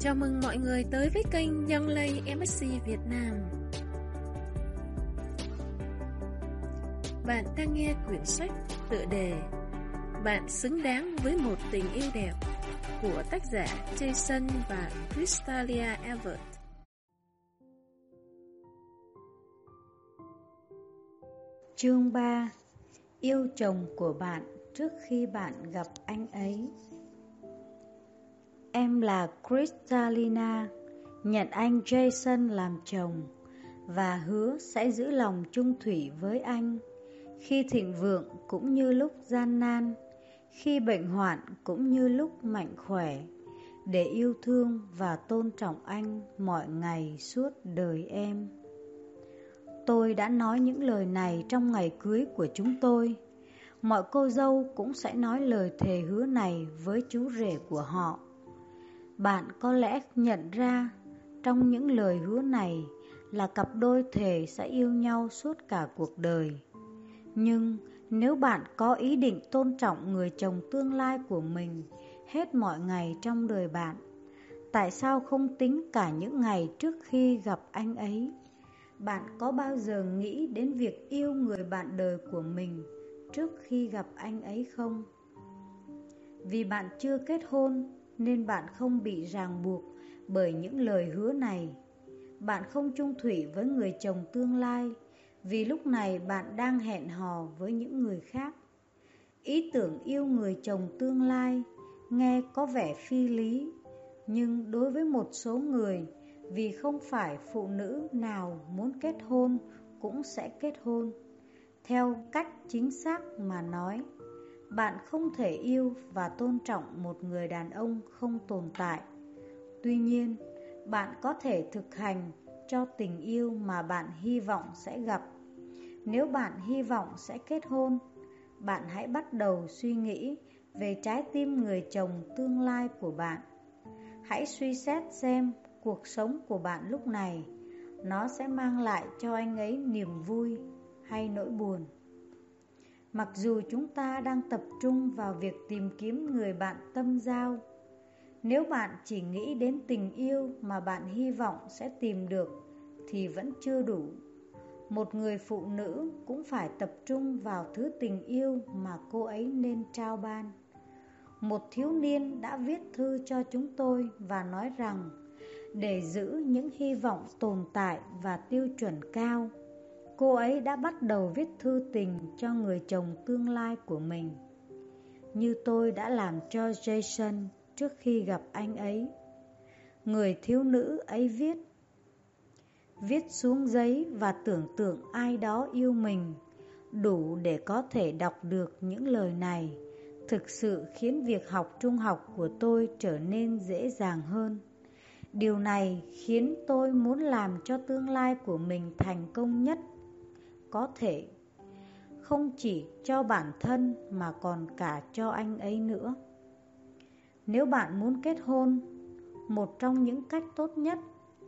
Chào mừng mọi người tới với kênh Young Lay MSC Việt Nam. Bạn đang nghe quyển sách tựa đề Bạn xứng đáng với một tình yêu đẹp của tác giả Jason và Crystalia Everett. Chương 3 Yêu chồng của bạn trước khi bạn gặp anh ấy Em là Kristalina, nhận anh Jason làm chồng và hứa sẽ giữ lòng trung thủy với anh khi thịnh vượng cũng như lúc gian nan, khi bệnh hoạn cũng như lúc mạnh khỏe, để yêu thương và tôn trọng anh mọi ngày suốt đời em. Tôi đã nói những lời này trong ngày cưới của chúng tôi. Mọi cô dâu cũng sẽ nói lời thề hứa này với chú rể của họ. Bạn có lẽ nhận ra trong những lời hứa này là cặp đôi thề sẽ yêu nhau suốt cả cuộc đời. Nhưng nếu bạn có ý định tôn trọng người chồng tương lai của mình hết mọi ngày trong đời bạn, tại sao không tính cả những ngày trước khi gặp anh ấy? Bạn có bao giờ nghĩ đến việc yêu người bạn đời của mình trước khi gặp anh ấy không? Vì bạn chưa kết hôn nên bạn không bị ràng buộc bởi những lời hứa này. Bạn không chung thủy với người chồng tương lai vì lúc này bạn đang hẹn hò với những người khác. Ý tưởng yêu người chồng tương lai nghe có vẻ phi lý, nhưng đối với một số người vì không phải phụ nữ nào muốn kết hôn cũng sẽ kết hôn. Theo cách chính xác mà nói, bạn không thể yêu và tôn trọng một người đàn ông không tồn tại. Tuy nhiên, bạn có thể thực hành cho tình yêu mà bạn hy vọng sẽ gặp. Nếu bạn hy vọng sẽ kết hôn, bạn hãy bắt đầu suy nghĩ về trái tim người chồng tương lai của bạn. Hãy suy xét xem cuộc sống của bạn lúc này nó sẽ mang lại cho anh ấy niềm vui hay nỗi buồn. Mặc dù chúng ta đang tập trung vào việc tìm kiếm người bạn tâm giao, nếu bạn chỉ nghĩ đến tình yêu mà bạn hy vọng sẽ tìm được thì vẫn chưa đủ. Một người phụ nữ cũng phải tập trung vào thứ tình yêu mà cô ấy nên trao ban. Một thiếu niên đã viết thư cho chúng tôi và nói rằng để giữ những hy vọng tồn tại và tiêu chuẩn cao, cô ấy đã bắt đầu viết thư tình cho người chồng tương lai của mình. Như tôi đã làm cho Jason trước khi gặp anh ấy. Người thiếu nữ ấy viết Viết xuống giấy và tưởng tượng ai đó yêu mình, Đủ để có thể đọc được những lời này, Thực sự khiến việc học trung học của tôi trở nên dễ dàng hơn Điều này khiến tôi muốn làm cho tương lai của mình thành công nhất có thể. Không chỉ cho bản thân mà còn cả cho anh ấy nữa. Nếu bạn muốn kết hôn Một trong những cách tốt nhất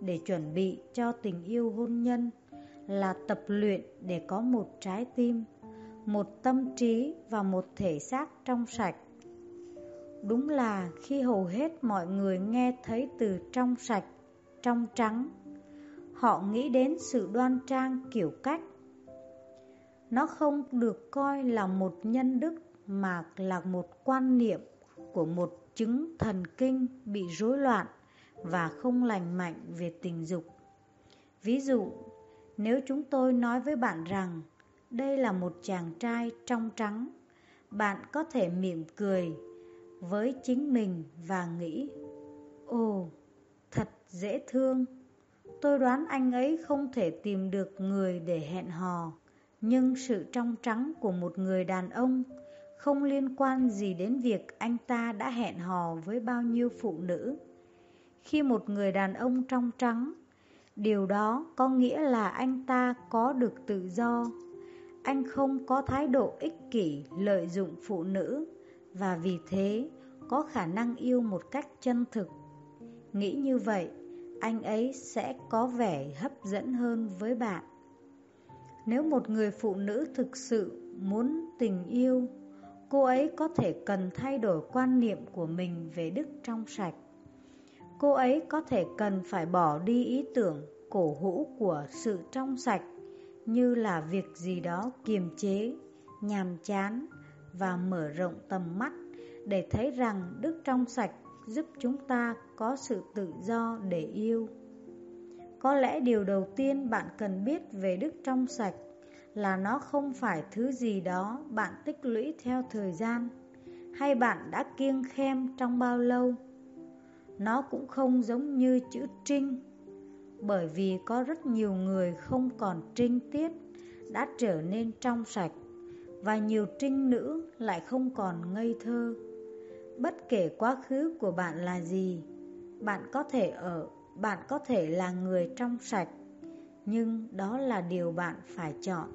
để chuẩn bị cho tình yêu hôn nhân Là tập luyện để có một trái tim Một tâm trí và một thể xác trong sạch. Đúng là khi hầu hết mọi người nghe thấy từ trong sạch, trong trắng Họ nghĩ đến sự đoan trang kiểu cách nó không được coi là một nhân đức mà là một quan niệm của một chứng thần kinh bị rối loạn và không lành mạnh về tình dục. Ví dụ, nếu chúng tôi nói với bạn rằng đây là một chàng trai trong trắng, bạn có thể mỉm cười với chính mình và nghĩ Ồ, thật dễ thương. Tôi đoán anh ấy không thể tìm được người để hẹn hò nhưng sự trong trắng của một người đàn ông không liên quan gì đến việc anh ta đã hẹn hò với bao nhiêu phụ nữ. Khi một người đàn ông trong trắng, điều đó có nghĩa là anh ta có được tự do. Anh không có thái độ ích kỷ lợi dụng phụ nữ và vì thế có khả năng yêu một cách chân thực. Nghĩ như vậy, anh ấy sẽ có vẻ hấp dẫn hơn với bạn. Nếu một người phụ nữ thực sự muốn tình yêu, cô ấy có thể cần thay đổi quan niệm của mình về đức trong sạch. cô ấy có thể cần phải bỏ đi ý tưởng cổ hũ của sự trong sạch như là việc gì đó kiềm chế, nhàm chán và mở rộng tầm mắt để thấy rằng đức trong sạch giúp chúng ta có sự tự do để yêu. Có lẽ điều đầu tiên bạn cần biết về đức trong sạch là nó không phải thứ gì đó bạn tích lũy theo thời gian hay bạn đã kiêng khem trong bao lâu. Nó cũng không giống như chữ trinh bởi vì có rất nhiều người không còn trinh tiết đã trở nên trong sạch và nhiều trinh nữ lại không còn ngây thơ. Bất kể quá khứ của bạn là gì, bạn có thể ở, bạn có thể là người trong sạch, nhưng đó là điều bạn phải chọn.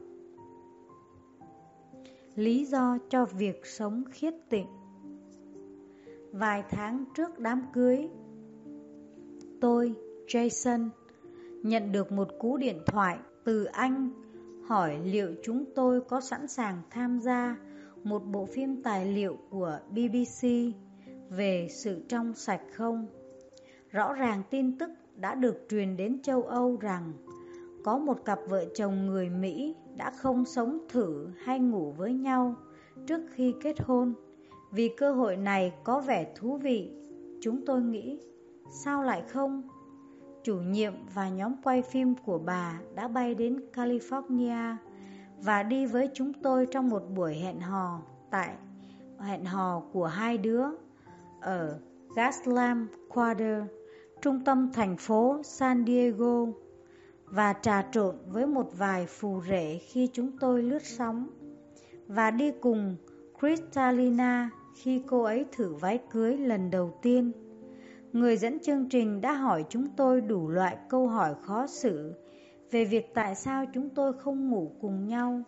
Lý do cho việc sống khiết tịnh Vài tháng trước đám cưới, tôi, Jason, nhận được một cú điện thoại từ anh hỏi liệu chúng tôi có sẵn sàng tham gia một bộ phim tài liệu của BBC về sự trong sạch không? Rõ ràng tin tức đã được truyền đến châu Âu rằng có một cặp vợ chồng người Mỹ đã không sống thử hay ngủ với nhau trước khi kết hôn. Vì cơ hội này có vẻ thú vị, chúng tôi nghĩ, sao lại không? chủ nhiệm và nhóm quay phim của bà đã bay đến California và đi với chúng tôi trong một buổi hẹn hò tại hẹn hò của hai đứa ở Gaslam Quarter, trung tâm thành phố San Diego và trà trộn với một vài phù rể khi chúng tôi lướt sóng và đi cùng Kristalina khi cô ấy thử váy cưới lần đầu tiên. Người dẫn chương trình đã hỏi chúng tôi đủ loại câu hỏi khó xử về việc tại sao chúng tôi không ngủ cùng nhau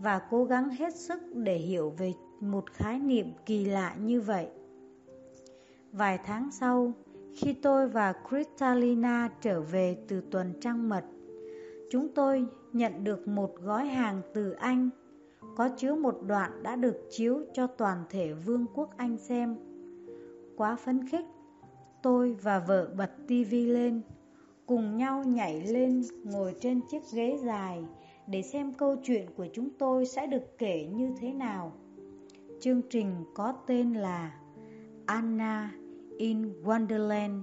và cố gắng hết sức để hiểu về một khái niệm kỳ lạ như vậy. Vài tháng sau, khi tôi và Kristalina trở về từ tuần trăng mật, chúng tôi nhận được một gói hàng từ Anh có chứa một đoạn đã được chiếu cho toàn thể Vương quốc Anh xem. Quá phấn khích, Tôi và vợ bật tivi lên, cùng nhau nhảy lên ngồi trên chiếc ghế dài để xem câu chuyện của chúng tôi sẽ được kể như thế nào. Chương trình có tên là Anna in Wonderland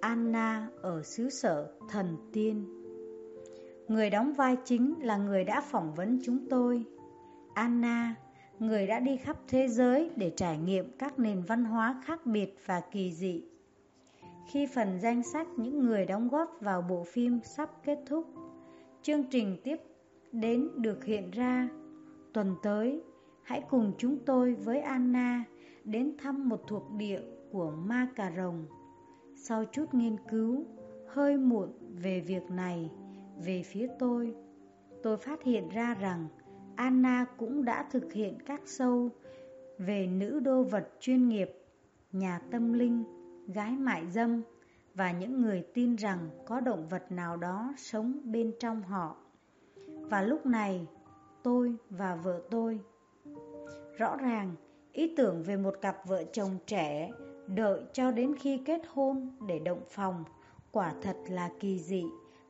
Anna ở xứ sở thần tiên Người đóng vai chính là người đã phỏng vấn chúng tôi Anna người đã đi khắp thế giới để trải nghiệm các nền văn hóa khác biệt và kỳ dị. Khi phần danh sách những người đóng góp vào bộ phim sắp kết thúc, chương trình tiếp đến được hiện ra. Tuần tới, hãy cùng chúng tôi với Anna đến thăm một thuộc địa của Ma Cà Rồng. Sau chút nghiên cứu, hơi muộn về việc này, về phía tôi, tôi phát hiện ra rằng Anna cũng đã thực hiện các sâu về nữ đô vật chuyên nghiệp, nhà tâm linh, gái mại dâm và những người tin rằng có động vật nào đó sống bên trong họ. Và lúc này, tôi và vợ tôi Rõ ràng, ý tưởng về một cặp vợ chồng trẻ đợi cho đến khi kết hôn để động phòng quả thật là kỳ dị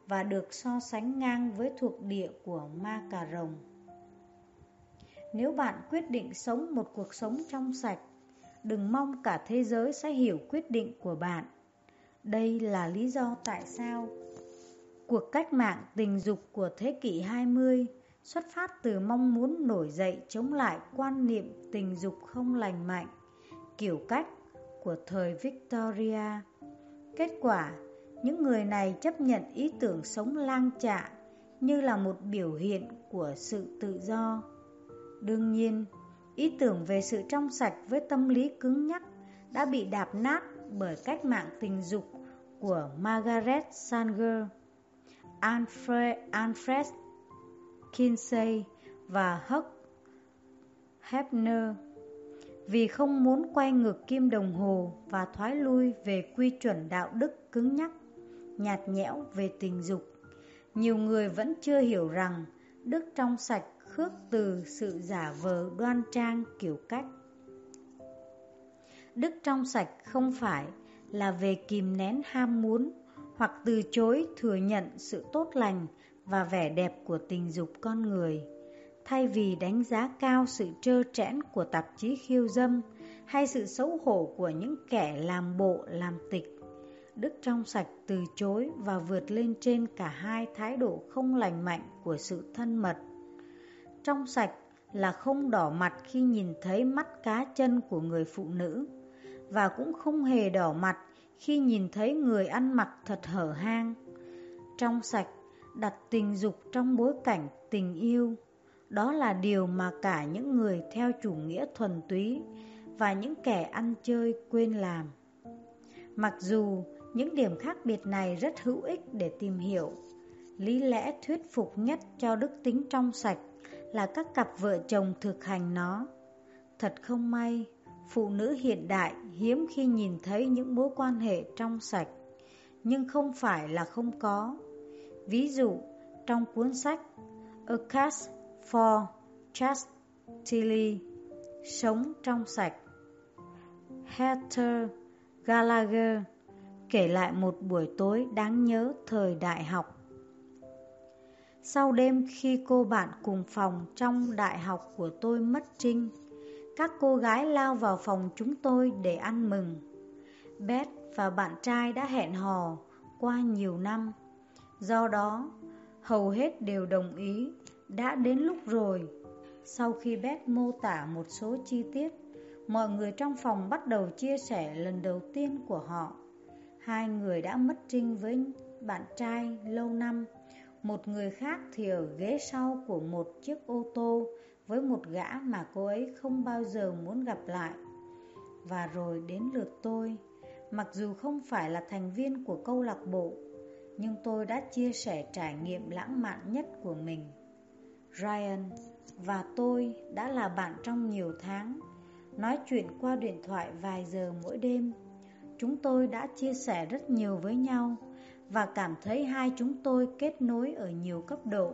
và được so sánh ngang với thuộc địa của ma cà rồng. Nếu bạn quyết định sống một cuộc sống trong sạch, đừng mong cả thế giới sẽ hiểu quyết định của bạn. Đây là lý do tại sao cuộc cách mạng tình dục của thế kỷ 20 xuất phát từ mong muốn nổi dậy chống lại quan niệm tình dục không lành mạnh, kiểu cách của thời Victoria. Kết quả, những người này chấp nhận ý tưởng sống lang trạ như là một biểu hiện của sự tự do. Đương nhiên, ý tưởng về sự trong sạch với tâm lý cứng nhắc đã bị đạp nát bởi cách mạng tình dục của Margaret Sanger, Alfred, Alfred Kinsey và Huck Hefner vì không muốn quay ngược kim đồng hồ và thoái lui về quy chuẩn đạo đức cứng nhắc, nhạt nhẽo về tình dục. Nhiều người vẫn chưa hiểu rằng đức trong sạch khước từ sự giả vờ đoan trang kiểu cách. Đức trong sạch không phải là về kìm nén ham muốn hoặc từ chối thừa nhận sự tốt lành và vẻ đẹp của tình dục con người. Thay vì đánh giá cao sự trơ trẽn của tạp chí khiêu dâm hay sự xấu hổ của những kẻ làm bộ làm tịch, Đức trong sạch từ chối và vượt lên trên cả hai thái độ không lành mạnh của sự thân mật. Trong sạch là không đỏ mặt khi nhìn thấy mắt cá chân của người phụ nữ và cũng không hề đỏ mặt khi nhìn thấy người ăn mặc thật hở hang. Trong sạch đặt tình dục trong bối cảnh tình yêu, đó là điều mà cả những người theo chủ nghĩa thuần túy và những kẻ ăn chơi quên làm. Mặc dù những điểm khác biệt này rất hữu ích để tìm hiểu, lý lẽ thuyết phục nhất cho đức tính trong sạch là các cặp vợ chồng thực hành nó. Thật không may, phụ nữ hiện đại hiếm khi nhìn thấy những mối quan hệ trong sạch, nhưng không phải là không có. Ví dụ, trong cuốn sách A Cast for Chastity, Sống trong sạch, Heather Gallagher kể lại một buổi tối đáng nhớ thời đại học. Sau đêm khi cô bạn cùng phòng trong đại học của tôi mất trinh, các cô gái lao vào phòng chúng tôi để ăn mừng. Beth và bạn trai đã hẹn hò qua nhiều năm. Do đó, hầu hết đều đồng ý đã đến lúc rồi. Sau khi Beth mô tả một số chi tiết, mọi người trong phòng bắt đầu chia sẻ lần đầu tiên của họ. Hai người đã mất trinh với bạn trai lâu năm một người khác thì ở ghế sau của một chiếc ô tô với một gã mà cô ấy không bao giờ muốn gặp lại. Và rồi đến lượt tôi, mặc dù không phải là thành viên của câu lạc bộ, nhưng tôi đã chia sẻ trải nghiệm lãng mạn nhất của mình. Ryan và tôi đã là bạn trong nhiều tháng, nói chuyện qua điện thoại vài giờ mỗi đêm. Chúng tôi đã chia sẻ rất nhiều với nhau và cảm thấy hai chúng tôi kết nối ở nhiều cấp độ.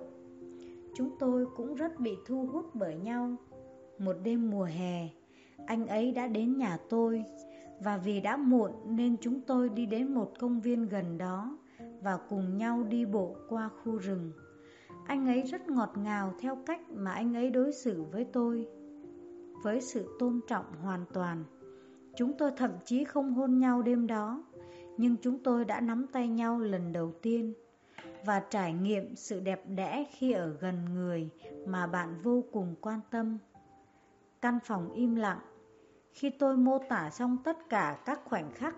Chúng tôi cũng rất bị thu hút bởi nhau. Một đêm mùa hè, anh ấy đã đến nhà tôi và vì đã muộn nên chúng tôi đi đến một công viên gần đó và cùng nhau đi bộ qua khu rừng. Anh ấy rất ngọt ngào theo cách mà anh ấy đối xử với tôi, với sự tôn trọng hoàn toàn. Chúng tôi thậm chí không hôn nhau đêm đó, nhưng chúng tôi đã nắm tay nhau lần đầu tiên và trải nghiệm sự đẹp đẽ khi ở gần người mà bạn vô cùng quan tâm. Căn phòng im lặng, khi tôi mô tả xong tất cả các khoảnh khắc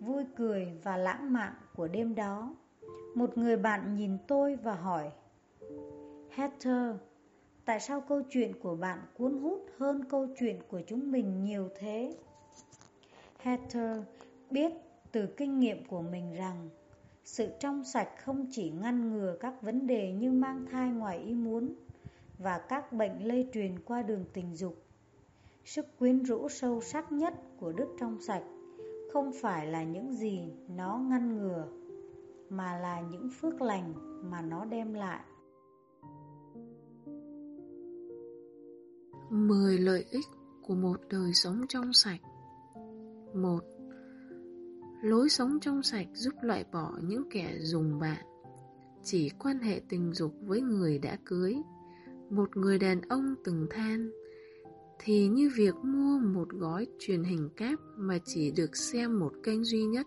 vui cười và lãng mạn của đêm đó, một người bạn nhìn tôi và hỏi Heather, tại sao câu chuyện của bạn cuốn hút hơn câu chuyện của chúng mình nhiều thế? Heather biết từ kinh nghiệm của mình rằng sự trong sạch không chỉ ngăn ngừa các vấn đề như mang thai ngoài ý muốn và các bệnh lây truyền qua đường tình dục. Sức quyến rũ sâu sắc nhất của đức trong sạch không phải là những gì nó ngăn ngừa, mà là những phước lành mà nó đem lại. 10 lợi ích của một đời sống trong sạch. 1 Lối sống trong sạch giúp loại bỏ những kẻ dùng bạn. Chỉ quan hệ tình dục với người đã cưới, Một người đàn ông từng than, Thì như việc mua một gói truyền hình cáp mà chỉ được xem một kênh duy nhất,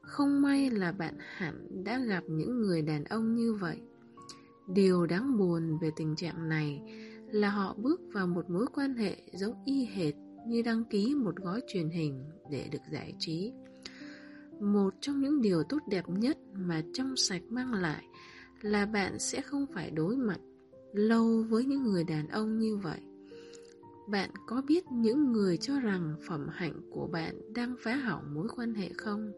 Không may là bạn hẳn đã gặp những người đàn ông như vậy. Điều đáng buồn về tình trạng này là họ bước vào một mối quan hệ giống y hệt như đăng ký một gói truyền hình để được giải trí. Một trong những điều tốt đẹp nhất mà trong sạch mang lại là bạn sẽ không phải đối mặt lâu với những người đàn ông như vậy. Bạn có biết những người cho rằng phẩm hạnh của bạn đang phá hỏng mối quan hệ không?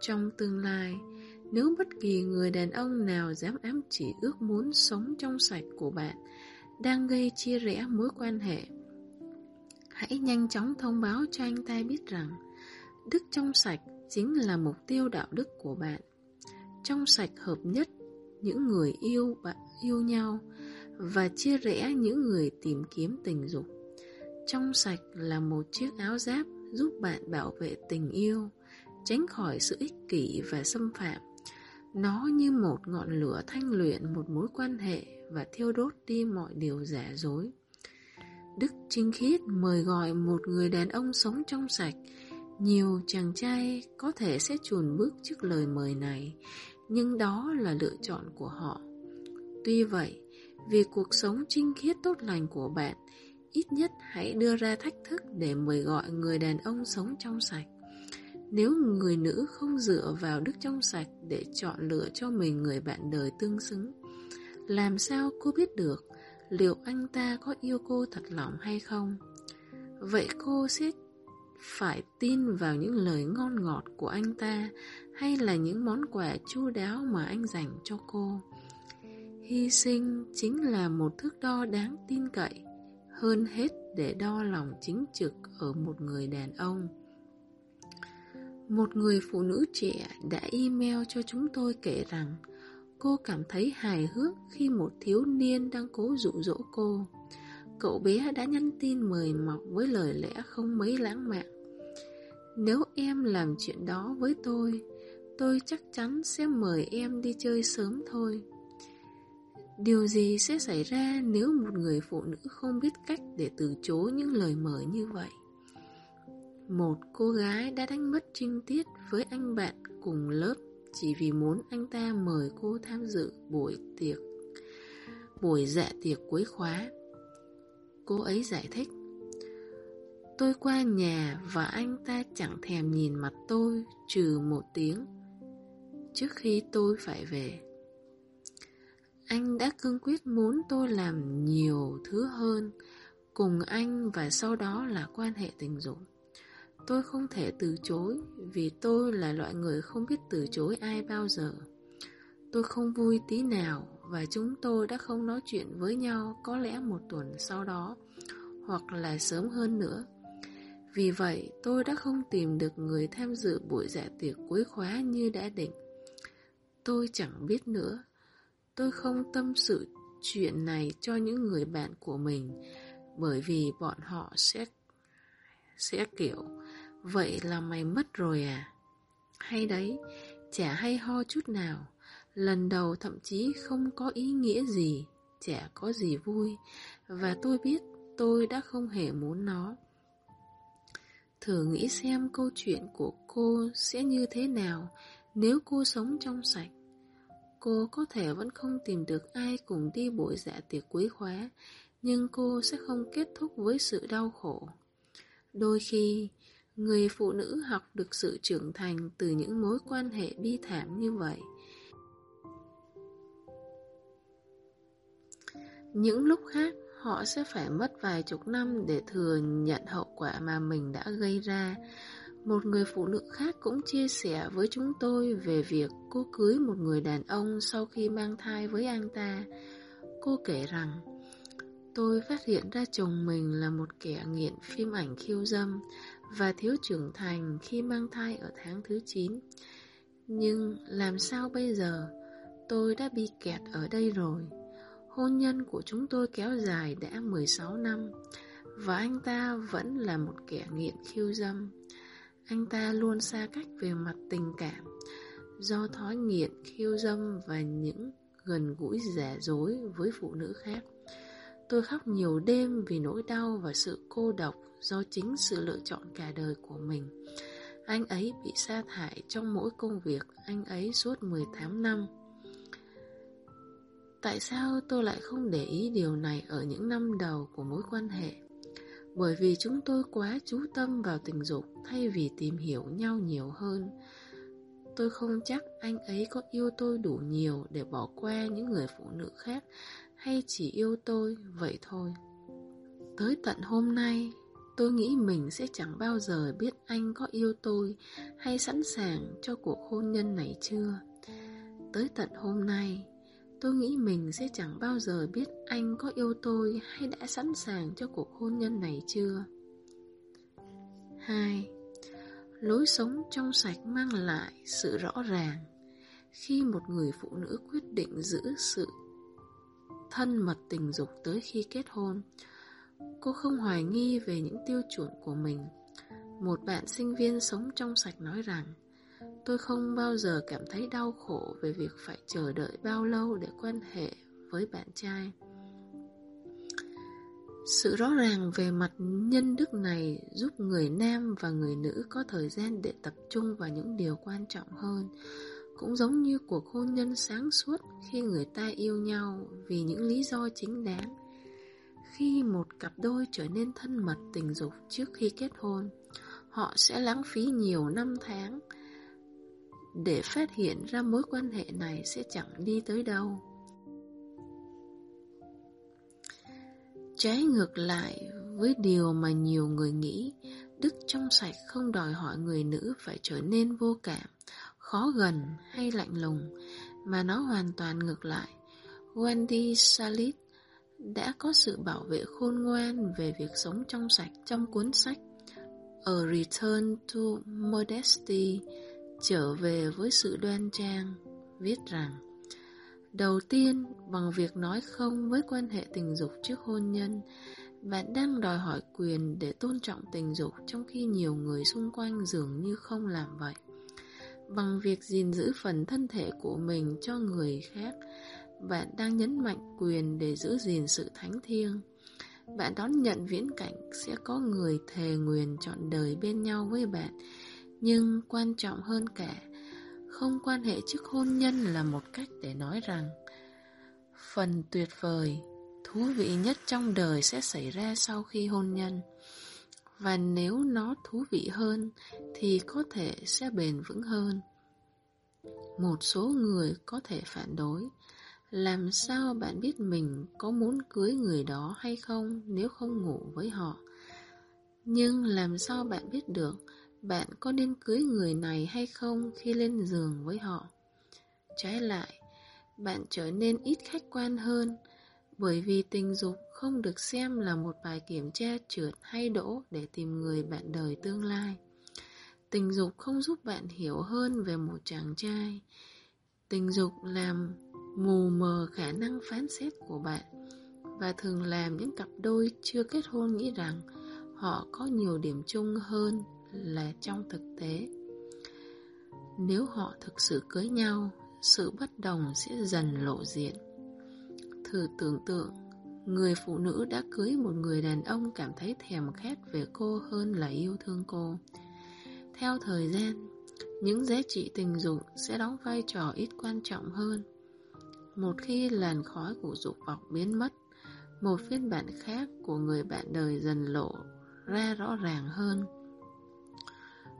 Trong tương lai, nếu bất kỳ người đàn ông nào dám ám chỉ ước muốn sống trong sạch của bạn đang gây chia rẽ mối quan hệ, hãy nhanh chóng thông báo cho anh ta biết rằng đức trong sạch chính là mục tiêu đạo đức của bạn. Trong sạch hợp nhất những người yêu bạn yêu nhau và chia rẽ những người tìm kiếm tình dục. Trong sạch là một chiếc áo giáp giúp bạn bảo vệ tình yêu, tránh khỏi sự ích kỷ và xâm phạm. Nó như một ngọn lửa thanh luyện một mối quan hệ và thiêu đốt đi mọi điều giả dối. Đức Trinh Khiết mời gọi một người đàn ông sống trong sạch. Nhiều chàng trai có thể sẽ chuồn bước trước lời mời này, nhưng đó là lựa chọn của họ. Tuy vậy, vì cuộc sống trinh khiết tốt lành của bạn, ít nhất hãy đưa ra thách thức để mời gọi người đàn ông sống trong sạch. Nếu người nữ không dựa vào đức trong sạch để chọn lựa cho mình người bạn đời tương xứng, làm sao cô biết được liệu anh ta có yêu cô thật lòng hay không? Vậy cô sẽ phải tin vào những lời ngon ngọt của anh ta hay là những món quà chu đáo mà anh dành cho cô? Hy sinh chính là một thước đo đáng tin cậy, hơn hết để đo lòng chính trực ở một người đàn ông. Một người phụ nữ trẻ đã email cho chúng tôi kể rằng cô cảm thấy hài hước khi một thiếu niên đang cố dụ dỗ cô. Cậu bé đã nhắn tin mời mọc với lời lẽ không mấy lãng mạn. Nếu em làm chuyện đó với tôi, tôi chắc chắn sẽ mời em đi chơi sớm thôi. Điều gì sẽ xảy ra nếu một người phụ nữ không biết cách để từ chối những lời mời như vậy? Một cô gái đã đánh mất trinh tiết với anh bạn cùng lớp chỉ vì muốn anh ta mời cô tham dự buổi tiệc, buổi dạ tiệc cuối khóa. Cô ấy giải thích, tôi qua nhà và anh ta chẳng thèm nhìn mặt tôi trừ một tiếng trước khi tôi phải về. Anh đã cương quyết muốn tôi làm nhiều thứ hơn cùng anh và sau đó là quan hệ tình dục. Tôi không thể từ chối, vì tôi là loại người không biết từ chối ai bao giờ. Tôi không vui tí nào và chúng tôi đã không nói chuyện với nhau có lẽ một tuần sau đó, hoặc là sớm hơn nữa. Vì vậy, tôi đã không tìm được người tham dự buổi dạ tiệc cuối khóa như đã định. Tôi chẳng biết nữa. Tôi không tâm sự chuyện này cho những người bạn của mình, bởi vì bọn họ sẽ sẽ, kiểu Vậy là mày mất rồi à? Hay đấy, chả hay ho chút nào. Lần đầu thậm chí không có ý nghĩa gì, chả có gì vui. Và tôi biết tôi đã không hề muốn nó. Thử nghĩ xem câu chuyện của cô sẽ như thế nào nếu cô sống trong sạch. Cô có thể vẫn không tìm được ai cùng đi buổi dạ tiệc cuối khóa, nhưng cô sẽ không kết thúc với sự đau khổ. Đôi khi, Người phụ nữ học được sự trưởng thành từ những mối quan hệ bi thảm như vậy. Những lúc khác, họ sẽ phải mất vài chục năm để thừa nhận hậu quả mà mình đã gây ra. Một người phụ nữ khác cũng chia sẻ với chúng tôi về việc cô cưới một người đàn ông sau khi mang thai với anh ta. Cô kể rằng, tôi phát hiện ra chồng mình là một kẻ nghiện phim ảnh khiêu dâm và thiếu trưởng thành khi mang thai ở tháng thứ 9. Nhưng làm sao bây giờ? Tôi đã bị kẹt ở đây rồi. Hôn nhân của chúng tôi kéo dài đã 16 năm, và anh ta vẫn là một kẻ nghiện khiêu dâm. Anh ta luôn xa cách về mặt tình cảm, do thói nghiện khiêu dâm và những gần gũi giả dối với phụ nữ khác. Tôi khóc nhiều đêm vì nỗi đau và sự cô độc do chính sự lựa chọn cả đời của mình. Anh ấy bị sa thải trong mỗi công việc anh ấy suốt 18 năm. Tại sao tôi lại không để ý điều này ở những năm đầu của mối quan hệ? Bởi vì chúng tôi quá chú tâm vào tình dục thay vì tìm hiểu nhau nhiều hơn. Tôi không chắc anh ấy có yêu tôi đủ nhiều để bỏ qua những người phụ nữ khác hay chỉ yêu tôi vậy thôi. Tới tận hôm nay, tôi nghĩ mình sẽ chẳng bao giờ biết anh có yêu tôi hay sẵn sàng cho cuộc hôn nhân này chưa. Tới tận hôm nay, tôi nghĩ mình sẽ chẳng bao giờ biết anh có yêu tôi hay đã sẵn sàng cho cuộc hôn nhân này chưa. 2. Lối sống trong sạch mang lại sự rõ ràng khi một người phụ nữ quyết định giữ sự thân mật tình dục tới khi kết hôn. Cô không hoài nghi về những tiêu chuẩn của mình. Một bạn sinh viên sống trong sạch nói rằng tôi không bao giờ cảm thấy đau khổ về việc phải chờ đợi bao lâu để quan hệ với bạn trai. Sự rõ ràng về mặt nhân đức này giúp người nam và người nữ có thời gian để tập trung vào những điều quan trọng hơn, cũng giống như cuộc hôn nhân sáng suốt khi người ta yêu nhau vì những lý do chính đáng. Khi một cặp đôi trở nên thân mật tình dục trước khi kết hôn, họ sẽ lãng phí nhiều năm tháng để phát hiện ra mối quan hệ này sẽ chẳng đi tới đâu. Trái ngược lại với điều mà nhiều người nghĩ, đức trong sạch không đòi hỏi người nữ phải trở nên vô cảm, khó gần hay lạnh lùng, mà nó hoàn toàn ngược lại. Wendy Salit đã có sự bảo vệ khôn ngoan về việc sống trong sạch trong cuốn sách A Return to Modesty, trở về với sự đoan trang, viết rằng Đầu tiên, bằng việc nói không với quan hệ tình dục trước hôn nhân, bạn đang đòi hỏi quyền để tôn trọng tình dục trong khi nhiều người xung quanh dường như không làm vậy. Bằng việc gìn giữ phần thân thể của mình cho người khác, bạn đang nhấn mạnh quyền để giữ gìn sự thánh thiêng. Bạn đón nhận viễn cảnh sẽ có người thề nguyền chọn đời bên nhau với bạn, nhưng quan trọng hơn cả, không quan hệ trước hôn nhân là một cách để nói rằng phần tuyệt vời, thú vị nhất trong đời sẽ xảy ra sau khi hôn nhân. Và nếu nó thú vị hơn thì có thể sẽ bền vững hơn. Một số người có thể phản đối. Làm sao bạn biết mình có muốn cưới người đó hay không nếu không ngủ với họ? Nhưng làm sao bạn biết được bạn có nên cưới người này hay không khi lên giường với họ. Trái lại, bạn trở nên ít khách quan hơn bởi vì tình dục không được xem là một bài kiểm tra trượt hay đỗ để tìm người bạn đời tương lai. Tình dục không giúp bạn hiểu hơn về một chàng trai. Tình dục làm mù mờ khả năng phán xét của bạn và thường làm những cặp đôi chưa kết hôn nghĩ rằng họ có nhiều điểm chung hơn là trong thực tế. Nếu họ thực sự cưới nhau, sự bất đồng sẽ dần lộ diện. Thử tưởng tượng, người phụ nữ đã cưới một người đàn ông cảm thấy thèm khát về cô hơn là yêu thương cô. Theo thời gian, những giá trị tình dục sẽ đóng vai trò ít quan trọng hơn. Một khi làn khói của dục vọng biến mất, một phiên bản khác của người bạn đời dần lộ ra rõ ràng hơn.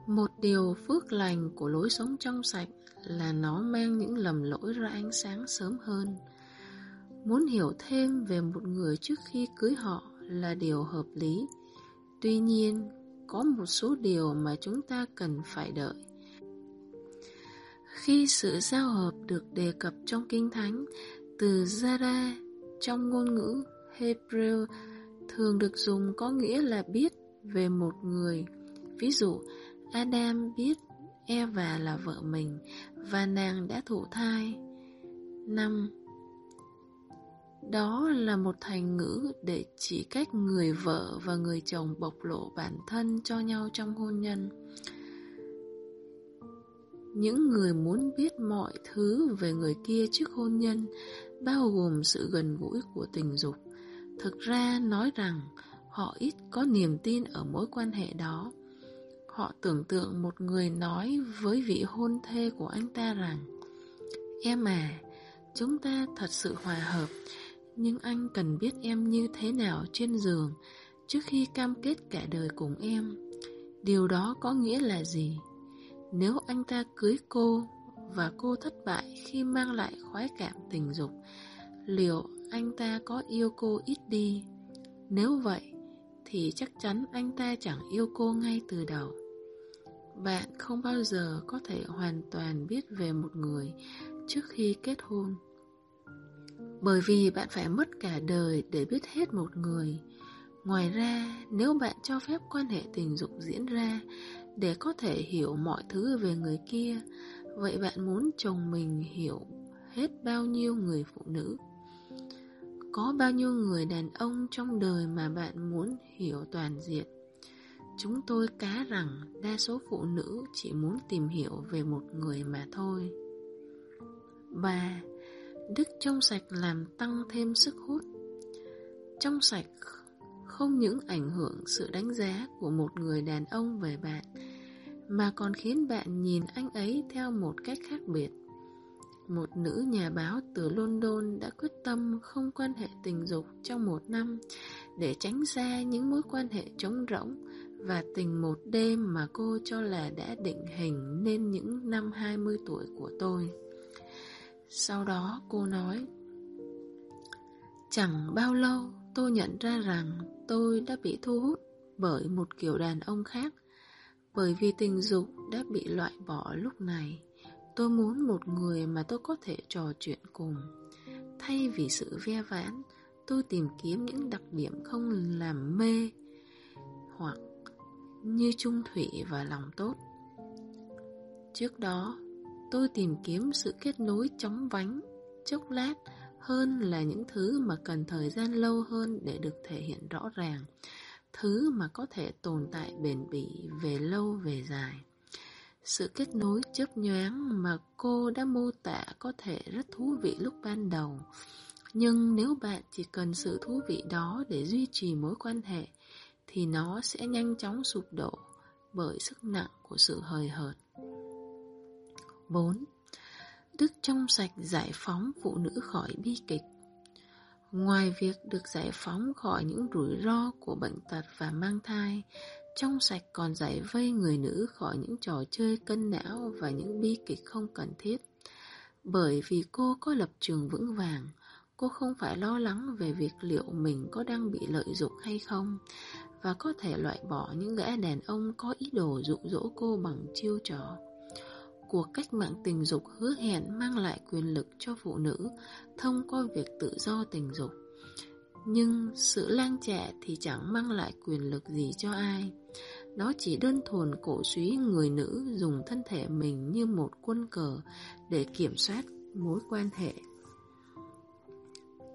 Một điều phước lành của lối sống trong sạch là nó mang những lầm lỗi ra ánh sáng sớm hơn. Muốn hiểu thêm về một người trước khi cưới họ là điều hợp lý. Tuy nhiên, có một số điều mà chúng ta cần phải đợi. Khi sự giao hợp được đề cập trong Kinh Thánh, từ Zara trong ngôn ngữ Hebrew thường được dùng có nghĩa là biết về một người. Ví dụ, Adam biết Eva là vợ mình và nàng đã thụ thai. 5. Đó là một thành ngữ để chỉ cách người vợ và người chồng bộc lộ bản thân cho nhau trong hôn nhân. Những người muốn biết mọi thứ về người kia trước hôn nhân, bao gồm sự gần gũi của tình dục, thực ra nói rằng họ ít có niềm tin ở mối quan hệ đó. Họ tưởng tượng một người nói với vị hôn thê của anh ta rằng Em à, chúng ta thật sự hòa hợp Nhưng anh cần biết em như thế nào trên giường Trước khi cam kết cả đời cùng em Điều đó có nghĩa là gì? Nếu anh ta cưới cô Và cô thất bại khi mang lại khoái cảm tình dục Liệu anh ta có yêu cô ít đi? Nếu vậy Thì chắc chắn anh ta chẳng yêu cô ngay từ đầu bạn không bao giờ có thể hoàn toàn biết về một người trước khi kết hôn. Bởi vì bạn phải mất cả đời để biết hết một người. Ngoài ra, nếu bạn cho phép quan hệ tình dục diễn ra để có thể hiểu mọi thứ về người kia, vậy bạn muốn chồng mình hiểu hết bao nhiêu người phụ nữ? Có bao nhiêu người đàn ông trong đời mà bạn muốn hiểu toàn diện? chúng tôi cá rằng đa số phụ nữ chỉ muốn tìm hiểu về một người mà thôi. 3. Đức trong sạch làm tăng thêm sức hút. Trong sạch không những ảnh hưởng sự đánh giá của một người đàn ông về bạn, mà còn khiến bạn nhìn anh ấy theo một cách khác biệt. Một nữ nhà báo từ London đã quyết tâm không quan hệ tình dục trong một năm để tránh xa những mối quan hệ trống rỗng và tình một đêm mà cô cho là đã định hình nên những năm 20 tuổi của tôi. Sau đó cô nói Chẳng bao lâu tôi nhận ra rằng tôi đã bị thu hút bởi một kiểu đàn ông khác. Bởi vì tình dục đã bị loại bỏ lúc này Tôi muốn một người mà tôi có thể trò chuyện cùng. Thay vì sự ve vãn Tôi tìm kiếm những đặc điểm không làm mê Hoặc như trung thủy và lòng tốt. Trước đó Tôi tìm kiếm sự kết nối chóng vánh, chốc lát hơn là những thứ mà cần thời gian lâu hơn để được thể hiện rõ ràng. Thứ mà có thể tồn tại bền bỉ về lâu về dài. Sự kết nối chớp nhoáng mà cô đã mô tả có thể rất thú vị lúc ban đầu. Nhưng nếu bạn chỉ cần sự thú vị đó để duy trì mối quan hệ, thì nó sẽ nhanh chóng sụp đổ bởi sức nặng của sự hời hợt. 4. Đức trong sạch giải phóng phụ nữ khỏi bi kịch Ngoài việc được giải phóng khỏi những rủi ro của bệnh tật và mang thai, trong sạch còn giải vây người nữ khỏi những trò chơi cân não và những bi kịch không cần thiết. Bởi vì cô có lập trường vững vàng, cô không phải lo lắng về việc liệu mình có đang bị lợi dụng hay không, và có thể loại bỏ những gã đàn ông có ý đồ dụ dỗ cô bằng chiêu trò cuộc cách mạng tình dục hứa hẹn mang lại quyền lực cho phụ nữ thông qua việc tự do tình dục. Nhưng sự lang trẻ thì chẳng mang lại quyền lực gì cho ai. Nó chỉ đơn thuần cổ suý người nữ dùng thân thể mình như một quân cờ để kiểm soát mối quan hệ.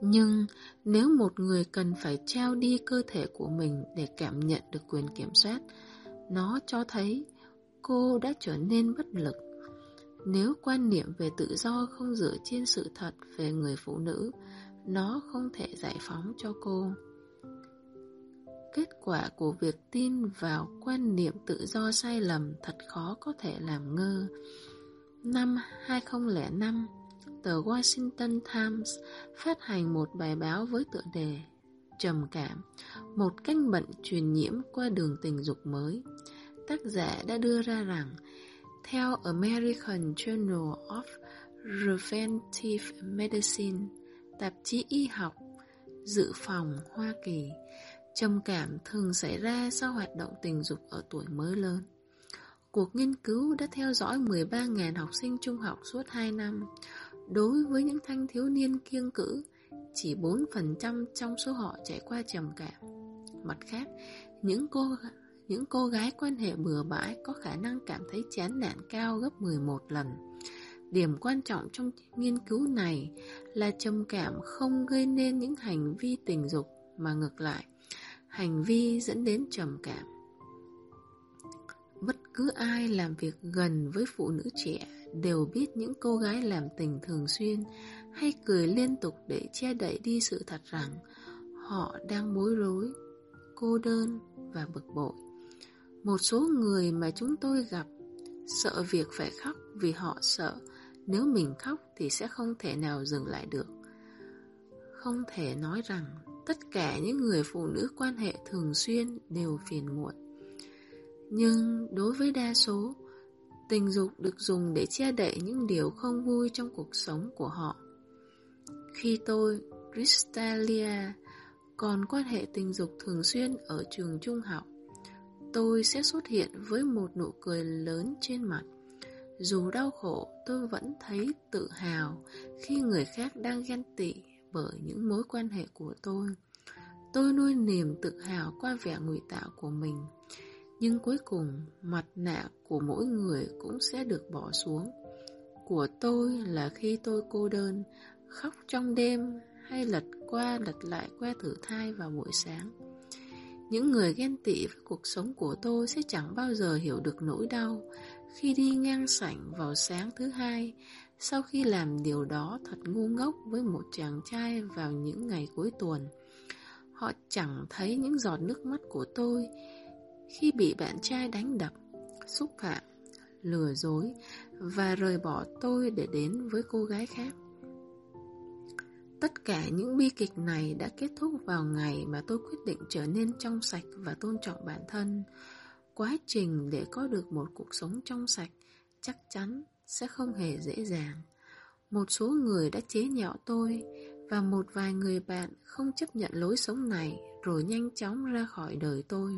Nhưng nếu một người cần phải trao đi cơ thể của mình để cảm nhận được quyền kiểm soát, nó cho thấy cô đã trở nên bất lực. Nếu quan niệm về tự do không dựa trên sự thật về người phụ nữ, nó không thể giải phóng cho cô. Kết quả của việc tin vào quan niệm tự do sai lầm thật khó có thể làm ngơ. Năm 2005, tờ Washington Times phát hành một bài báo với tựa đề Trầm cảm, một căn bệnh truyền nhiễm qua đường tình dục mới. Tác giả đã đưa ra rằng theo American Journal of Preventive Medicine, tạp chí y học dự phòng Hoa Kỳ, trầm cảm thường xảy ra sau hoạt động tình dục ở tuổi mới lớn. Cuộc nghiên cứu đã theo dõi 13.000 học sinh trung học suốt 2 năm. Đối với những thanh thiếu niên kiêng cữ, chỉ 4% trong số họ trải qua trầm cảm. Mặt khác, những cô những cô gái quan hệ bừa bãi có khả năng cảm thấy chán nản cao gấp 11 lần. Điểm quan trọng trong nghiên cứu này là trầm cảm không gây nên những hành vi tình dục mà ngược lại, hành vi dẫn đến trầm cảm. Bất cứ ai làm việc gần với phụ nữ trẻ đều biết những cô gái làm tình thường xuyên hay cười liên tục để che đậy đi sự thật rằng họ đang bối rối, cô đơn và bực bội. Một số người mà chúng tôi gặp sợ việc phải khóc vì họ sợ nếu mình khóc thì sẽ không thể nào dừng lại được. Không thể nói rằng tất cả những người phụ nữ quan hệ thường xuyên đều phiền muộn. Nhưng đối với đa số, tình dục được dùng để che đậy những điều không vui trong cuộc sống của họ. Khi tôi, Cristalia còn quan hệ tình dục thường xuyên ở trường trung học, tôi sẽ xuất hiện với một nụ cười lớn trên mặt. Dù đau khổ, tôi vẫn thấy tự hào khi người khác đang ghen tị bởi những mối quan hệ của tôi. Tôi nuôi niềm tự hào qua vẻ ngụy tạo của mình. Nhưng cuối cùng, mặt nạ của mỗi người cũng sẽ được bỏ xuống. Của tôi là khi tôi cô đơn, khóc trong đêm hay lật qua lật lại que thử thai vào buổi sáng. Những người ghen tị với cuộc sống của tôi sẽ chẳng bao giờ hiểu được nỗi đau khi đi ngang sảnh vào sáng thứ hai sau khi làm điều đó thật ngu ngốc với một chàng trai vào những ngày cuối tuần. Họ chẳng thấy những giọt nước mắt của tôi khi bị bạn trai đánh đập, xúc phạm, lừa dối và rời bỏ tôi để đến với cô gái khác. Tất cả những bi kịch này đã kết thúc vào ngày mà tôi quyết định trở nên trong sạch và tôn trọng bản thân. Quá trình để có được một cuộc sống trong sạch chắc chắn sẽ không hề dễ dàng. Một số người đã chế nhạo tôi và một vài người bạn không chấp nhận lối sống này rồi nhanh chóng ra khỏi đời tôi.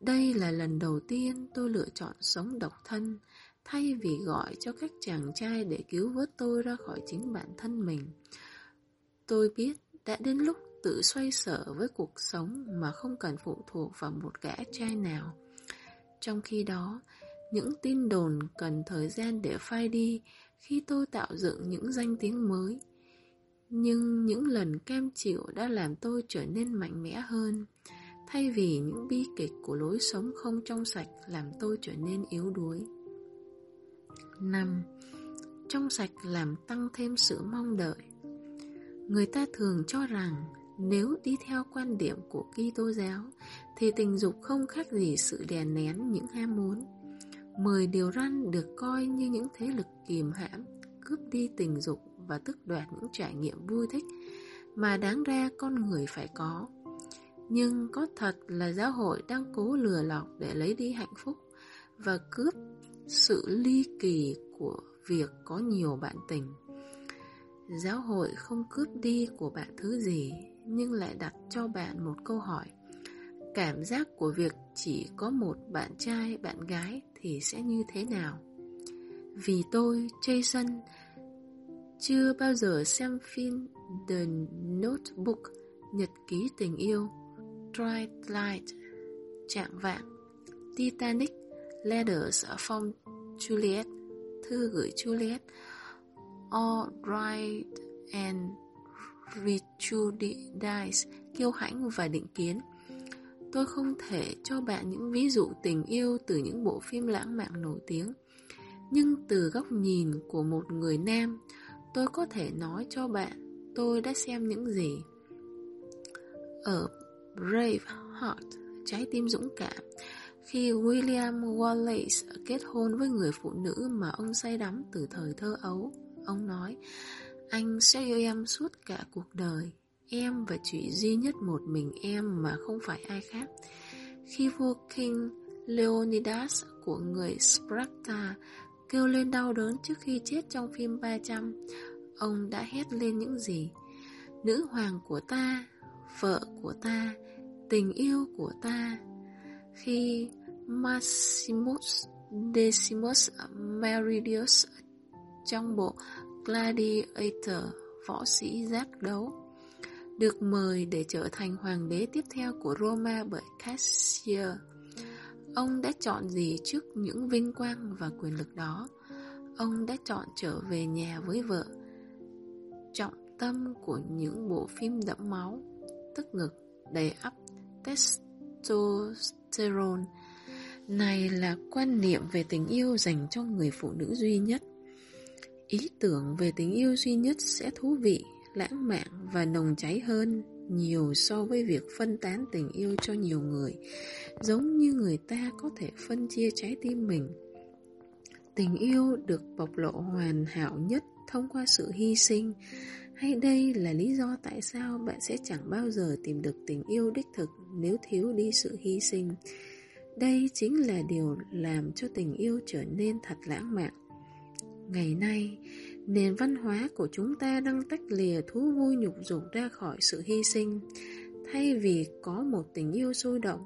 Đây là lần đầu tiên tôi lựa chọn sống độc thân thay vì gọi cho các chàng trai để cứu vớt tôi ra khỏi chính bản thân mình. Tôi biết đã đến lúc tự xoay sở với cuộc sống mà không cần phụ thuộc vào một gã trai nào. Trong khi đó, những tin đồn cần thời gian để phai đi khi tôi tạo dựng những danh tiếng mới. Nhưng những lần cam chịu đã làm tôi trở nên mạnh mẽ hơn, thay vì những bi kịch của lối sống không trong sạch làm tôi trở nên yếu đuối. 5. Trong sạch làm tăng thêm sự mong đợi Người ta thường cho rằng nếu đi theo quan điểm của Kitô giáo thì tình dục không khác gì sự đè nén những ham muốn. Mười điều răn được coi như những thế lực kìm hãm, cướp đi tình dục và tức đoạt những trải nghiệm vui thích mà đáng ra con người phải có. Nhưng có thật là giáo hội đang cố lừa lọc để lấy đi hạnh phúc và cướp sự ly kỳ của việc có nhiều bạn tình. Giáo hội không cướp đi của bạn thứ gì Nhưng lại đặt cho bạn một câu hỏi Cảm giác của việc chỉ có một bạn trai, bạn gái thì sẽ như thế nào? Vì tôi, Jason, chưa bao giờ xem phim The Notebook, Nhật ký tình yêu, Twilight, Trạng vạn, Titanic, Letters from Juliet, Thư gửi Juliet, All Right and Prejudice, kiêu hãnh và định kiến. Tôi không thể cho bạn những ví dụ tình yêu từ những bộ phim lãng mạn nổi tiếng. Nhưng từ góc nhìn của một người nam, tôi có thể nói cho bạn tôi đã xem những gì. Ở Braveheart, trái tim dũng cảm, khi William Wallace kết hôn với người phụ nữ mà ông say đắm từ thời thơ ấu, Ông nói, anh sẽ yêu em suốt cả cuộc đời. Em và chỉ duy nhất một mình em mà không phải ai khác. Khi vua King Leonidas của người Sparta kêu lên đau đớn trước khi chết trong phim 300, ông đã hét lên những gì? Nữ hoàng của ta, vợ của ta, tình yêu của ta. Khi Maximus Decimus Meridius trong bộ Gladiator, võ sĩ giác đấu, được mời để trở thành hoàng đế tiếp theo của Roma bởi Cassius. Ông đã chọn gì trước những vinh quang và quyền lực đó? Ông đã chọn trở về nhà với vợ. Trọng tâm của những bộ phim đẫm máu, tức ngực, đầy ắp testosterone. Này là quan niệm về tình yêu dành cho người phụ nữ duy nhất. Ý tưởng về tình yêu duy nhất sẽ thú vị, lãng mạn và nồng cháy hơn nhiều so với việc phân tán tình yêu cho nhiều người, giống như người ta có thể phân chia trái tim mình. Tình yêu được bộc lộ hoàn hảo nhất thông qua sự hy sinh, hay đây là lý do tại sao bạn sẽ chẳng bao giờ tìm được tình yêu đích thực nếu thiếu đi sự hy sinh. Đây chính là điều làm cho tình yêu trở nên thật lãng mạn. Ngày nay, nền văn hóa của chúng ta đang tách lìa thú vui nhục dục ra khỏi sự hy sinh. Thay vì có một tình yêu sôi động,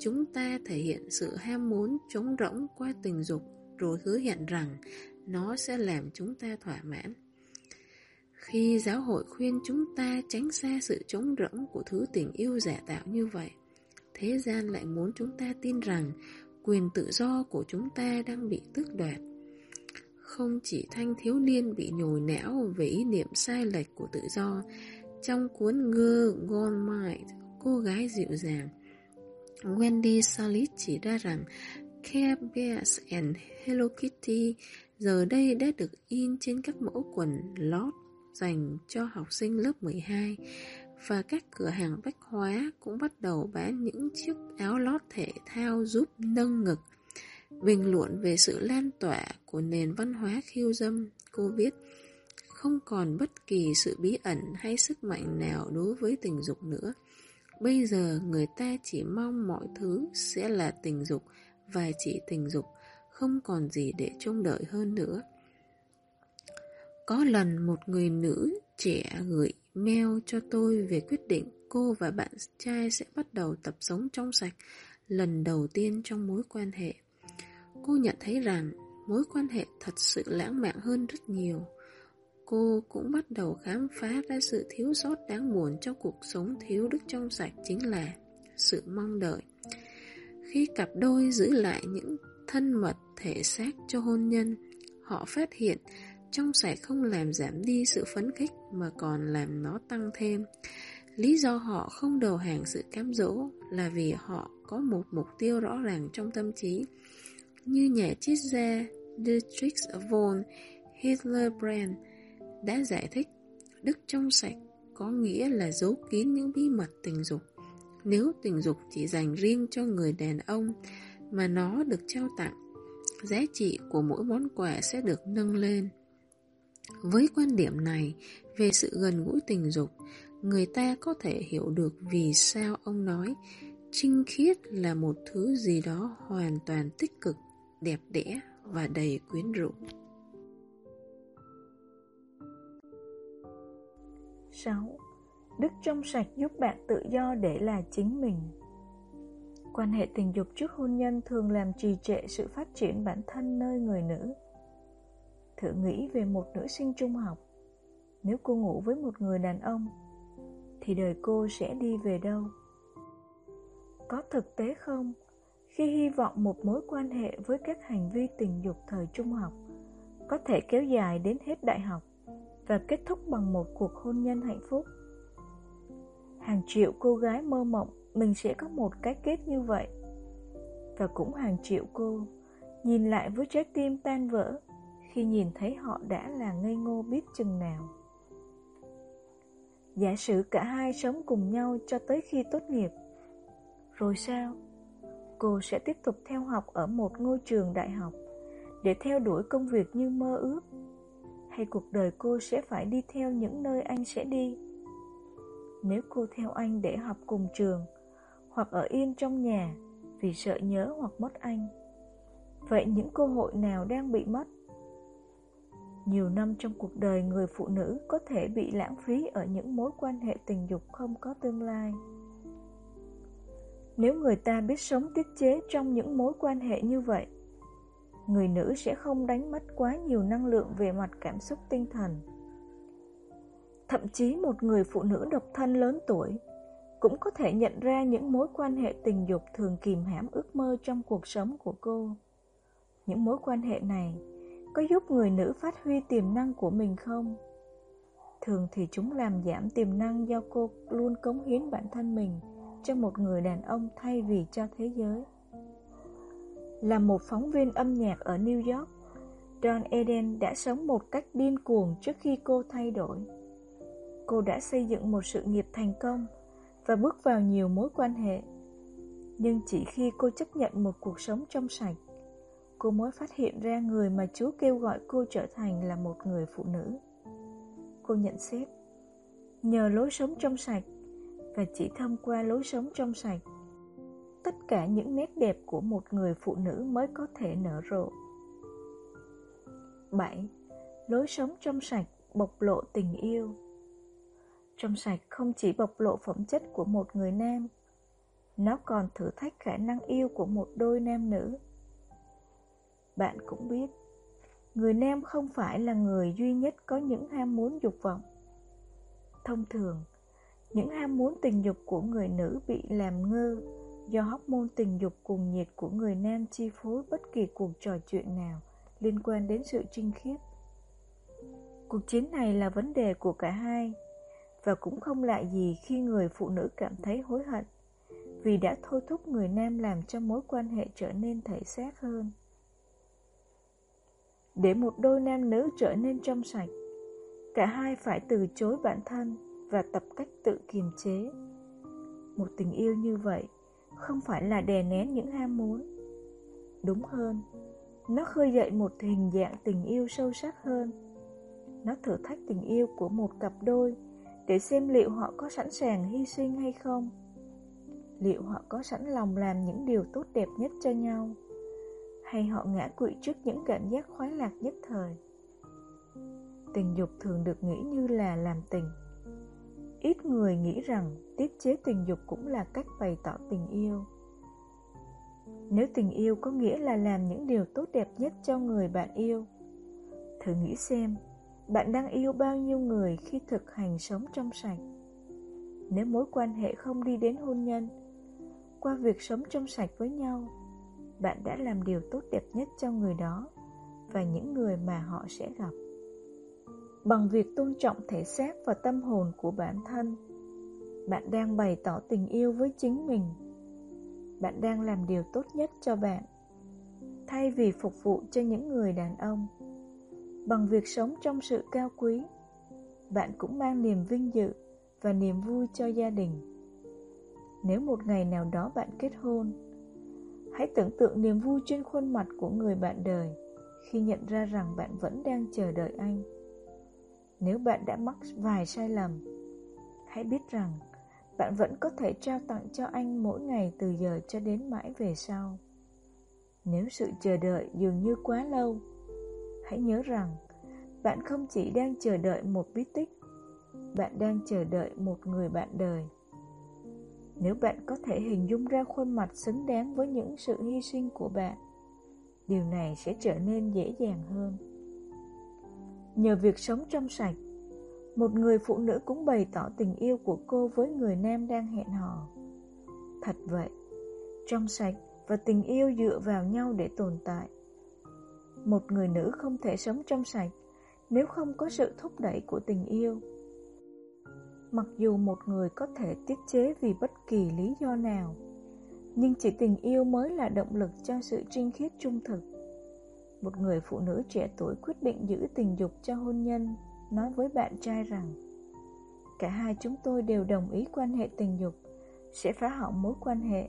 chúng ta thể hiện sự ham muốn trống rỗng qua tình dục rồi hứa hẹn rằng nó sẽ làm chúng ta thỏa mãn. Khi giáo hội khuyên chúng ta tránh xa sự trống rỗng của thứ tình yêu giả tạo như vậy, thế gian lại muốn chúng ta tin rằng quyền tự do của chúng ta đang bị tước đoạt. Không chỉ thanh thiếu niên bị nhồi não về ý niệm sai lệch của tự do, trong cuốn Ngơ Gone Might, cô gái dịu dàng, Wendy Salit chỉ ra rằng Care Bears and Hello Kitty giờ đây đã được in trên các mẫu quần lót dành cho học sinh lớp 12 và các cửa hàng bách hóa cũng bắt đầu bán những chiếc áo lót thể thao giúp nâng ngực. Bình luận về sự lan tỏa của nền văn hóa khiêu dâm, cô viết không còn bất kỳ sự bí ẩn hay sức mạnh nào đối với tình dục nữa. Bây giờ người ta chỉ mong mọi thứ sẽ là tình dục và chỉ tình dục, không còn gì để trông đợi hơn nữa. Có lần một người nữ trẻ gửi mail cho tôi về quyết định cô và bạn trai sẽ bắt đầu tập sống trong sạch lần đầu tiên trong mối quan hệ. Cô nhận thấy rằng mối quan hệ thật sự lãng mạn hơn rất nhiều. Cô cũng bắt đầu khám phá ra sự thiếu sót đáng buồn trong cuộc sống thiếu đức trong sạch chính là sự mong đợi. Khi cặp đôi giữ lại những thân mật thể xác cho hôn nhân, họ phát hiện trong sạch không làm giảm đi sự phấn khích mà còn làm nó tăng thêm. Lý do họ không đầu hàng sự cám dỗ là vì họ có một mục tiêu rõ ràng trong tâm trí. Như nhà triết gia Dietrich von hitlerbrand đã giải thích, đức trong sạch có nghĩa là giấu kín những bí mật tình dục. Nếu tình dục chỉ dành riêng cho người đàn ông mà nó được trao tặng, giá trị của mỗi món quà sẽ được nâng lên. Với quan điểm này về sự gần gũi tình dục, người ta có thể hiểu được vì sao ông nói trinh khiết là một thứ gì đó hoàn toàn tích cực, đẹp đẽ và đầy quyến rũ. Sáu, Đức trong sạch giúp bạn tự do để là chính mình. Quan hệ tình dục trước hôn nhân thường làm trì trệ sự phát triển bản thân nơi người nữ. Thử nghĩ về một nữ sinh trung học. Nếu cô ngủ với một người đàn ông, thì đời cô sẽ đi về đâu? Có thực tế không? Khi hy vọng một mối quan hệ với các hành vi tình dục thời trung học có thể kéo dài đến hết đại học và kết thúc bằng một cuộc hôn nhân hạnh phúc. Hàng triệu cô gái mơ mộng, mình sẽ có một cái kết như vậy. Và cũng hàng triệu cô nhìn lại với trái tim tan vỡ khi nhìn thấy họ đã là ngây ngô biết chừng nào. Giả sử cả hai sống cùng nhau cho tới khi tốt nghiệp. Rồi sao? Cô sẽ tiếp tục theo học ở một ngôi trường đại học để theo đuổi công việc như mơ ước hay cuộc đời cô sẽ phải đi theo những nơi anh sẽ đi. Nếu cô theo anh để học cùng trường, hoặc ở yên trong nhà vì sợ nhớ hoặc mất anh, vậy những cơ hội nào đang bị mất? Nhiều năm trong cuộc đời người phụ nữ có thể bị lãng phí ở những mối quan hệ tình dục không có tương lai. Nếu người ta biết sống tiết chế trong những mối quan hệ như vậy, người nữ sẽ không đánh mất quá nhiều năng lượng về mặt cảm xúc tinh thần. Thậm chí một người phụ nữ độc thân lớn tuổi cũng có thể nhận ra những mối quan hệ tình dục thường kìm hãm ước mơ trong cuộc sống của cô. Những mối quan hệ này có giúp người nữ phát huy tiềm năng của mình không? Thường thì chúng làm giảm tiềm năng do cô luôn cống hiến bản thân mình cho một người đàn ông thay vì cho thế giới. Là một phóng viên âm nhạc ở New York, John Eden đã sống một cách điên cuồng trước khi cô thay đổi. Cô đã xây dựng một sự nghiệp thành công và bước vào nhiều mối quan hệ. Nhưng chỉ khi cô chấp nhận một cuộc sống trong sạch, cô mới phát hiện ra người mà Chúa kêu gọi cô trở thành là một người phụ nữ. Cô nhận xét, nhờ lối sống trong sạch và chỉ thông qua lối sống trong sạch, tất cả những nét đẹp của một người phụ nữ mới có thể nở rộ. 7. Lối sống trong sạch bộc lộ tình yêu Trong sạch không chỉ bộc lộ phẩm chất của một người nam, nó còn thử thách khả năng yêu của một đôi nam nữ. Bạn cũng biết, người nam không phải là người duy nhất có những ham muốn dục vọng. Thông thường, những ham muốn tình dục của người nữ bị làm ngơ do hormone tình dục cùng nhiệt của người nam chi phối bất kỳ cuộc trò chuyện nào liên quan đến sự trinh khiết. Cuộc chiến này là vấn đề của cả hai và cũng không lạ gì khi người phụ nữ cảm thấy hối hận vì đã thôi thúc người nam làm cho mối quan hệ trở nên thể xác hơn. Để một đôi nam nữ trở nên trong sạch, cả hai phải từ chối bản thân và tập cách tự kiềm chế. Một tình yêu như vậy không phải là đè nén những ham muốn. Đúng hơn, nó khơi dậy một hình dạng tình yêu sâu sắc hơn. Nó thử thách tình yêu của một cặp đôi để xem liệu họ có sẵn sàng hy sinh hay không. Liệu họ có sẵn lòng làm những điều tốt đẹp nhất cho nhau hay họ ngã quỵ trước những cảm giác khoái lạc nhất thời. Tình dục thường được nghĩ như là làm tình. Ít người nghĩ rằng tiết chế tình dục cũng là cách bày tỏ tình yêu. Nếu tình yêu có nghĩa là làm những điều tốt đẹp nhất cho người bạn yêu, thử nghĩ xem bạn đang yêu bao nhiêu người khi thực hành sống trong sạch. Nếu mối quan hệ không đi đến hôn nhân, qua việc sống trong sạch với nhau, bạn đã làm điều tốt đẹp nhất cho người đó và những người mà họ sẽ gặp. Bằng việc tôn trọng thể xác và tâm hồn của bản thân, bạn đang bày tỏ tình yêu với chính mình. Bạn đang làm điều tốt nhất cho bạn, thay vì phục vụ cho những người đàn ông. Bằng việc sống trong sự cao quý, bạn cũng mang niềm vinh dự và niềm vui cho gia đình. Nếu một ngày nào đó bạn kết hôn, hãy tưởng tượng niềm vui trên khuôn mặt của người bạn đời khi nhận ra rằng bạn vẫn đang chờ đợi anh. Nếu bạn đã mắc vài sai lầm, hãy biết rằng bạn vẫn có thể trao tặng cho anh mỗi ngày từ giờ cho đến mãi về sau. Nếu sự chờ đợi dường như quá lâu, hãy nhớ rằng bạn không chỉ đang chờ đợi một bí tích, bạn đang chờ đợi một người bạn đời. Nếu bạn có thể hình dung ra khuôn mặt xứng đáng với những sự hy sinh của bạn, điều này sẽ trở nên dễ dàng hơn. Nhờ việc sống trong sạch, một người phụ nữ cũng bày tỏ tình yêu của cô với người nam đang hẹn hò. Thật vậy, trong sạch và tình yêu dựa vào nhau để tồn tại. Một người nữ không thể sống trong sạch nếu không có sự thúc đẩy của tình yêu. Mặc dù một người có thể tiết chế vì bất kỳ lý do nào, nhưng chỉ tình yêu mới là động lực cho sự trinh khiết trung thực. Một người phụ nữ trẻ tuổi quyết định giữ tình dục cho hôn nhân, nói với bạn trai rằng Cả hai chúng tôi đều đồng ý quan hệ tình dục sẽ phá hỏng mối quan hệ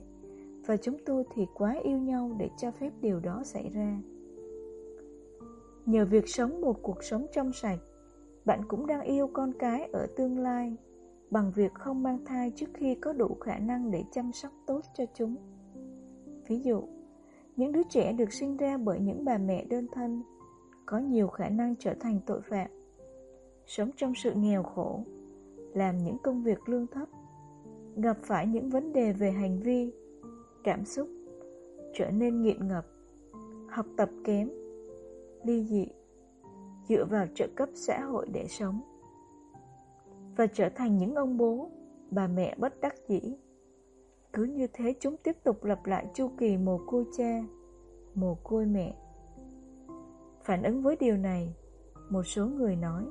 và chúng tôi thì quá yêu nhau để cho phép điều đó xảy ra. Nhờ việc sống một cuộc sống trong sạch, bạn cũng đang yêu con cái ở tương lai bằng việc không mang thai trước khi có đủ khả năng để chăm sóc tốt cho chúng. Ví dụ, những đứa trẻ được sinh ra bởi những bà mẹ đơn thân có nhiều khả năng trở thành tội phạm, sống trong sự nghèo khổ, làm những công việc lương thấp, gặp phải những vấn đề về hành vi, cảm xúc, trở nên nghiện ngập, học tập kém, ly dị, dựa vào trợ cấp xã hội để sống và trở thành những ông bố, bà mẹ bất đắc dĩ. Cứ như thế chúng tiếp tục lặp lại chu kỳ mồ côi cha, mồ côi mẹ. Phản ứng với điều này, một số người nói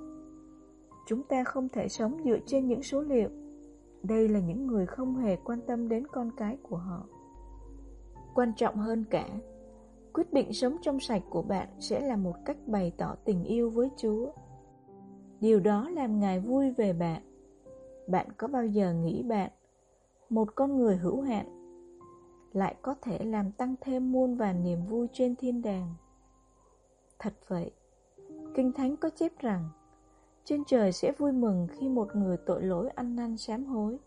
Chúng ta không thể sống dựa trên những số liệu Đây là những người không hề quan tâm đến con cái của họ Quan trọng hơn cả Quyết định sống trong sạch của bạn sẽ là một cách bày tỏ tình yêu với Chúa Điều đó làm Ngài vui về bạn. Bạn có bao giờ nghĩ bạn, một con người hữu hạn, lại có thể làm tăng thêm muôn và niềm vui trên thiên đàng? Thật vậy, Kinh Thánh có chép rằng, trên trời sẽ vui mừng khi một người tội lỗi ăn năn sám hối.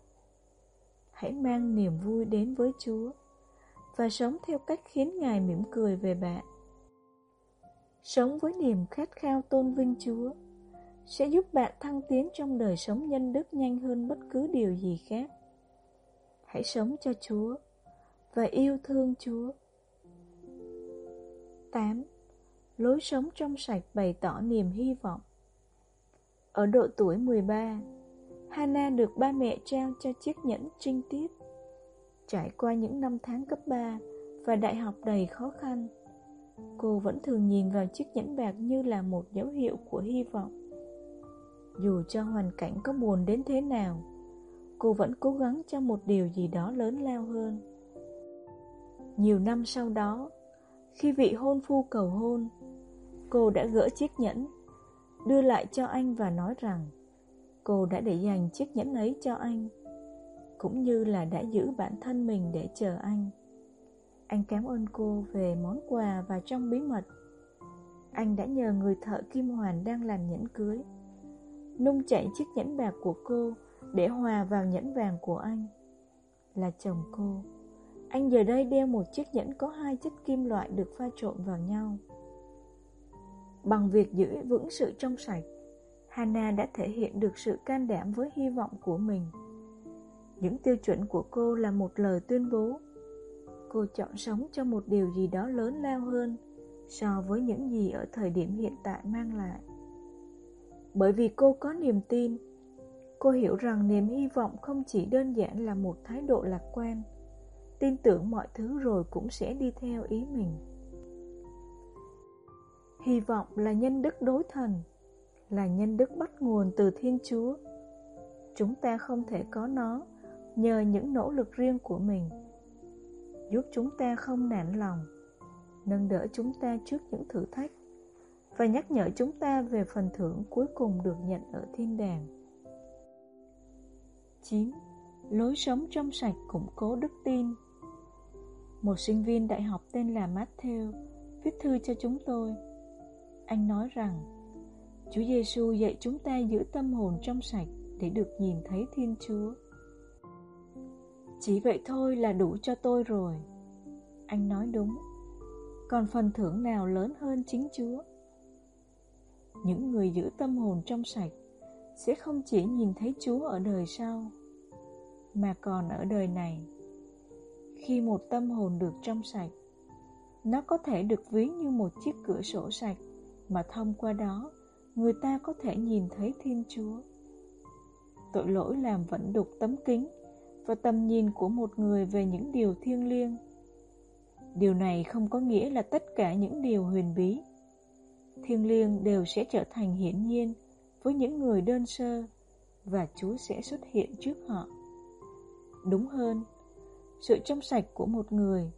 Hãy mang niềm vui đến với Chúa và sống theo cách khiến Ngài mỉm cười về bạn. Sống với niềm khát khao tôn vinh Chúa sẽ giúp bạn thăng tiến trong đời sống nhân đức nhanh hơn bất cứ điều gì khác. Hãy sống cho Chúa và yêu thương Chúa. 8. Lối sống trong sạch bày tỏ niềm hy vọng Ở độ tuổi 13, Hannah được ba mẹ trao cho chiếc nhẫn trinh tiết. Trải qua những năm tháng cấp 3 và đại học đầy khó khăn, cô vẫn thường nhìn vào chiếc nhẫn bạc như là một dấu hiệu của hy vọng. Dù cho hoàn cảnh có buồn đến thế nào, cô vẫn cố gắng cho một điều gì đó lớn lao hơn. Nhiều năm sau đó, khi vị hôn phu cầu hôn, cô đã gỡ chiếc nhẫn, đưa lại cho anh và nói rằng cô đã để dành chiếc nhẫn ấy cho anh, cũng như là đã giữ bản thân mình để chờ anh. Anh cảm ơn cô về món quà và trong bí mật, anh đã nhờ người thợ kim hoàn đang làm nhẫn cưới, nung chảy chiếc nhẫn bạc của cô để hòa vào nhẫn vàng của anh. Là chồng cô. Anh giờ đây đeo một chiếc nhẫn có hai chất kim loại được pha trộn vào nhau. Bằng việc giữ vững sự trong sạch, Hannah đã thể hiện được sự can đảm với hy vọng của mình. Những tiêu chuẩn của cô là một lời tuyên bố. Cô chọn sống cho một điều gì đó lớn lao hơn so với những gì ở thời điểm hiện tại mang lại. Bởi vì cô có niềm tin, cô hiểu rằng niềm hy vọng không chỉ đơn giản là một thái độ lạc quan, tin tưởng mọi thứ rồi cũng sẽ đi theo ý mình. Hy vọng là nhân đức đối thần, là nhân đức bắt nguồn từ Thiên Chúa. Chúng ta không thể có nó nhờ những nỗ lực riêng của mình, giúp chúng ta không nản lòng, nâng đỡ chúng ta trước những thử thách và nhắc nhở chúng ta về phần thưởng cuối cùng được nhận ở thiên đàng. 9. Lối sống trong sạch củng cố đức tin Một sinh viên đại học tên là Matthew viết thư cho chúng tôi. Anh nói rằng, Chúa Giêsu dạy chúng ta giữ tâm hồn trong sạch để được nhìn thấy Thiên Chúa. Chỉ vậy thôi là đủ cho tôi rồi. Anh nói đúng. Còn phần thưởng nào lớn hơn chính Chúa? Những người giữ tâm hồn trong sạch sẽ không chỉ nhìn thấy Chúa ở đời sau, mà còn ở đời này. Khi một tâm hồn được trong sạch, nó có thể được ví như một chiếc cửa sổ sạch mà thông qua đó người ta có thể nhìn thấy Thiên Chúa. Tội lỗi làm vẫn đục tấm kính và tầm nhìn của một người về những điều thiêng liêng. Điều này không có nghĩa là tất cả những điều huyền bí thiêng liêng đều sẽ trở thành hiển nhiên với những người đơn sơ và Chúa sẽ xuất hiện trước họ. Đúng hơn, sự trong sạch của một người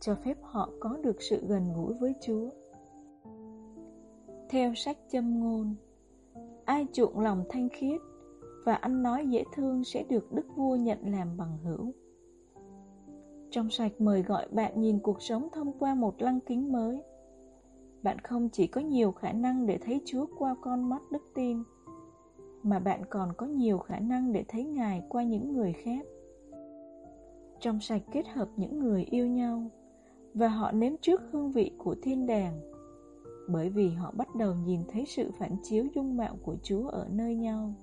cho phép họ có được sự gần gũi với Chúa. Theo sách châm ngôn, ai chuộng lòng thanh khiết và ăn nói dễ thương sẽ được Đức Vua nhận làm bằng hữu. Trong sạch mời gọi bạn nhìn cuộc sống thông qua một lăng kính mới bạn không chỉ có nhiều khả năng để thấy Chúa qua con mắt đức tin, mà bạn còn có nhiều khả năng để thấy Ngài qua những người khác. Trong sạch kết hợp những người yêu nhau, và họ nếm trước hương vị của thiên đàng, bởi vì họ bắt đầu nhìn thấy sự phản chiếu dung mạo của Chúa ở nơi nhau.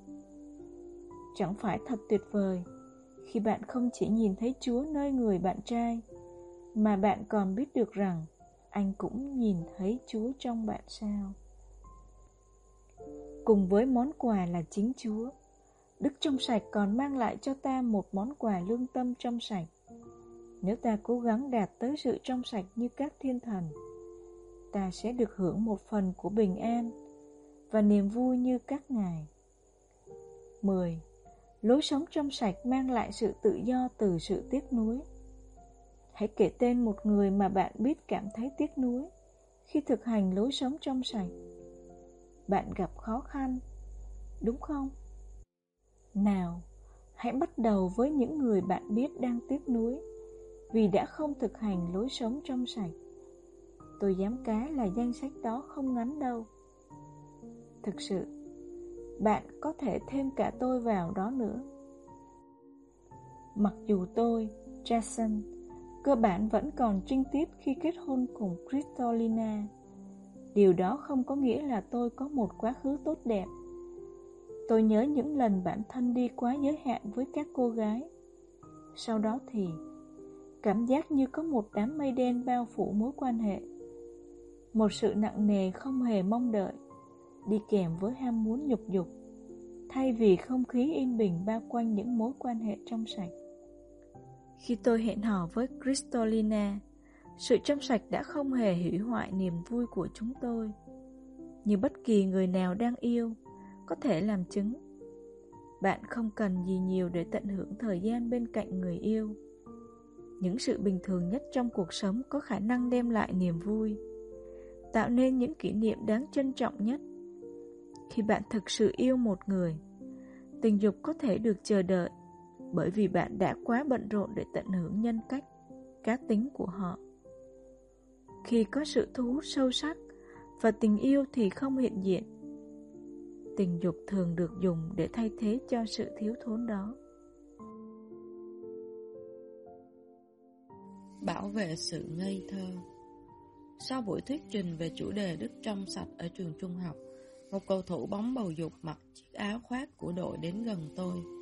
Chẳng phải thật tuyệt vời khi bạn không chỉ nhìn thấy Chúa nơi người bạn trai, mà bạn còn biết được rằng anh cũng nhìn thấy Chúa trong bạn sao? Cùng với món quà là chính Chúa, Đức trong sạch còn mang lại cho ta một món quà lương tâm trong sạch. Nếu ta cố gắng đạt tới sự trong sạch như các thiên thần, ta sẽ được hưởng một phần của bình an và niềm vui như các ngài. 10. Lối sống trong sạch mang lại sự tự do từ sự tiếc nuối. Hãy kể tên một người mà bạn biết cảm thấy tiếc nuối khi thực hành lối sống trong sạch. Bạn gặp khó khăn, đúng không? Nào, hãy bắt đầu với những người bạn biết đang tiếc nuối vì đã không thực hành lối sống trong sạch. Tôi dám cá là danh sách đó không ngắn đâu. Thực sự, bạn có thể thêm cả tôi vào đó nữa. Mặc dù tôi, Jason, cơ bản vẫn còn trinh tiết khi kết hôn cùng Cristolina. Điều đó không có nghĩa là tôi có một quá khứ tốt đẹp. Tôi nhớ những lần bản thân đi quá giới hạn với các cô gái. Sau đó thì, cảm giác như có một đám mây đen bao phủ mối quan hệ. Một sự nặng nề không hề mong đợi, đi kèm với ham muốn nhục dục, thay vì không khí yên bình bao quanh những mối quan hệ trong sạch. Khi tôi hẹn hò với Cristolina, sự trong sạch đã không hề hủy hoại niềm vui của chúng tôi. Như bất kỳ người nào đang yêu, có thể làm chứng. Bạn không cần gì nhiều để tận hưởng thời gian bên cạnh người yêu. Những sự bình thường nhất trong cuộc sống có khả năng đem lại niềm vui, tạo nên những kỷ niệm đáng trân trọng nhất. Khi bạn thực sự yêu một người, tình dục có thể được chờ đợi bởi vì bạn đã quá bận rộn để tận hưởng nhân cách, cá tính của họ. Khi có sự thu hút sâu sắc và tình yêu thì không hiện diện, tình dục thường được dùng để thay thế cho sự thiếu thốn đó. Bảo vệ sự ngây thơ Sau buổi thuyết trình về chủ đề Đức trong sạch ở trường trung học, một cầu thủ bóng bầu dục mặc chiếc áo khoác của đội đến gần tôi.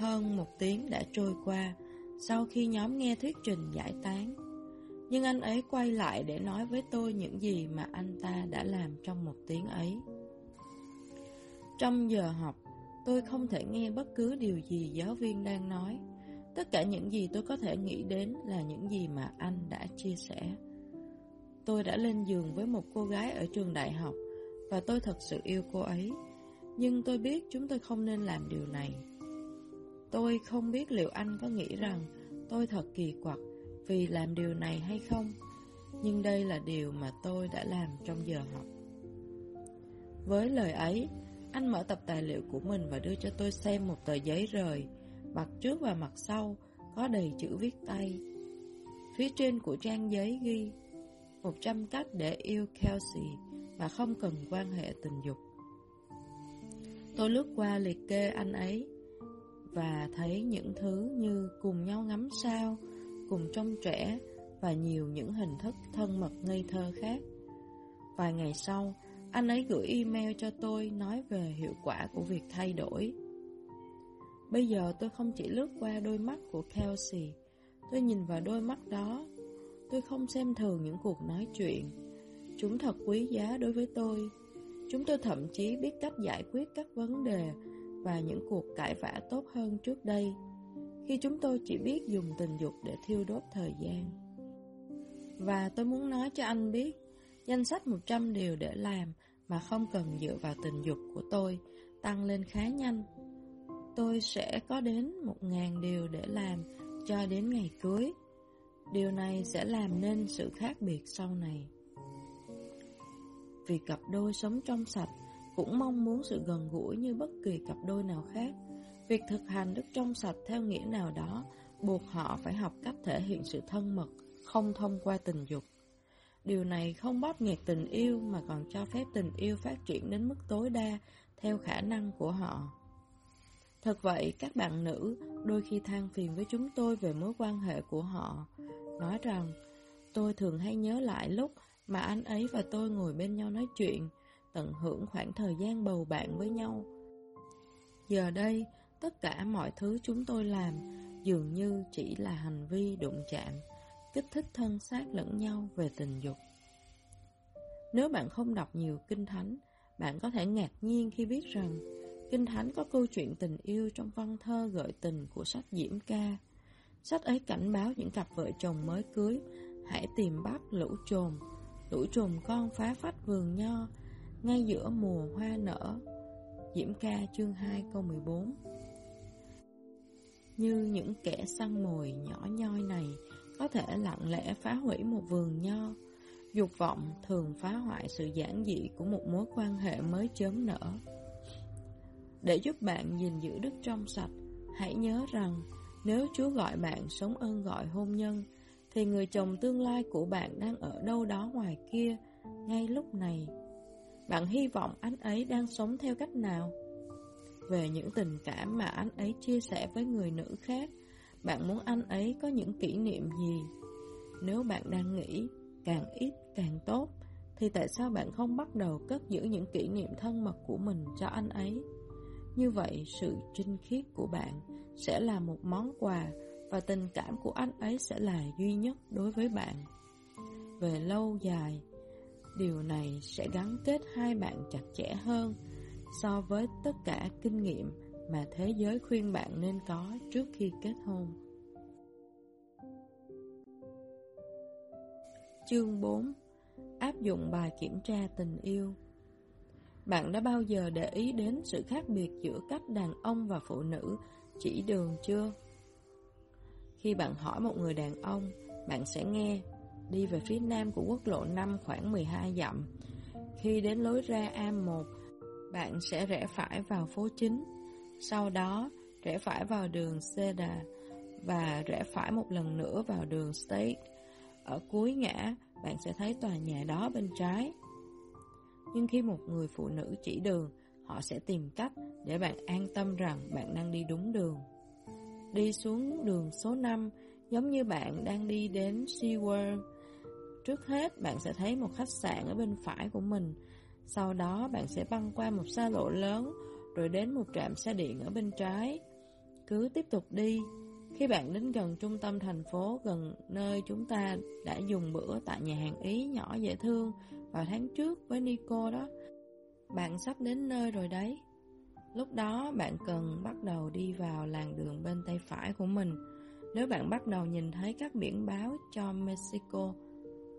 Hơn một tiếng đã trôi qua sau khi nhóm nghe thuyết trình giải tán. Nhưng anh ấy quay lại để nói với tôi những gì mà anh ta đã làm trong một tiếng ấy. Trong giờ học, tôi không thể nghe bất cứ điều gì giáo viên đang nói. Tất cả những gì tôi có thể nghĩ đến là những gì mà anh đã chia sẻ. Tôi đã lên giường với một cô gái ở trường đại học và tôi thật sự yêu cô ấy. Nhưng tôi biết chúng tôi không nên làm điều này. Tôi không biết liệu anh có nghĩ rằng tôi thật kỳ quặc vì làm điều này hay không, nhưng đây là điều mà tôi đã làm trong giờ học. Với lời ấy, anh mở tập tài liệu của mình và đưa cho tôi xem một tờ giấy rời, mặt trước và mặt sau có đầy chữ viết tay. Phía trên của trang giấy ghi 100 cách để yêu Kelsey mà không cần quan hệ tình dục. Tôi lướt qua liệt kê anh ấy và thấy những thứ như cùng nhau ngắm sao, cùng trông trẻ và nhiều những hình thức thân mật ngây thơ khác. Vài ngày sau, anh ấy gửi email cho tôi nói về hiệu quả của việc thay đổi. Bây giờ tôi không chỉ lướt qua đôi mắt của Kelsey, tôi nhìn vào đôi mắt đó. Tôi không xem thường những cuộc nói chuyện. Chúng thật quý giá đối với tôi. Chúng tôi thậm chí biết cách giải quyết các vấn đề và những cuộc cãi vã tốt hơn trước đây, khi chúng tôi chỉ biết dùng tình dục để thiêu đốt thời gian. Và tôi muốn nói cho anh biết, danh sách 100 điều để làm mà không cần dựa vào tình dục của tôi tăng lên khá nhanh. Tôi sẽ có đến 1.000 điều để làm cho đến ngày cưới. Điều này sẽ làm nên sự khác biệt sau này. Vì cặp đôi sống trong sạch cũng mong muốn sự gần gũi như bất kỳ cặp đôi nào khác. Việc thực hành đức trong sạch theo nghĩa nào đó buộc họ phải học cách thể hiện sự thân mật, không thông qua tình dục. Điều này không bóp nghẹt tình yêu mà còn cho phép tình yêu phát triển đến mức tối đa theo khả năng của họ. Thật vậy, các bạn nữ đôi khi than phiền với chúng tôi về mối quan hệ của họ, nói rằng tôi thường hay nhớ lại lúc mà anh ấy và tôi ngồi bên nhau nói chuyện, tận hưởng khoảng thời gian bầu bạn với nhau. Giờ đây, tất cả mọi thứ chúng tôi làm dường như chỉ là hành vi đụng chạm, kích thích thân xác lẫn nhau về tình dục. Nếu bạn không đọc nhiều kinh thánh, bạn có thể ngạc nhiên khi biết rằng Kinh Thánh có câu chuyện tình yêu trong văn thơ gợi tình của sách Diễm Ca. Sách ấy cảnh báo những cặp vợ chồng mới cưới hãy tìm bắt lũ trồn, lũ trồn con phá phách vườn nho ngay giữa mùa hoa nở. Diễm ca chương 2 câu 14 Như những kẻ săn mồi nhỏ nhoi này có thể lặng lẽ phá hủy một vườn nho, dục vọng thường phá hoại sự giản dị của một mối quan hệ mới chớm nở. Để giúp bạn gìn giữ đức trong sạch, hãy nhớ rằng nếu Chúa gọi bạn sống ơn gọi hôn nhân, thì người chồng tương lai của bạn đang ở đâu đó ngoài kia, ngay lúc này. Bạn hy vọng anh ấy đang sống theo cách nào? Về những tình cảm mà anh ấy chia sẻ với người nữ khác, bạn muốn anh ấy có những kỷ niệm gì? Nếu bạn đang nghĩ càng ít càng tốt, thì tại sao bạn không bắt đầu cất giữ những kỷ niệm thân mật của mình cho anh ấy? Như vậy, sự trinh khiết của bạn sẽ là một món quà và tình cảm của anh ấy sẽ là duy nhất đối với bạn. Về lâu dài, Điều này sẽ gắn kết hai bạn chặt chẽ hơn so với tất cả kinh nghiệm mà thế giới khuyên bạn nên có trước khi kết hôn. Chương 4 Áp dụng bài kiểm tra tình yêu Bạn đã bao giờ để ý đến sự khác biệt giữa cách đàn ông và phụ nữ chỉ đường chưa? Khi bạn hỏi một người đàn ông, bạn sẽ nghe đi về phía nam của quốc lộ 5 khoảng 12 dặm. Khi đến lối ra A1, bạn sẽ rẽ phải vào phố chính. Sau đó, rẽ phải vào đường Seda và rẽ phải một lần nữa vào đường State. Ở cuối ngã, bạn sẽ thấy tòa nhà đó bên trái. Nhưng khi một người phụ nữ chỉ đường, họ sẽ tìm cách để bạn an tâm rằng bạn đang đi đúng đường. Đi xuống đường số 5 giống như bạn đang đi đến SeaWorld. Trước hết bạn sẽ thấy một khách sạn ở bên phải của mình. Sau đó bạn sẽ băng qua một xa lộ lớn rồi đến một trạm xe điện ở bên trái. Cứ tiếp tục đi. Khi bạn đến gần trung tâm thành phố gần nơi chúng ta đã dùng bữa tại nhà hàng Ý nhỏ dễ thương vào tháng trước với Nico đó, bạn sắp đến nơi rồi đấy. Lúc đó bạn cần bắt đầu đi vào làn đường bên tay phải của mình. Nếu bạn bắt đầu nhìn thấy các biển báo cho Mexico,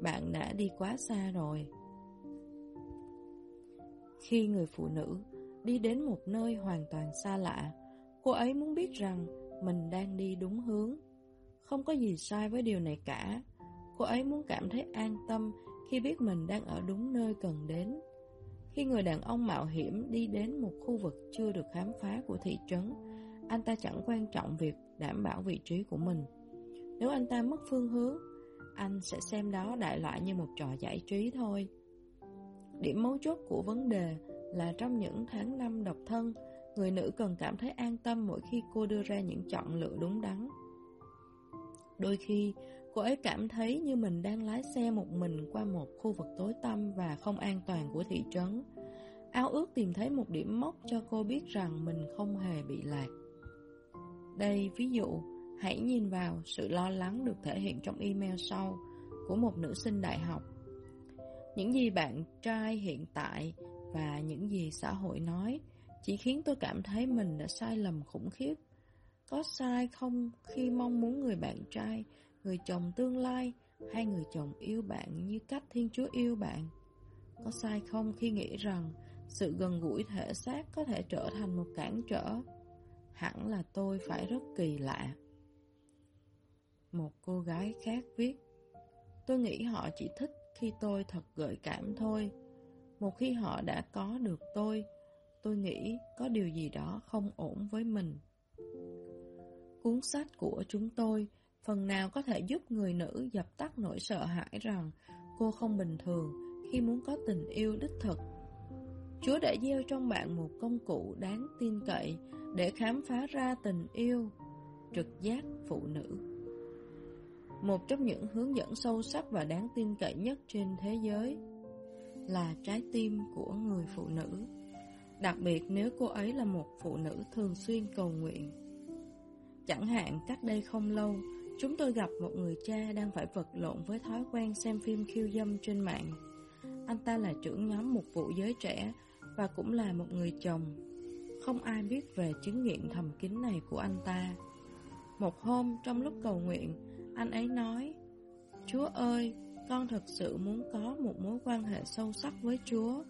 bạn đã đi quá xa rồi. Khi người phụ nữ đi đến một nơi hoàn toàn xa lạ, cô ấy muốn biết rằng mình đang đi đúng hướng. Không có gì sai với điều này cả. Cô ấy muốn cảm thấy an tâm khi biết mình đang ở đúng nơi cần đến. Khi người đàn ông mạo hiểm đi đến một khu vực chưa được khám phá của thị trấn, anh ta chẳng quan trọng việc đảm bảo vị trí của mình. Nếu anh ta mất phương hướng, anh sẽ xem đó đại loại như một trò giải trí thôi. Điểm mấu chốt của vấn đề là trong những tháng năm độc thân, người nữ cần cảm thấy an tâm mỗi khi cô đưa ra những chọn lựa đúng đắn. Đôi khi, cô ấy cảm thấy như mình đang lái xe một mình qua một khu vực tối tăm và không an toàn của thị trấn. Ao ước tìm thấy một điểm mốc cho cô biết rằng mình không hề bị lạc. Đây ví dụ, hãy nhìn vào sự lo lắng được thể hiện trong email sau của một nữ sinh đại học. Những gì bạn trai hiện tại và những gì xã hội nói chỉ khiến tôi cảm thấy mình đã sai lầm khủng khiếp. Có sai không khi mong muốn người bạn trai, người chồng tương lai hay người chồng yêu bạn như cách Thiên Chúa yêu bạn? Có sai không khi nghĩ rằng sự gần gũi thể xác có thể trở thành một cản trở? Hẳn là tôi phải rất kỳ lạ. Một cô gái khác viết Tôi nghĩ họ chỉ thích khi tôi thật gợi cảm thôi. Một khi họ đã có được tôi, tôi nghĩ có điều gì đó không ổn với mình. Cuốn sách của chúng tôi phần nào có thể giúp người nữ dập tắt nỗi sợ hãi rằng cô không bình thường khi muốn có tình yêu đích thực. Chúa đã gieo trong bạn một công cụ đáng tin cậy để khám phá ra tình yêu, trực giác phụ nữ. Một trong những hướng dẫn sâu sắc và đáng tin cậy nhất trên thế giới là trái tim của người phụ nữ. Đặc biệt nếu cô ấy là một phụ nữ thường xuyên cầu nguyện. Chẳng hạn cách đây không lâu, chúng tôi gặp một người cha đang phải vật lộn với thói quen xem phim khiêu dâm trên mạng. Anh ta là trưởng nhóm một vụ giới trẻ và cũng là một người chồng. Không ai biết về chứng nghiện thầm kín này của anh ta. Một hôm trong lúc cầu nguyện, anh ấy nói Chúa ơi, con thật sự muốn có một mối quan hệ sâu sắc với Chúa.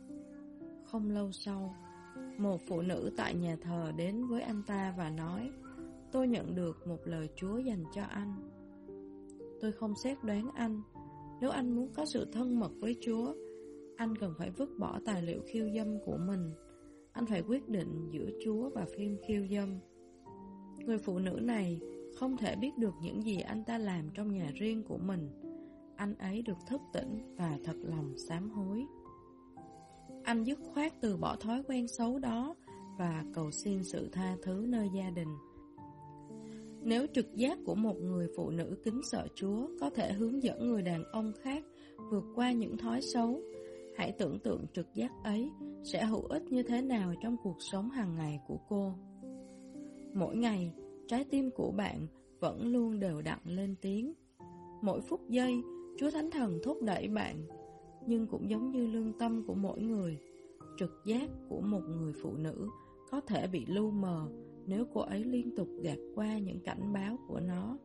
Không lâu sau, một phụ nữ tại nhà thờ đến với anh ta và nói Tôi nhận được một lời Chúa dành cho anh. Tôi không xét đoán anh. Nếu anh muốn có sự thân mật với Chúa, anh cần phải vứt bỏ tài liệu khiêu dâm của mình. Anh phải quyết định giữa Chúa và phim khiêu dâm. Người phụ nữ này không thể biết được những gì anh ta làm trong nhà riêng của mình. Anh ấy được thức tỉnh và thật lòng sám hối. Anh dứt khoát từ bỏ thói quen xấu đó và cầu xin sự tha thứ nơi gia đình. Nếu trực giác của một người phụ nữ kính sợ Chúa có thể hướng dẫn người đàn ông khác vượt qua những thói xấu, hãy tưởng tượng trực giác ấy sẽ hữu ích như thế nào trong cuộc sống hàng ngày của cô. Mỗi ngày, trái tim của bạn vẫn luôn đều đặn lên tiếng. Mỗi phút giây, Chúa Thánh Thần thúc đẩy bạn, nhưng cũng giống như lương tâm của mỗi người, trực giác của một người phụ nữ có thể bị lu mờ nếu cô ấy liên tục gạt qua những cảnh báo của nó.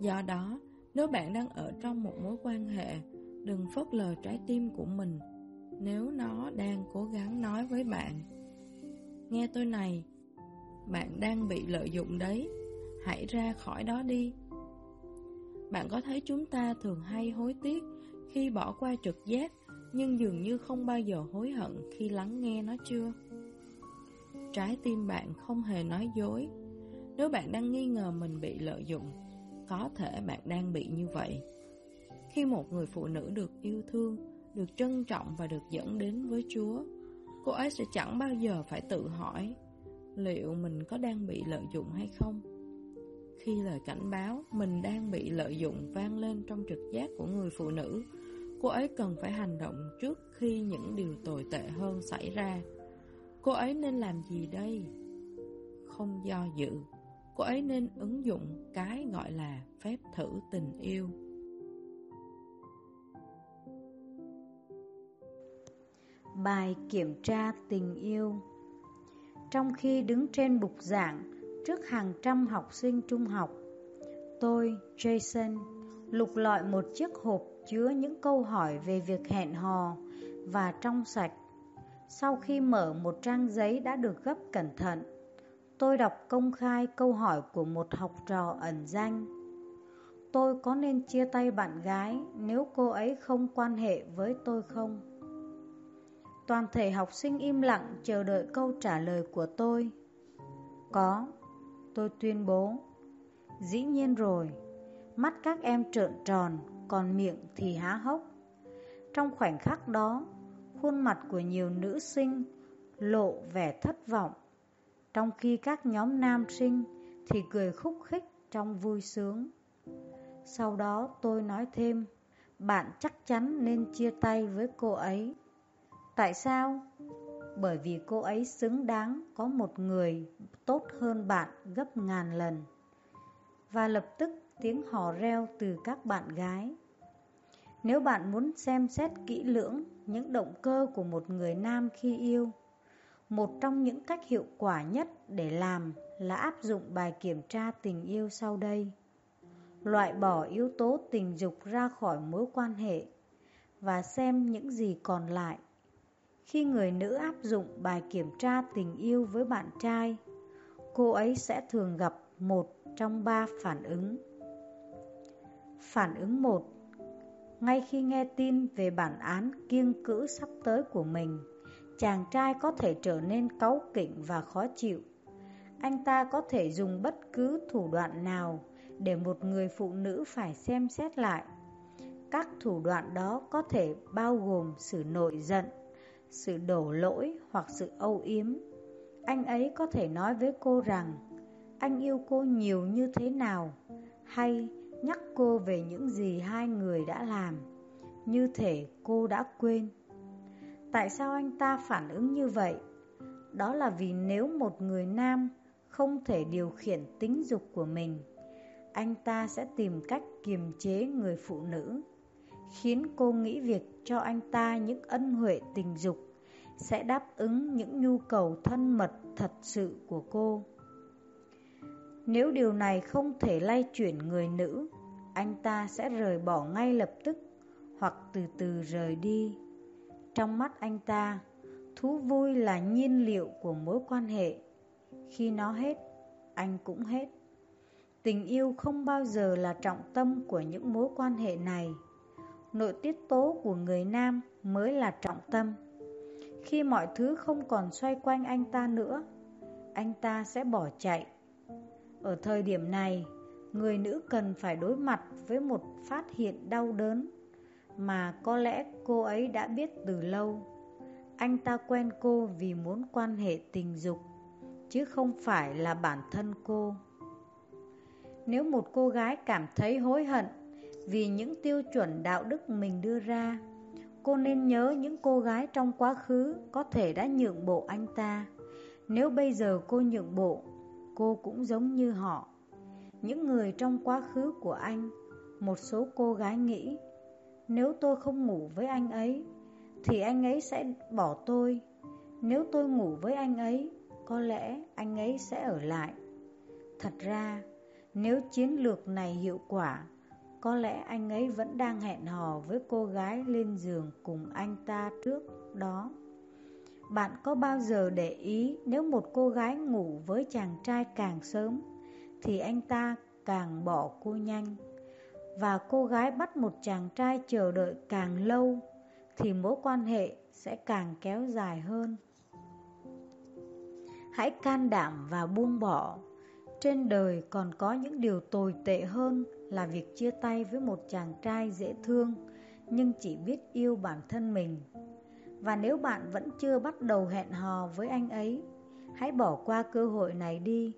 Do đó, nếu bạn đang ở trong một mối quan hệ, đừng phớt lờ trái tim của mình. nếu nó đang cố gắng nói với bạn Nghe tôi này bạn đang bị lợi dụng đấy. Hãy ra khỏi đó đi. Bạn có thấy chúng ta thường hay hối tiếc Khi bỏ qua trực giác, Nhưng dường như không bao giờ hối hận Khi lắng nghe nó chưa? Trái tim bạn không hề nói dối. Nếu bạn đang nghi ngờ mình bị lợi dụng, Có thể bạn đang bị như vậy. Khi một người phụ nữ được yêu thương, Được trân trọng và được dẫn đến với Chúa, Cô ấy sẽ chẳng bao giờ phải tự hỏi Liệu mình có đang bị lợi dụng hay không? Khi lời cảnh báo, Mình đang bị lợi dụng vang lên trong trực giác của người phụ nữ. Cô ấy cần phải hành động trước khi những điều tồi tệ hơn xảy ra. Cô ấy nên làm gì đây? Không do dự. Cô ấy nên ứng dụng cái gọi là phép thử tình yêu. Bài kiểm tra tình yêu. Trong khi đứng trên bục giảng trước hàng trăm học sinh trung học Tôi, Jason, lục lọi một chiếc hộp chứa những câu hỏi về việc hẹn hò và trong sạch sau khi mở một trang giấy đã được gấp cẩn thận, tôi đọc công khai câu hỏi của một học trò ẩn danh. Tôi có nên chia tay bạn gái nếu cô ấy không quan hệ với tôi không? Toàn thể học sinh im lặng chờ đợi câu trả lời của tôi. Có, tôi tuyên bố. Dĩ nhiên rồi, mắt các em trợn tròn, còn miệng thì há hốc. Trong khoảnh khắc đó, khuôn mặt của nhiều nữ sinh lộ vẻ thất vọng, trong khi các nhóm nam sinh thì cười khúc khích trong vui sướng. Sau đó tôi nói thêm, bạn chắc chắn nên chia tay với cô ấy. Tại sao? Bởi vì cô ấy xứng đáng có một người tốt hơn bạn gấp ngàn lần. Và lập tức tiếng hò reo từ các bạn gái. Nếu bạn muốn xem xét kỹ lưỡng những động cơ của một người nam khi yêu, một trong những cách hiệu quả nhất để làm là áp dụng bài kiểm tra tình yêu sau đây. Loại bỏ yếu tố tình dục ra khỏi mối quan hệ và xem những gì còn lại. Khi người nữ áp dụng bài kiểm tra tình yêu với bạn trai, cô ấy sẽ thường gặp một trong ba phản ứng. Phản ứng một, ngay khi nghe tin về bản án kiêng cữ sắp tới của mình, chàng trai có thể trở nên cáu kỉnh và khó chịu. Anh ta có thể dùng bất cứ thủ đoạn nào để một người phụ nữ phải xem xét lại. Các thủ đoạn đó có thể bao gồm sự nổi giận, sự đổ lỗi hoặc sự âu yếm. Anh ấy có thể nói với cô rằng anh yêu cô nhiều như thế nào hay nhắc cô về những gì hai người đã làm, như thể cô đã quên. Tại sao anh ta phản ứng như vậy? Đó là vì nếu một người nam không thể điều khiển tính dục của mình, anh ta sẽ tìm cách kiềm chế người phụ nữ, khiến cô nghĩ việc cho anh ta những ân huệ tình dục sẽ đáp ứng những nhu cầu thân mật thật sự của cô. Nếu điều này không thể lay chuyển người nữ, anh ta sẽ rời bỏ ngay lập tức hoặc từ từ rời đi. Trong mắt anh ta, thú vui là nhiên liệu của mối quan hệ. Khi nó hết, anh cũng hết. Tình yêu không bao giờ là trọng tâm của những mối quan hệ này. Nội tiết tố của người nam mới là trọng tâm. Khi mọi thứ không còn xoay quanh anh ta nữa, anh ta sẽ bỏ chạy. Ở thời điểm này, người nữ cần phải đối mặt với một phát hiện đau đớn mà có lẽ cô ấy đã biết từ lâu. Anh ta quen cô vì muốn quan hệ tình dục, chứ không phải là bản thân cô. Nếu một cô gái cảm thấy hối hận vì những tiêu chuẩn đạo đức mình đưa ra, cô nên nhớ những cô gái trong quá khứ có thể đã nhượng bộ anh ta. Nếu bây giờ cô nhượng bộ, cô cũng giống như họ. Những người trong quá khứ của anh, một số cô gái nghĩ, nếu tôi không ngủ với anh ấy, thì anh ấy sẽ bỏ tôi. Nếu tôi ngủ với anh ấy, có lẽ anh ấy sẽ ở lại. Thật ra, nếu chiến lược này hiệu quả, có lẽ anh ấy vẫn đang hẹn hò với cô gái lên giường cùng anh ta trước đó. Bạn có bao giờ để ý nếu một cô gái ngủ với chàng trai càng sớm thì anh ta càng bỏ cô nhanh và cô gái bắt một chàng trai chờ đợi càng lâu thì mối quan hệ sẽ càng kéo dài hơn. Hãy can đảm và buông bỏ. Trên đời còn có những điều tồi tệ hơn là việc chia tay với một chàng trai dễ thương nhưng chỉ biết yêu bản thân mình. Và nếu bạn vẫn chưa bắt đầu hẹn hò với anh ấy, hãy bỏ qua cơ hội này đi.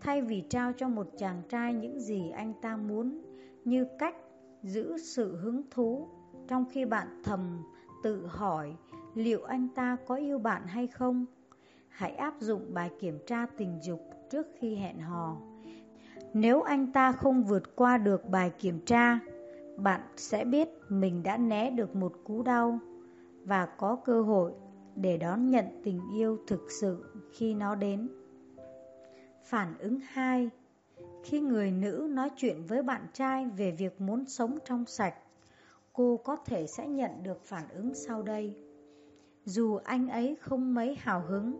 Thay vì trao cho một chàng trai những gì anh ta muốn, như cách giữ sự hứng thú, trong khi bạn thầm tự hỏi liệu anh ta có yêu bạn hay không. Hãy áp dụng bài kiểm tra tình dục trước khi hẹn hò. Nếu anh ta không vượt qua được bài kiểm tra, bạn sẽ biết mình đã né được một cú đau và có cơ hội để đón nhận tình yêu thực sự khi nó đến. Phản ứng 2 Khi người nữ nói chuyện với bạn trai về việc muốn sống trong sạch, cô có thể sẽ nhận được phản ứng sau đây. Dù anh ấy không mấy hào hứng,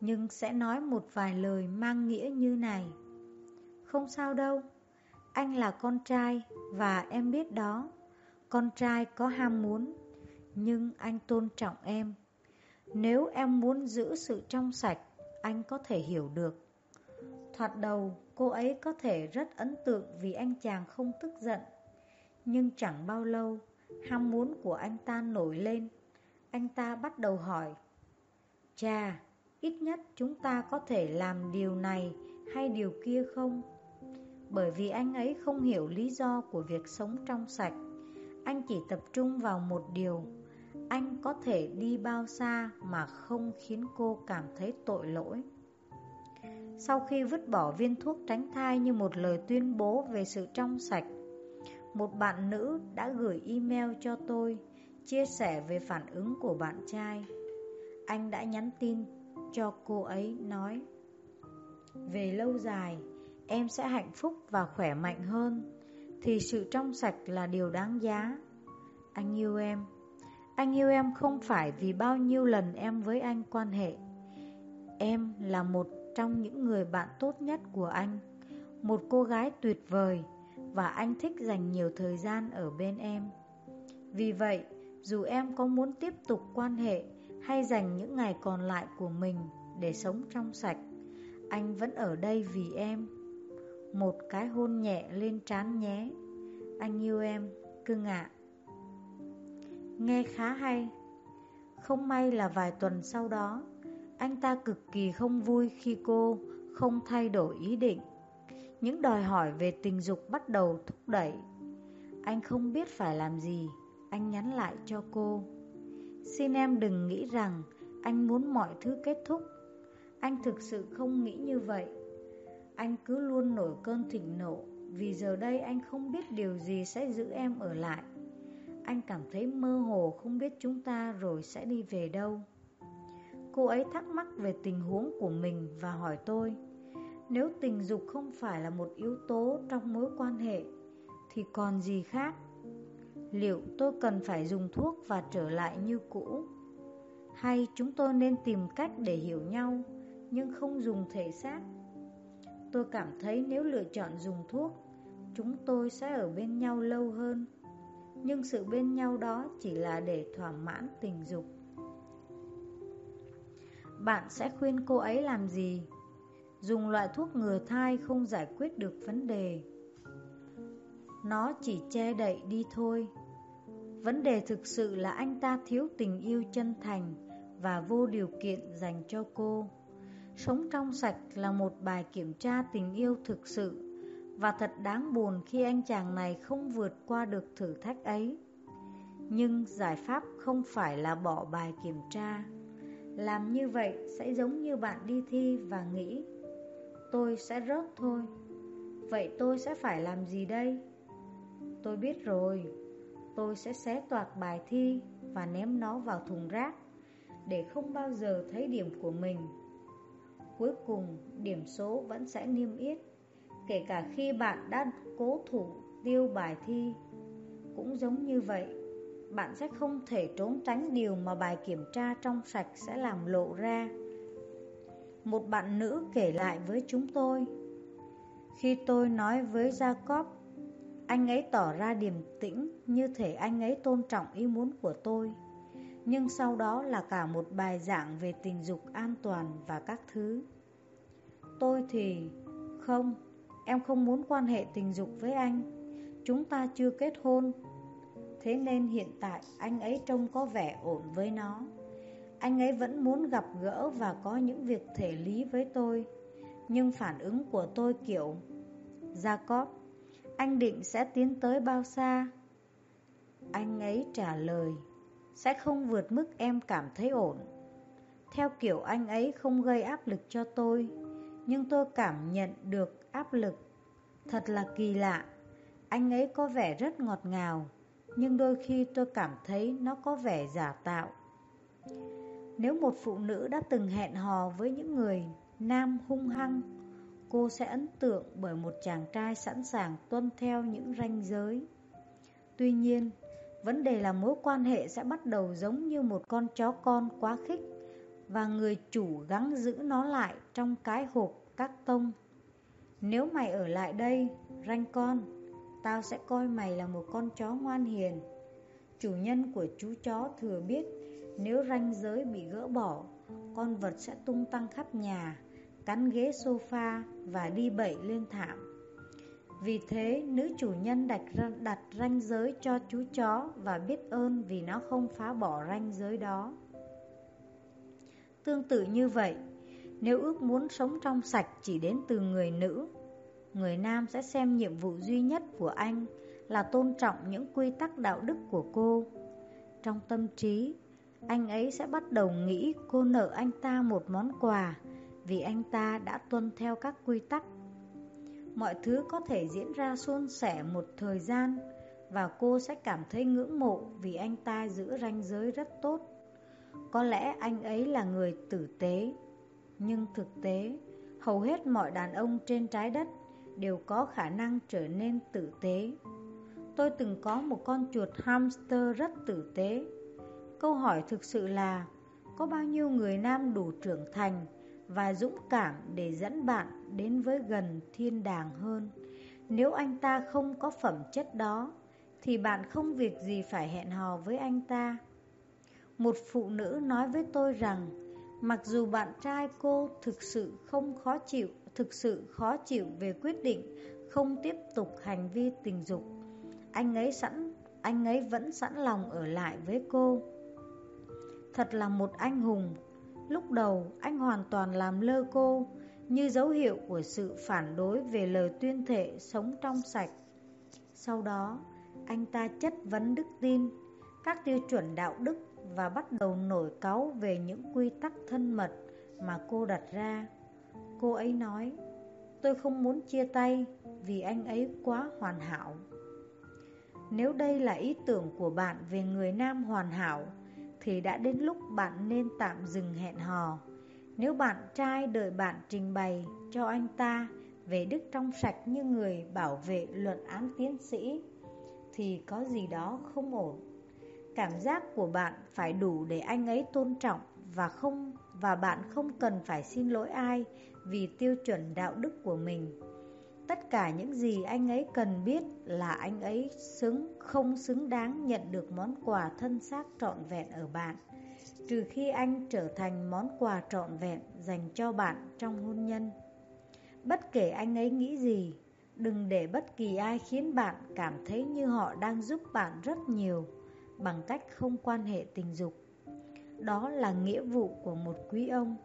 nhưng sẽ nói một vài lời mang nghĩa như này. Không sao đâu, anh là con trai và em biết đó, con trai có ham muốn, nhưng anh tôn trọng em. Nếu em muốn giữ sự trong sạch, anh có thể hiểu được. Thoạt đầu, cô ấy có thể rất ấn tượng vì anh chàng không tức giận. Nhưng chẳng bao lâu, ham muốn của anh ta nổi lên. Anh ta bắt đầu hỏi, Chà, ít nhất chúng ta có thể làm điều này hay điều kia không? Bởi vì anh ấy không hiểu lý do của việc sống trong sạch. Anh chỉ tập trung vào một điều, anh có thể đi bao xa mà không khiến cô cảm thấy tội lỗi. Sau khi vứt bỏ viên thuốc tránh thai như một lời tuyên bố về sự trong sạch, một bạn nữ đã gửi email cho tôi chia sẻ về phản ứng của bạn trai. Anh đã nhắn tin cho cô ấy nói Về lâu dài, em sẽ hạnh phúc và khỏe mạnh hơn Thì sự trong sạch là điều đáng giá. Anh yêu em. Anh yêu em không phải vì bao nhiêu lần em với anh quan hệ. Em là một trong những người bạn tốt nhất của anh Một cô gái tuyệt vời Và anh thích dành nhiều thời gian ở bên em. Vì vậy, dù em có muốn tiếp tục quan hệ hay dành những ngày còn lại của mình để sống trong sạch, anh vẫn ở đây vì em. Một cái hôn nhẹ lên trán nhé. Anh yêu em, cưng ạ. Nghe khá hay. Không may là vài tuần sau đó, anh ta cực kỳ không vui khi cô không thay đổi ý định. Những đòi hỏi về tình dục bắt đầu thúc đẩy. Anh không biết phải làm gì, anh nhắn lại cho cô. Xin em đừng nghĩ rằng anh muốn mọi thứ kết thúc. Anh thực sự không nghĩ như vậy. Anh cứ luôn nổi cơn thịnh nộ, vì giờ đây anh không biết điều gì sẽ giữ em ở lại. Anh cảm thấy mơ hồ không biết chúng ta rồi sẽ đi về đâu. Cô ấy thắc mắc về tình huống của mình và hỏi tôi, Nếu tình dục không phải là một yếu tố trong mối quan hệ, Thì còn gì khác Liệu tôi cần phải dùng thuốc và trở lại như cũ? Hay chúng tôi nên tìm cách để hiểu nhau, nhưng không dùng thể xác? Tôi cảm thấy nếu lựa chọn dùng thuốc, chúng tôi sẽ ở bên nhau lâu hơn. Nhưng sự bên nhau đó chỉ là để thỏa mãn tình dục. Bạn sẽ khuyên cô ấy làm gì? Dùng loại thuốc ngừa thai không giải quyết được vấn đề. Nó chỉ che đậy đi thôi. Vấn đề thực sự là anh ta thiếu tình yêu chân thành và vô điều kiện dành cho cô. Sống trong sạch là một bài kiểm tra tình yêu thực sự và thật đáng buồn khi anh chàng này không vượt qua được thử thách ấy. Nhưng giải pháp không phải là bỏ bài kiểm tra. Làm như vậy sẽ giống như bạn đi thi và nghĩ, Tôi sẽ rớt thôi Vậy tôi sẽ phải làm gì đây? Tôi biết rồi Tôi sẽ xé toạc bài thi và ném nó vào thùng rác để không bao giờ thấy điểm của mình. Cuối cùng, điểm số vẫn sẽ niêm yết, kể cả khi bạn đã cố thủ tiêu bài thi. Cũng giống như vậy Bạn sẽ không thể trốn tránh điều mà bài kiểm tra trong sạch sẽ làm lộ ra. Một bạn nữ kể lại với chúng tôi Khi tôi nói với Jacob Anh ấy tỏ ra điềm tĩnh Như thể anh ấy tôn trọng ý muốn của tôi. Nhưng sau đó là cả một bài giảng về tình dục an toàn và các thứ. Tôi thì, không, Em không muốn quan hệ tình dục với anh. Chúng ta chưa kết hôn. Thế nên hiện tại anh ấy trông có vẻ ổn với nó. Anh ấy vẫn muốn gặp gỡ và có những việc thể lý với tôi. Nhưng phản ứng của tôi kiểu dạ Jacob Anh định sẽ tiến tới bao xa? Anh ấy trả lời sẽ không vượt mức em cảm thấy ổn Theo kiểu anh ấy không gây áp lực cho tôi Nhưng tôi cảm nhận được áp lực. Thật là kỳ lạ, anh ấy có vẻ rất ngọt ngào, nhưng đôi khi tôi cảm thấy nó có vẻ giả tạo. Nếu một phụ nữ đã từng hẹn hò với những người nam hung hăng, cô sẽ ấn tượng bởi một chàng trai sẵn sàng tuân theo những ranh giới. Tuy nhiên, vấn đề là mối quan hệ sẽ bắt đầu giống như một con chó con quá khích và người chủ gắng giữ nó lại trong cái hộp các tông nếu mày ở lại đây, ranh con, tao sẽ coi mày là một con chó ngoan hiền. Chủ nhân của chú chó thừa biết nếu ranh giới bị gỡ bỏ, con vật sẽ tung tăng khắp nhà, cắn ghế sofa và đi bậy lên thảm. Vì thế, nữ chủ nhân đặt, đặt ranh giới cho chú chó và biết ơn vì nó không phá bỏ ranh giới đó. Tương tự như vậy, nếu ước muốn sống trong sạch chỉ đến từ người nữ, người nam sẽ xem nhiệm vụ duy nhất của anh là tôn trọng những quy tắc đạo đức của cô. Trong tâm trí, anh ấy sẽ bắt đầu nghĩ cô nợ anh ta một món quà vì anh ta đã tuân theo các quy tắc. Mọi thứ có thể diễn ra suôn sẻ một thời gian và cô sẽ cảm thấy ngưỡng mộ vì anh ta giữ ranh giới rất tốt. Có lẽ anh ấy là người tử tế, nhưng thực tế, hầu hết mọi đàn ông trên trái đất đều có khả năng trở nên tử tế. Tôi từng có một con chuột hamster rất tử tế. Câu hỏi thực sự là, có bao nhiêu người nam đủ trưởng thành và dũng cảm để dẫn bạn đến với gần thiên đàng hơn? Nếu anh ta không có phẩm chất đó, thì bạn không việc gì phải hẹn hò với anh ta. Một phụ nữ nói với tôi rằng, mặc dù bạn trai cô thực sự không khó chịu thực sự khó chịu về quyết định không tiếp tục hành vi tình dục. Anh ấy sẵn, anh ấy vẫn sẵn lòng ở lại với cô. Thật là một anh hùng. Lúc đầu anh hoàn toàn làm lơ cô như dấu hiệu của sự phản đối về lời tuyên thệ sống trong sạch. Sau đó, anh ta chất vấn đức tin, các tiêu chuẩn đạo đức và bắt đầu nổi cáu về những quy tắc thân mật mà cô đặt ra. Cô ấy nói Tôi không muốn chia tay Vì anh ấy quá hoàn hảo Nếu đây là ý tưởng của bạn Về người nam hoàn hảo thì đã đến lúc bạn nên tạm dừng hẹn hò Nếu bạn trai đợi bạn trình bày Cho anh ta Về đức trong sạch như người bảo vệ luận án tiến sĩ, Thì có gì đó không ổn Cảm giác của bạn phải đủ để anh ấy tôn trọng và không, và bạn không cần phải xin lỗi ai vì tiêu chuẩn đạo đức của mình. Tất cả những gì anh ấy cần biết là anh ấy xứng không xứng đáng nhận được món quà thân xác trọn vẹn ở bạn, trừ khi anh trở thành món quà trọn vẹn dành cho bạn trong hôn nhân. Bất kể anh ấy nghĩ gì, đừng để bất kỳ ai khiến bạn cảm thấy như họ đang giúp bạn rất nhiều bằng cách không quan hệ tình dục. Đó là nghĩa vụ của một quý ông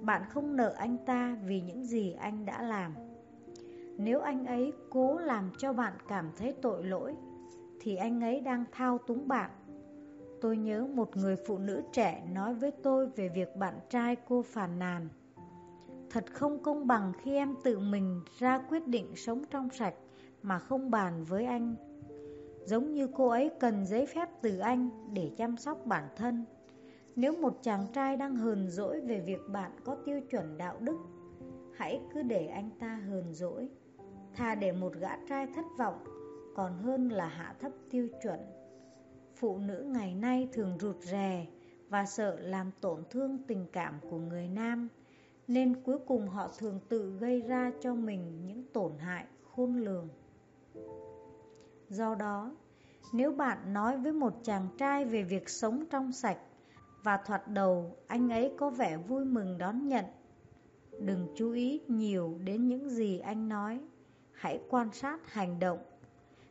Bạn không nợ anh ta vì những gì anh đã làm nếu anh ấy cố làm cho bạn cảm thấy tội lỗi Thì anh ấy đang thao túng bạn. Tôi nhớ một người phụ nữ trẻ nói với tôi về việc bạn trai cô phàn nàn. Thật không công bằng khi em tự mình ra quyết định sống trong sạch mà không bàn với anh. Giống như cô ấy cần giấy phép từ anh để chăm sóc bản thân. Nếu một chàng trai đang hờn dỗi về việc bạn có tiêu chuẩn đạo đức, hãy cứ để anh ta hờn dỗi. Thà để một gã trai thất vọng, còn hơn là hạ thấp tiêu chuẩn. Phụ nữ ngày nay thường rụt rè và sợ làm tổn thương tình cảm của người nam, nên cuối cùng họ thường tự gây ra cho mình những tổn hại khôn lường. Do đó, nếu bạn nói với một chàng trai về việc sống trong sạch và thoạt đầu anh ấy có vẻ vui mừng đón nhận, đừng chú ý nhiều đến những gì anh nói, hãy quan sát hành động.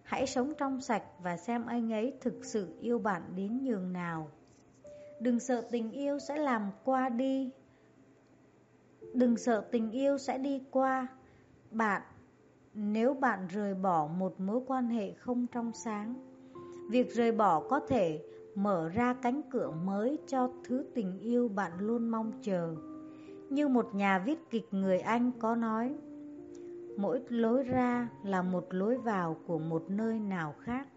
Hãy sống trong sạch và xem anh ấy thực sự yêu bạn đến nhường nào. Đừng sợ tình yêu sẽ làm qua đi. Đừng sợ tình yêu sẽ đi qua bạn nếu bạn rời bỏ một mối quan hệ không trong sáng. Việc rời bỏ có thể mở ra cánh cửa mới cho thứ tình yêu bạn luôn mong chờ. Như một nhà viết kịch người Anh có nói, mỗi lối ra là một lối vào của một nơi nào khác.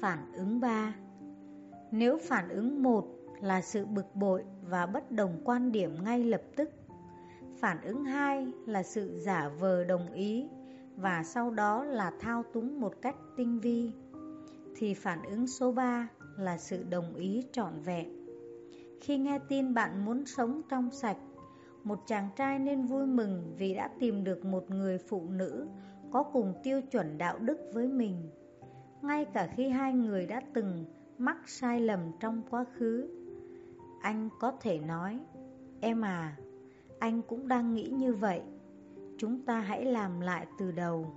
Phản ứng 3 Nếu phản ứng 1 là sự bực bội và bất đồng quan điểm ngay lập tức, phản ứng 2 là sự giả vờ đồng ý và sau đó là thao túng một cách tinh vi, thì phản ứng số 3 là sự đồng ý trọn vẹn. Khi nghe tin bạn muốn sống trong sạch, một chàng trai nên vui mừng vì đã tìm được một người phụ nữ có cùng tiêu chuẩn đạo đức với mình. Ngay cả khi hai người đã từng mắc sai lầm trong quá khứ, anh có thể nói, em à, anh cũng đang nghĩ như vậy Chúng ta hãy làm lại từ đầu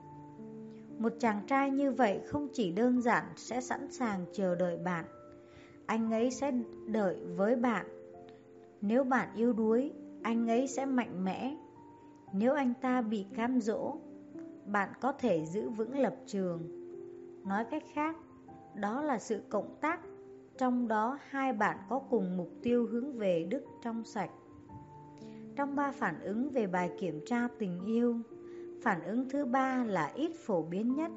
Một chàng trai như vậy không chỉ đơn giản sẽ sẵn sàng chờ đợi bạn Anh ấy sẽ đợi với bạn Nếu bạn yếu đuối, anh ấy sẽ mạnh mẽ. Nếu anh ta bị cám dỗ, bạn có thể giữ vững lập trường. Nói cách khác, đó là sự cộng tác Trong đó hai bạn có cùng mục tiêu hướng về đức trong sạch. Trong ba phản ứng về bài kiểm tra tình yêu, phản ứng thứ ba là ít phổ biến nhất.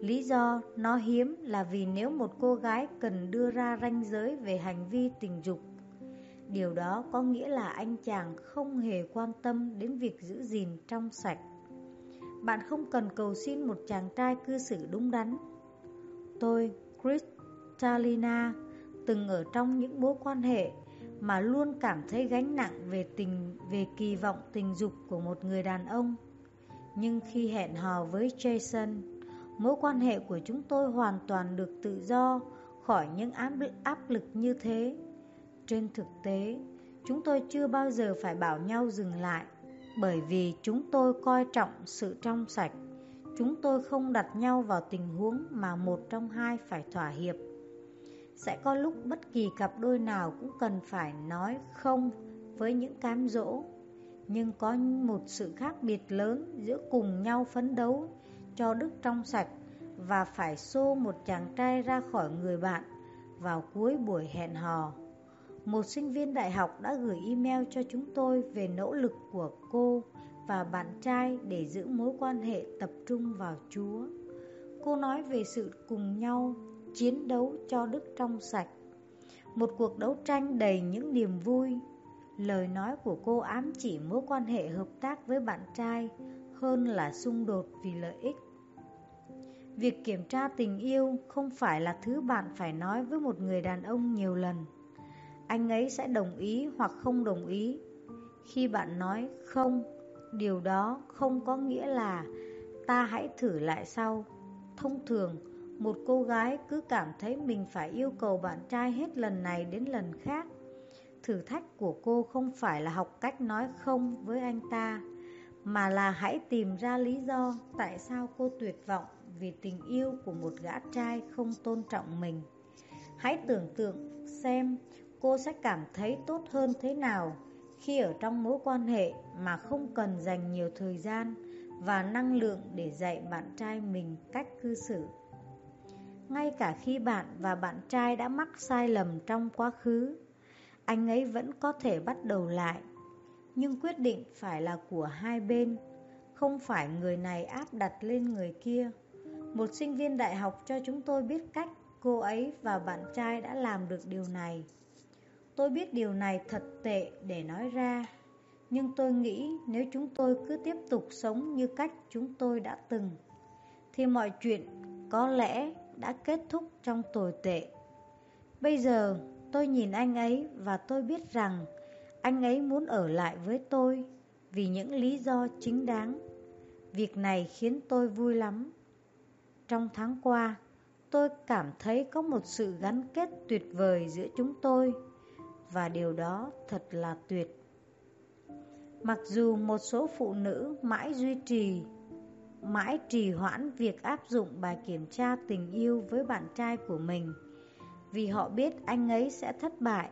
Lý do nó hiếm là vì nếu một cô gái cần đưa ra ranh giới về hành vi tình dục, điều đó có nghĩa là anh chàng không hề quan tâm đến việc giữ gìn trong sạch. Bạn không cần cầu xin một chàng trai cư xử đúng đắn. Tôi, Kristalina, từng ở trong những mối quan hệ mà luôn cảm thấy gánh nặng về tình về kỳ vọng tình dục của một người đàn ông. Nhưng khi hẹn hò với Jason, mối quan hệ của chúng tôi hoàn toàn được tự do khỏi những áp áp lực như thế. Trên thực tế, chúng tôi chưa bao giờ phải bảo nhau dừng lại, bởi vì chúng tôi coi trọng sự trong sạch. Chúng tôi không đặt nhau vào tình huống mà một trong hai phải thỏa hiệp. Sẽ có lúc bất kỳ cặp đôi nào cũng cần phải nói không với những cám dỗ Nhưng có một sự khác biệt lớn giữa cùng nhau phấn đấu cho đức trong sạch Và phải xô một chàng trai ra khỏi người bạn vào cuối buổi hẹn hò một sinh viên đại học đã gửi email cho chúng tôi về nỗ lực của cô và bạn trai để giữ mối quan hệ tập trung vào Chúa Cô nói về sự cùng nhau, chiến đấu cho đức trong sạch. Một cuộc đấu tranh đầy những niềm vui. Lời nói của cô ám chỉ mối quan hệ hợp tác với bạn trai hơn là xung đột vì lợi ích. Việc kiểm tra tình yêu không phải là thứ bạn phải nói với một người đàn ông nhiều lần. Anh ấy sẽ đồng ý hoặc không đồng ý. Khi bạn nói không, điều đó không có nghĩa là ta hãy thử lại sau. Thông thường, một cô gái cứ cảm thấy mình phải yêu cầu bạn trai hết lần này đến lần khác Thử thách của cô không phải là học cách nói không với anh ta Mà là hãy tìm ra lý do tại sao cô tuyệt vọng vì tình yêu của một gã trai không tôn trọng mình Hãy tưởng tượng xem cô sẽ cảm thấy tốt hơn thế nào khi ở trong mối quan hệ mà không cần dành nhiều thời gian và năng lượng để dạy bạn trai mình cách cư xử ngay cả khi bạn và bạn trai đã mắc sai lầm trong quá khứ, anh ấy vẫn có thể bắt đầu lại. Nhưng quyết định phải là của hai bên, không phải người này áp đặt lên người kia. Một sinh viên đại học cho chúng tôi biết cách cô ấy và bạn trai đã làm được điều này. Tôi biết điều này thật tệ để nói ra, Nhưng tôi nghĩ nếu chúng tôi cứ tiếp tục sống như cách chúng tôi đã từng Thì mọi chuyện có lẽ đã kết thúc trong tồi tệ Bây giờ tôi nhìn anh ấy và tôi biết rằng anh ấy muốn ở lại với tôi vì những lý do chính đáng. Việc này khiến tôi vui lắm. Trong tháng qua, tôi cảm thấy có một sự gắn kết tuyệt vời giữa chúng tôi và điều đó thật là tuyệt. Mặc dù một số phụ nữ mãi duy trì, mãi trì hoãn việc áp dụng bài kiểm tra tình yêu với bạn trai của mình, vì họ biết anh ấy sẽ thất bại.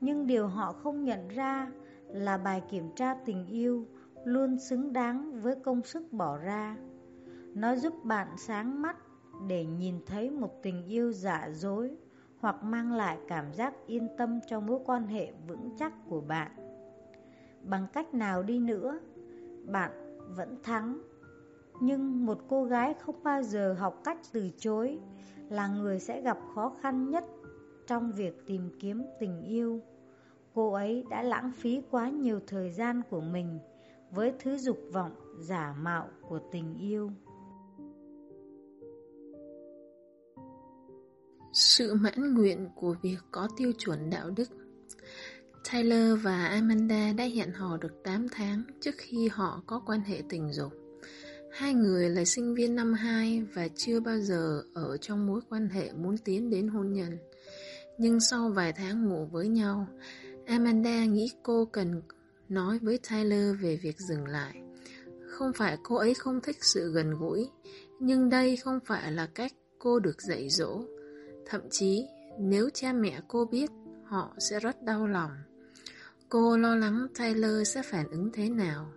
Nhưng điều họ không nhận ra là bài kiểm tra tình yêu luôn xứng đáng với công sức bỏ ra. Nó giúp bạn sáng mắt để nhìn thấy một tình yêu giả dối hoặc mang lại cảm giác yên tâm cho mối quan hệ vững chắc của bạn. Bằng cách nào đi nữa, bạn vẫn thắng. Nhưng một cô gái không bao giờ học cách từ chối là người sẽ gặp khó khăn nhất trong việc tìm kiếm tình yêu. Cô ấy đã lãng phí quá nhiều thời gian của mình với thứ dục vọng giả mạo của tình yêu. Sự mãn nguyện của việc có tiêu chuẩn đạo đức Tyler và Amanda đã hẹn hò được 8 tháng trước khi họ có quan hệ tình dục. Hai người là sinh viên năm 2 và chưa bao giờ ở trong mối quan hệ muốn tiến đến hôn nhân. Nhưng sau vài tháng ngủ với nhau, Amanda nghĩ cô cần nói với Tyler về việc dừng lại. Không phải cô ấy không thích sự gần gũi, nhưng đây không phải là cách cô được dạy dỗ. Thậm chí, nếu cha mẹ cô biết, họ sẽ rất đau lòng. Cô lo lắng Tyler sẽ phản ứng thế nào.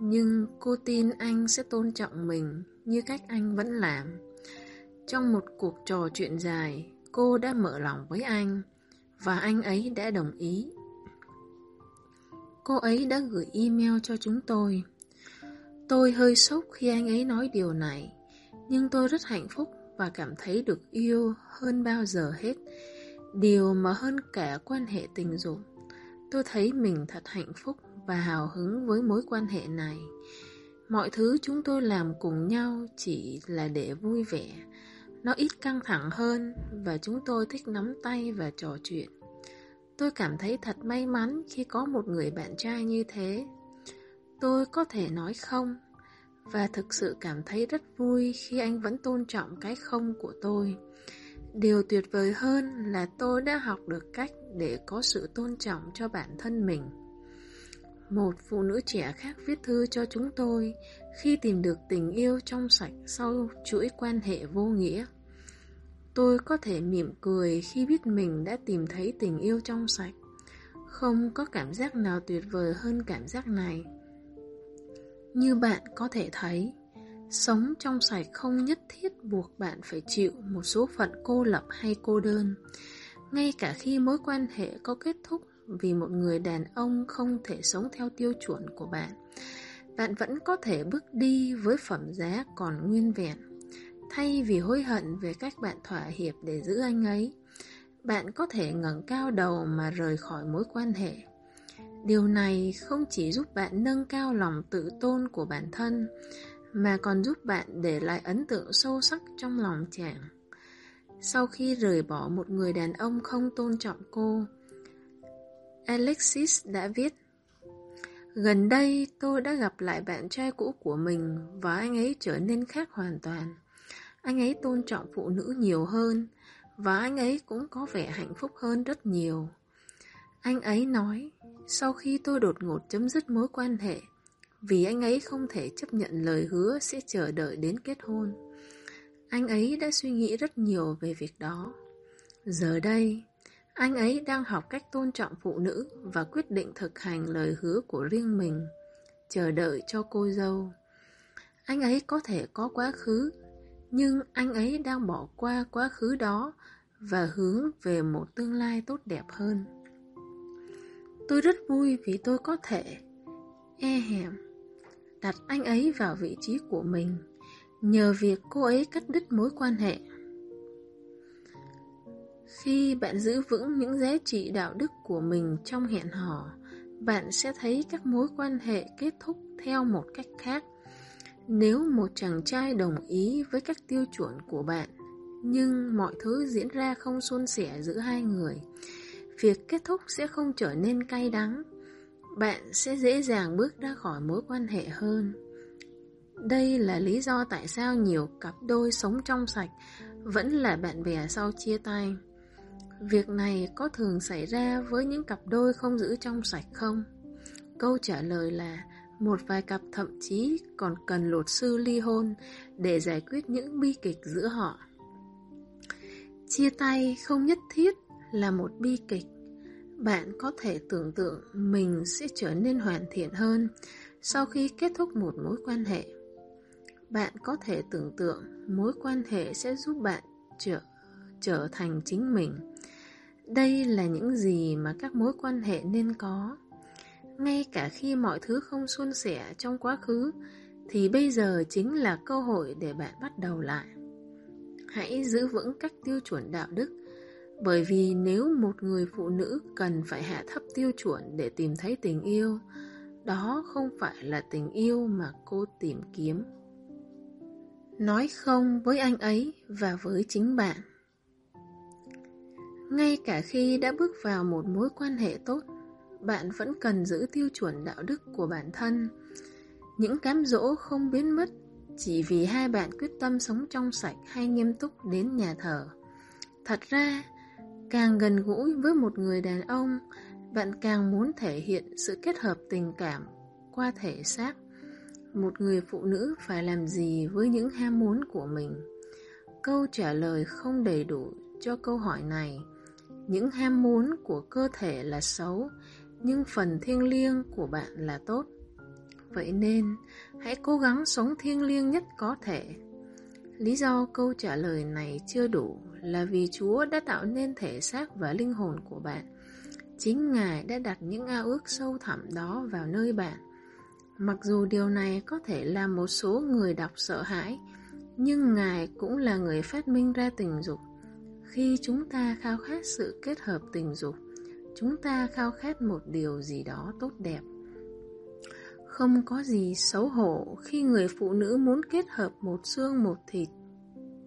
Nhưng cô tin anh sẽ tôn trọng mình như cách anh vẫn làm. Trong một cuộc trò chuyện dài, cô đã mở lòng với anh và anh ấy đã đồng ý. Cô ấy đã gửi email cho chúng tôi. Tôi hơi sốc khi anh ấy nói điều này, nhưng tôi rất hạnh phúc và cảm thấy được yêu hơn bao giờ hết. Điều mà hơn cả quan hệ tình dục, tôi thấy mình thật hạnh phúc và hào hứng với mối quan hệ này. Mọi thứ chúng tôi làm cùng nhau chỉ là để vui vẻ. Nó ít căng thẳng hơn và chúng tôi thích nắm tay và trò chuyện. Tôi cảm thấy thật may mắn khi có một người bạn trai như thế. Tôi có thể nói không và thực sự cảm thấy rất vui khi anh vẫn tôn trọng cái không của tôi. Điều tuyệt vời hơn là tôi đã học được cách để có sự tôn trọng cho bản thân mình. Một phụ nữ trẻ khác viết thư cho chúng tôi khi tìm được tình yêu trong sạch sau chuỗi quan hệ vô nghĩa. Tôi có thể mỉm cười khi biết mình đã tìm thấy tình yêu trong sạch. Không có cảm giác nào tuyệt vời hơn cảm giác này. Như bạn có thể thấy, sống trong sạch không nhất thiết buộc bạn phải chịu một số phận cô lập hay cô đơn. Ngay cả khi mối quan hệ có kết thúc vì một người đàn ông không thể sống theo tiêu chuẩn của bạn, bạn vẫn có thể bước đi với phẩm giá còn nguyên vẹn. Thay vì hối hận về cách bạn thỏa hiệp để giữ anh ấy, bạn có thể ngẩng cao đầu mà rời khỏi mối quan hệ. Điều này không chỉ giúp bạn nâng cao lòng tự tôn của bản thân, mà còn giúp bạn để lại ấn tượng sâu sắc trong lòng chàng. Sau khi rời bỏ một người đàn ông không tôn trọng cô, Alexis đã viết Gần đây tôi đã gặp lại bạn trai cũ của mình và anh ấy trở nên khác hoàn toàn. Anh ấy tôn trọng phụ nữ nhiều hơn và anh ấy cũng có vẻ hạnh phúc hơn rất nhiều. Anh ấy nói, sau khi tôi đột ngột chấm dứt mối quan hệ, vì anh ấy không thể chấp nhận lời hứa sẽ chờ đợi đến kết hôn. Anh ấy đã suy nghĩ rất nhiều về việc đó. Giờ đây, anh ấy đang học cách tôn trọng phụ nữ và quyết định thực hành lời hứa của riêng mình, chờ đợi cho cô dâu. Anh ấy có thể có quá khứ, nhưng anh ấy đang bỏ qua quá khứ đó và hướng về một tương lai tốt đẹp hơn. Tôi rất vui vì tôi có thể, e hẻm đặt anh ấy vào vị trí của mình nhờ việc cô ấy cắt đứt mối quan hệ. Khi bạn giữ vững những giá trị đạo đức của mình trong hẹn hò, bạn sẽ thấy các mối quan hệ kết thúc theo một cách khác. Nếu một chàng trai đồng ý với các tiêu chuẩn của bạn, nhưng mọi thứ diễn ra không suôn sẻ giữa hai người, việc kết thúc sẽ không trở nên cay đắng. Bạn sẽ dễ dàng bước ra khỏi mối quan hệ hơn. Đây là lý do tại sao nhiều cặp đôi sống trong sạch vẫn là bạn bè sau chia tay. Việc này có thường xảy ra với những cặp đôi không giữ trong sạch không? Câu trả lời là một vài cặp thậm chí còn cần luật sư ly hôn để giải quyết những bi kịch giữa họ. Chia tay không nhất thiết là một bi kịch. Bạn có thể tưởng tượng mình sẽ trở nên hoàn thiện hơn sau khi kết thúc một mối quan hệ. Bạn có thể tưởng tượng mối quan hệ sẽ giúp bạn trở trở thành chính mình. Đây là những gì mà các mối quan hệ nên có. Ngay cả khi mọi thứ không suôn sẻ trong quá khứ, thì bây giờ chính là cơ hội để bạn bắt đầu lại. Hãy giữ vững các tiêu chuẩn đạo đức, bởi vì nếu một người phụ nữ cần phải hạ thấp tiêu chuẩn để tìm thấy tình yêu, đó không phải là tình yêu mà cô tìm kiếm. Nói không với anh ấy và với chính bạn. Ngay cả khi đã bước vào một mối quan hệ tốt, bạn vẫn cần giữ tiêu chuẩn đạo đức của bản thân. Những cám dỗ không biến mất chỉ vì hai bạn quyết tâm sống trong sạch hay nghiêm túc đến nhà thờ. Thật ra, càng gần gũi với một người đàn ông, bạn càng muốn thể hiện sự kết hợp tình cảm qua thể xác. Một người phụ nữ phải làm gì với những ham muốn của mình? Câu trả lời không đầy đủ cho câu hỏi này. Những ham muốn của cơ thể là xấu, nhưng phần thiêng liêng của bạn là tốt. Vậy nên, hãy cố gắng sống thiêng liêng nhất có thể. Lý do câu trả lời này chưa đủ là vì Chúa đã tạo nên thể xác và linh hồn của bạn. Chính Ngài đã đặt những ao ước sâu thẳm đó vào nơi bạn. Mặc dù điều này có thể làm một số người đọc sợ hãi, nhưng Ngài cũng là người phát minh ra tình dục. Khi chúng ta khao khát sự kết hợp tình dục, chúng ta khao khát một điều gì đó tốt đẹp. Không có gì xấu hổ khi người phụ nữ muốn kết hợp một xương một thịt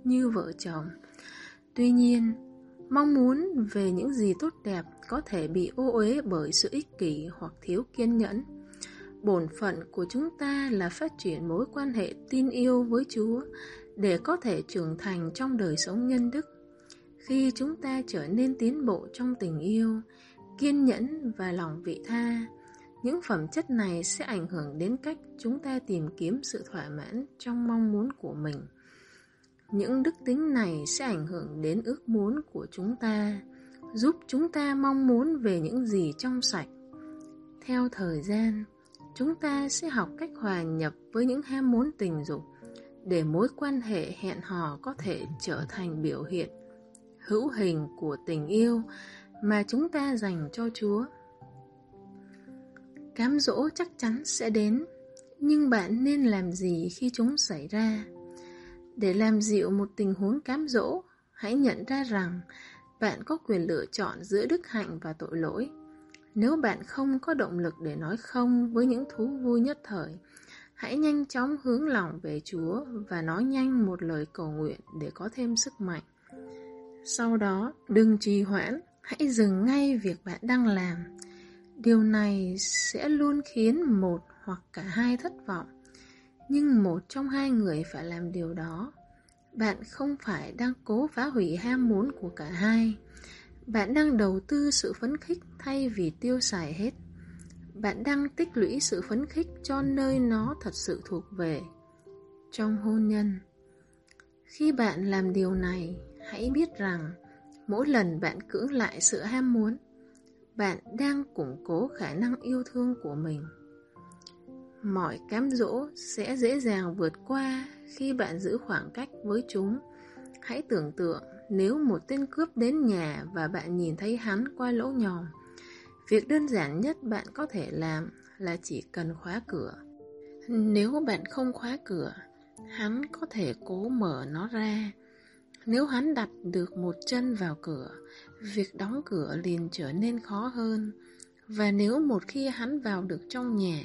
như vợ chồng. Tuy nhiên, mong muốn về những gì tốt đẹp có thể bị ô uế bởi sự ích kỷ hoặc thiếu kiên nhẫn. Bổn phận của chúng ta là phát triển mối quan hệ tin yêu với Chúa để có thể trưởng thành trong đời sống nhân đức. Khi chúng ta trở nên tiến bộ trong tình yêu, kiên nhẫn và lòng vị tha, những phẩm chất này sẽ ảnh hưởng đến cách chúng ta tìm kiếm sự thỏa mãn trong mong muốn của mình. Những đức tính này sẽ ảnh hưởng đến ước muốn của chúng ta, giúp chúng ta mong muốn về những gì trong sạch. Theo thời gian, chúng ta sẽ học cách hòa nhập với những ham muốn tình dục để mối quan hệ hẹn hò có thể trở thành biểu hiện hữu hình của tình yêu mà chúng ta dành cho Chúa. Cám dỗ chắc chắn sẽ đến, nhưng bạn nên làm gì khi chúng xảy ra? Để làm dịu một tình huống cám dỗ, hãy nhận ra rằng bạn có quyền lựa chọn giữa đức hạnh và tội lỗi. Nếu bạn không có động lực để nói không với những thú vui nhất thời, hãy nhanh chóng hướng lòng về Chúa và nói nhanh một lời cầu nguyện để có thêm sức mạnh. Sau đó, đừng trì hoãn, hãy dừng ngay việc bạn đang làm. Điều này sẽ luôn khiến một hoặc cả hai thất vọng, nhưng một trong hai người phải làm điều đó. Bạn không phải đang cố phá hủy ham muốn của cả hai. Bạn đang đầu tư sự phấn khích thay vì tiêu xài hết. Bạn đang tích lũy sự phấn khích cho nơi nó thật sự thuộc về. Trong hôn nhân, khi bạn làm điều này, hãy biết rằng mỗi lần bạn cưỡng lại sự ham muốn, bạn đang củng cố khả năng yêu thương của mình. Mọi cám dỗ sẽ dễ dàng vượt qua khi bạn giữ khoảng cách với chúng. Hãy tưởng tượng nếu một tên cướp đến nhà và bạn nhìn thấy hắn qua lỗ nhòm. Việc đơn giản nhất bạn có thể làm là chỉ cần khóa cửa. Nếu bạn không khóa cửa, hắn có thể cố mở nó ra. Nếu hắn đặt được một chân vào cửa, việc đóng cửa liền trở nên khó hơn. Và nếu một khi hắn vào được trong nhà,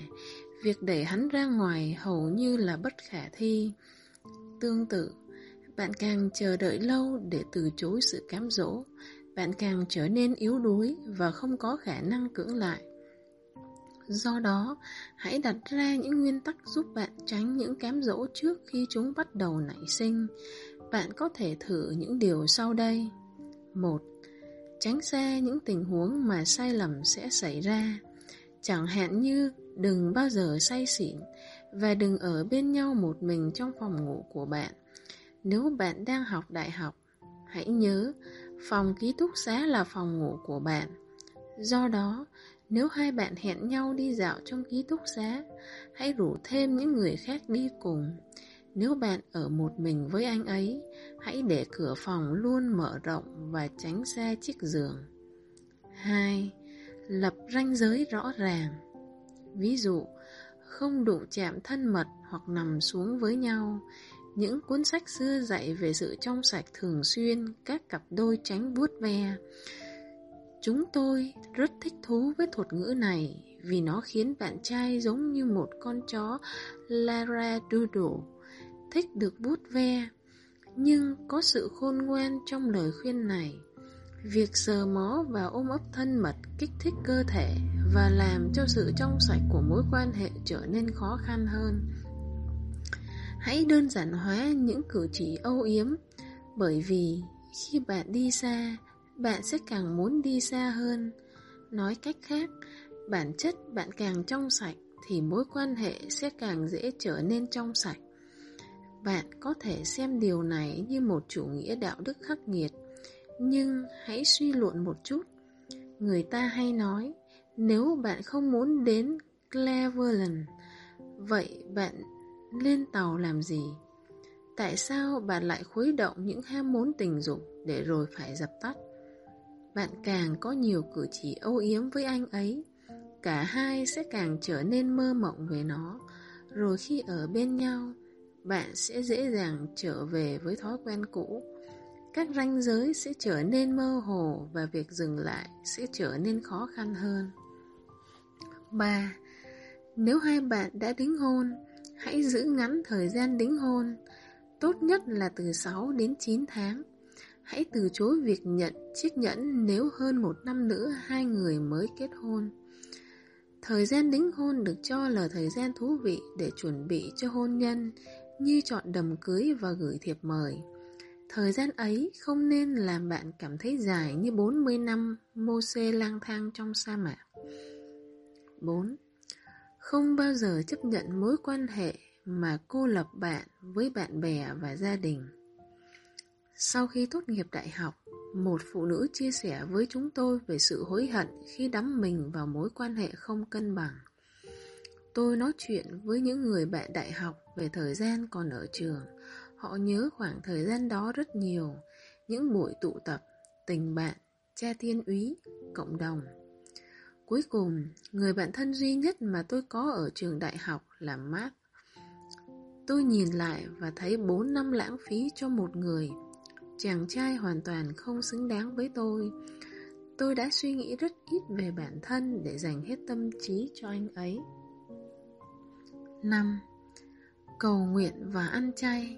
việc đẩy hắn ra ngoài hầu như là bất khả thi. Tương tự, bạn càng chờ đợi lâu để từ chối sự cám dỗ, bạn càng trở nên yếu đuối và không có khả năng cưỡng lại. Do đó, hãy đặt ra những nguyên tắc giúp bạn tránh những cám dỗ trước khi chúng bắt đầu nảy sinh. Bạn có thể thử những điều sau đây. một, Tránh xa những tình huống mà sai lầm sẽ xảy ra. Chẳng hạn như đừng bao giờ say xỉn và đừng ở bên nhau một mình trong phòng ngủ của bạn. Nếu bạn đang học đại học, hãy nhớ phòng ký túc xá là phòng ngủ của bạn. Do đó, nếu hai bạn hẹn nhau đi dạo trong ký túc xá, hãy rủ thêm những người khác đi cùng. Nếu bạn ở một mình với anh ấy, hãy để cửa phòng luôn mở rộng và tránh xa chiếc giường. 2. Lập ranh giới rõ ràng. Ví dụ, không đụng chạm thân mật hoặc nằm xuống với nhau. Những cuốn sách xưa dạy về sự trong sạch thường xuyên các cặp đôi tránh vuốt ve. Chúng tôi rất thích thú với thuật ngữ này vì nó khiến bạn trai giống như một con chó Lara Doodle, thích được bút ve. Nhưng có sự khôn ngoan trong lời khuyên này. Việc sờ mó và ôm ấp thân mật kích thích cơ thể và làm cho sự trong sạch của mối quan hệ trở nên khó khăn hơn. Hãy đơn giản hóa những cử chỉ âu yếm, bởi vì khi bạn đi xa, bạn sẽ càng muốn đi xa hơn. Nói cách khác, bản chất bạn càng trong sạch thì mối quan hệ sẽ càng dễ trở nên trong sạch. Bạn có thể xem điều này như một chủ nghĩa đạo đức khắc nghiệt, nhưng hãy suy luận một chút. Người ta hay nói, nếu bạn không muốn đến Cleveland, vậy bạn lên tàu làm gì? Tại sao bạn lại khuấy động những ham muốn tình dục để rồi phải dập tắt? Bạn càng có nhiều cử chỉ âu yếm với anh ấy, cả hai sẽ càng trở nên mơ mộng về nó, rồi khi ở bên nhau, bạn sẽ dễ dàng trở về với thói quen cũ. Các ranh giới sẽ trở nên mơ hồ và việc dừng lại sẽ trở nên khó khăn hơn. 3. Nếu hai bạn đã đính hôn, hãy giữ ngắn thời gian đính hôn, tốt nhất là từ 6 đến 9 tháng. Hãy từ chối việc nhận chiếc nhẫn nếu hơn một năm nữa hai người mới kết hôn. Thời gian đính hôn được cho là thời gian thú vị để chuẩn bị cho hôn nhân, như chọn đầm cưới và gửi thiệp mời. Thời gian ấy không nên làm bạn cảm thấy dài như 40 năm Mô-xê lang thang trong sa mạc. 4. Không bao giờ chấp nhận mối quan hệ mà cô lập bạn với bạn bè và gia đình. Sau khi tốt nghiệp đại học, một phụ nữ chia sẻ với chúng tôi về sự hối hận khi đắm mình vào mối quan hệ không cân bằng. Tôi nói chuyện với những người bạn đại học về thời gian còn ở trường. Họ nhớ khoảng thời gian đó rất nhiều, những buổi tụ tập, tình bạn, cha thiên úy, cộng đồng. Cuối cùng, người bạn thân duy nhất mà tôi có ở trường đại học là Mark. Tôi nhìn lại và thấy 4 năm lãng phí cho một người. Chàng trai hoàn toàn không xứng đáng với tôi. Tôi đã suy nghĩ rất ít về bản thân để dành hết tâm trí cho anh ấy. 5. Cầu nguyện và ăn chay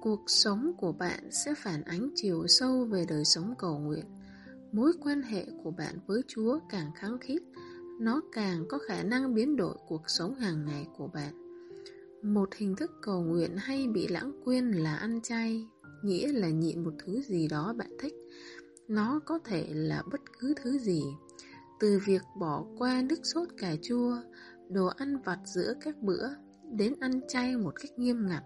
Cuộc sống của bạn sẽ phản ánh chiều sâu về đời sống cầu nguyện. Mối quan hệ của bạn với Chúa càng kháng khít, nó càng có khả năng biến đổi cuộc sống hàng ngày của bạn. Một hình thức cầu nguyện hay bị lãng quên là ăn chay, nghĩa là nhịn một thứ gì đó bạn thích. Nó có thể là bất cứ thứ gì, từ việc bỏ qua nước sốt cà chua, đồ ăn vặt giữa các bữa, đến ăn chay một cách nghiêm ngặt,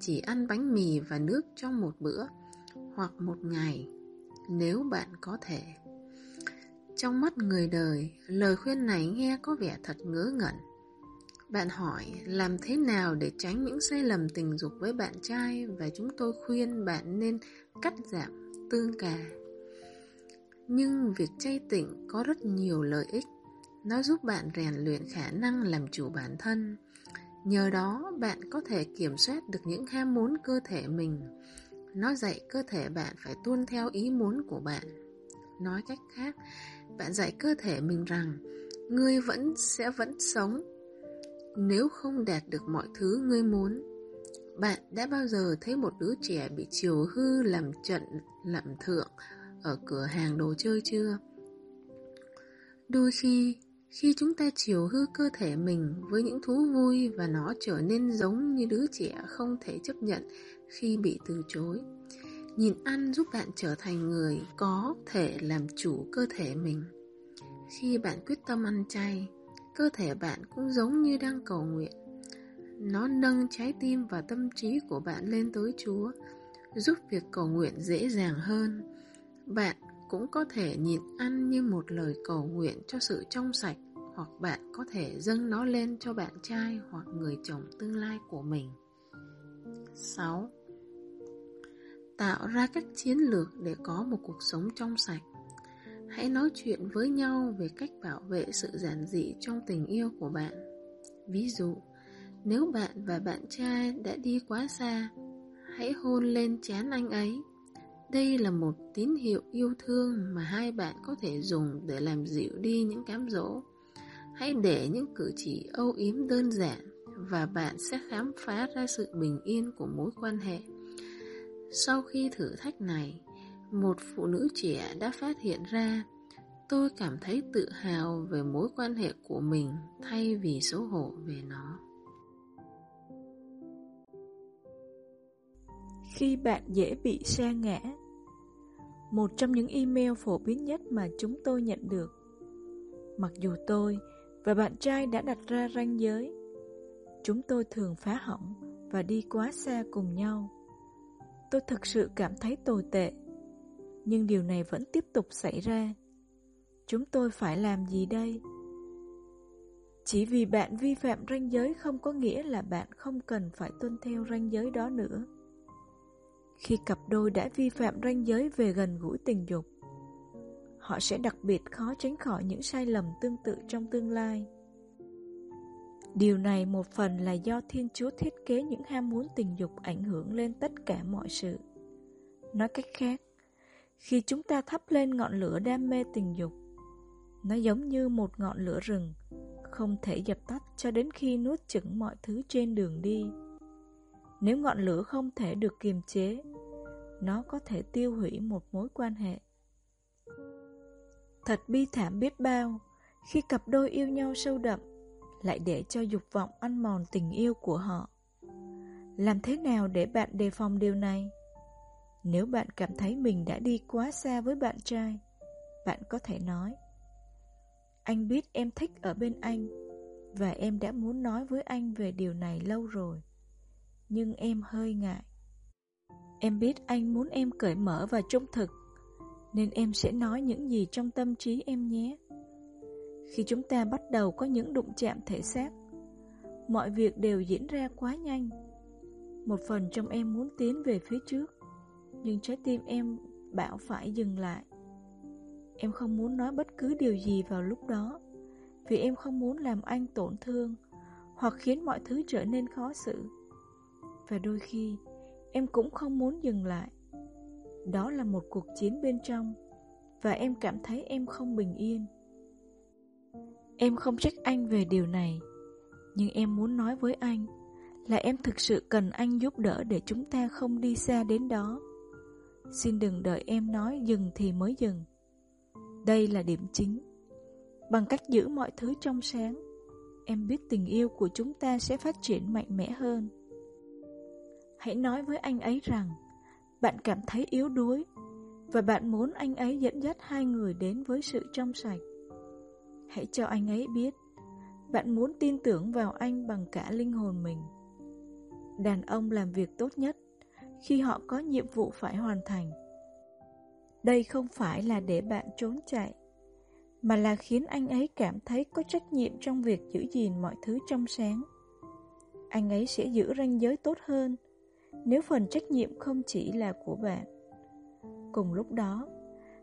chỉ ăn bánh mì và nước trong một bữa, hoặc một ngày, nếu bạn có thể. Trong mắt người đời, lời khuyên này nghe có vẻ thật ngớ ngẩn. Bạn hỏi làm thế nào để tránh những sai lầm tình dục với bạn trai và chúng tôi khuyên bạn nên cắt giảm tương cà. Nhưng việc chay tịnh có rất nhiều lợi ích. Nó giúp bạn rèn luyện khả năng làm chủ bản thân. Nhờ đó bạn có thể kiểm soát được những ham muốn cơ thể mình. Nó dạy cơ thể bạn phải tuân theo ý muốn của bạn. Nói cách khác, bạn dạy cơ thể mình rằng ngươi vẫn sẽ vẫn sống nếu không đạt được mọi thứ ngươi muốn. Bạn đã bao giờ thấy một đứa trẻ bị chiều hư làm trận lạm thượng ở cửa hàng đồ chơi chưa? Đôi khi, khi chúng ta chiều hư cơ thể mình với những thú vui và nó trở nên giống như đứa trẻ không thể chấp nhận khi bị từ chối. Nhìn ăn giúp bạn trở thành người có thể làm chủ cơ thể mình. Khi bạn quyết tâm ăn chay, cơ thể bạn cũng giống như đang cầu nguyện. Nó nâng trái tim và tâm trí của bạn lên tới Chúa, giúp việc cầu nguyện dễ dàng hơn. Bạn cũng có thể nhịn ăn như một lời cầu nguyện cho sự trong sạch, hoặc bạn có thể dâng nó lên cho bạn trai hoặc người chồng tương lai của mình. 6. Tạo ra các chiến lược để có một cuộc sống trong sạch. Hãy nói chuyện với nhau về cách bảo vệ sự giản dị trong tình yêu của bạn. Ví dụ, nếu bạn và bạn trai đã đi quá xa, hãy hôn lên chán anh ấy. Đây là một tín hiệu yêu thương mà hai bạn có thể dùng để làm dịu đi những cám dỗ. Hãy để những cử chỉ âu yếm đơn giản và bạn sẽ khám phá ra sự bình yên của mối quan hệ. Sau khi thử thách này, một phụ nữ trẻ đã phát hiện ra tôi cảm thấy tự hào về mối quan hệ của mình thay vì xấu hổ về nó. Khi bạn dễ bị sa ngã một trong những email phổ biến nhất mà chúng tôi nhận được Mặc dù tôi và bạn trai đã đặt ra ranh giới, Chúng tôi thường phá hỏng và đi quá xa cùng nhau Tôi thực sự cảm thấy tồi tệ, Nhưng điều này vẫn tiếp tục xảy ra Chúng tôi phải làm gì đây? Chỉ vì bạn vi phạm ranh giới không có nghĩa là bạn không cần phải tuân theo ranh giới đó nữa. Khi cặp đôi đã vi phạm ranh giới về gần gũi tình dục, họ sẽ đặc biệt khó tránh khỏi những sai lầm tương tự trong tương lai. Điều này một phần là do Thiên Chúa thiết kế những ham muốn tình dục ảnh hưởng lên tất cả mọi sự. Nói cách khác, khi chúng ta thắp lên ngọn lửa đam mê tình dục, nó giống như một ngọn lửa rừng, không thể dập tắt cho đến khi nuốt chửng mọi thứ trên đường đi. Nếu ngọn lửa không thể được kiềm chế, nó có thể tiêu hủy một mối quan hệ. Thật bi thảm biết bao khi cặp đôi yêu nhau sâu đậm lại để cho dục vọng ăn mòn tình yêu của họ. Làm thế nào để bạn đề phòng điều này? Nếu bạn cảm thấy mình đã đi quá xa với bạn trai, bạn có thể nói Anh biết em thích ở bên anh và em đã muốn nói với anh về điều này lâu rồi. Nhưng em hơi ngại. Em biết anh muốn em cởi mở và trung thực, nên em sẽ nói những gì trong tâm trí em nhé. Khi chúng ta bắt đầu có những đụng chạm thể xác, mọi việc đều diễn ra quá nhanh. Một phần trong em muốn tiến về phía trước, nhưng trái tim em bảo phải dừng lại. Em không muốn nói bất cứ điều gì vào lúc đó, vì em không muốn làm anh tổn thương hoặc khiến mọi thứ trở nên khó xử. Và đôi khi, em cũng không muốn dừng lại. Đó là một cuộc chiến bên trong, và em cảm thấy em không bình yên. Em không trách anh về điều này, nhưng em muốn nói với anh là em thực sự cần anh giúp đỡ để chúng ta không đi xa đến đó. Xin đừng đợi em nói dừng thì mới dừng. Đây là điểm chính. Bằng cách giữ mọi thứ trong sáng, em biết tình yêu của chúng ta sẽ phát triển mạnh mẽ hơn. Hãy nói với anh ấy rằng bạn cảm thấy yếu đuối và bạn muốn anh ấy dẫn dắt hai người đến với sự trong sạch. Hãy cho anh ấy biết bạn muốn tin tưởng vào anh bằng cả linh hồn mình. Đàn ông làm việc tốt nhất khi họ có nhiệm vụ phải hoàn thành. Đây không phải là để bạn trốn chạy, mà là khiến anh ấy cảm thấy có trách nhiệm trong việc giữ gìn mọi thứ trong sáng. Anh ấy sẽ giữ ranh giới tốt hơn nếu phần trách nhiệm không chỉ là của bạn. Cùng lúc đó,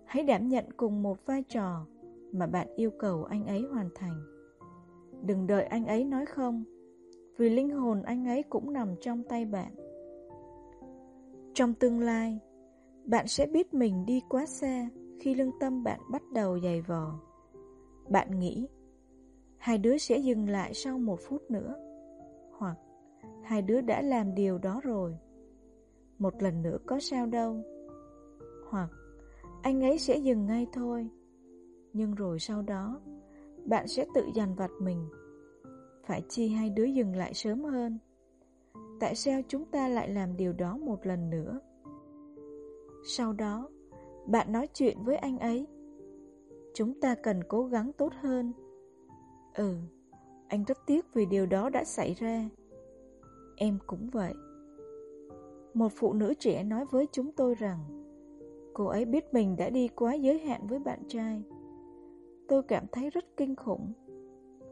hãy đảm nhận cùng một vai trò mà bạn yêu cầu anh ấy hoàn thành. Đừng đợi anh ấy nói không, vì linh hồn anh ấy cũng nằm trong tay bạn. Trong tương lai, bạn sẽ biết mình đi quá xa khi lương tâm bạn bắt đầu dày vò. Bạn nghĩ hai đứa sẽ dừng lại sau một phút nữa, hoặc hai đứa đã làm điều đó rồi. Một lần nữa có sao đâu. Hoặc anh ấy sẽ dừng ngay thôi. Nhưng rồi sau đó, bạn sẽ tự dằn vặt mình. Phải chi hai đứa dừng lại sớm hơn? Tại sao chúng ta lại làm điều đó một lần nữa? Sau đó, bạn nói chuyện với anh ấy. Chúng ta cần cố gắng tốt hơn. Ừ, anh rất tiếc vì điều đó đã xảy ra. Em cũng vậy. Một phụ nữ trẻ nói với chúng tôi rằng cô ấy biết mình đã đi quá giới hạn với bạn trai. Tôi cảm thấy rất kinh khủng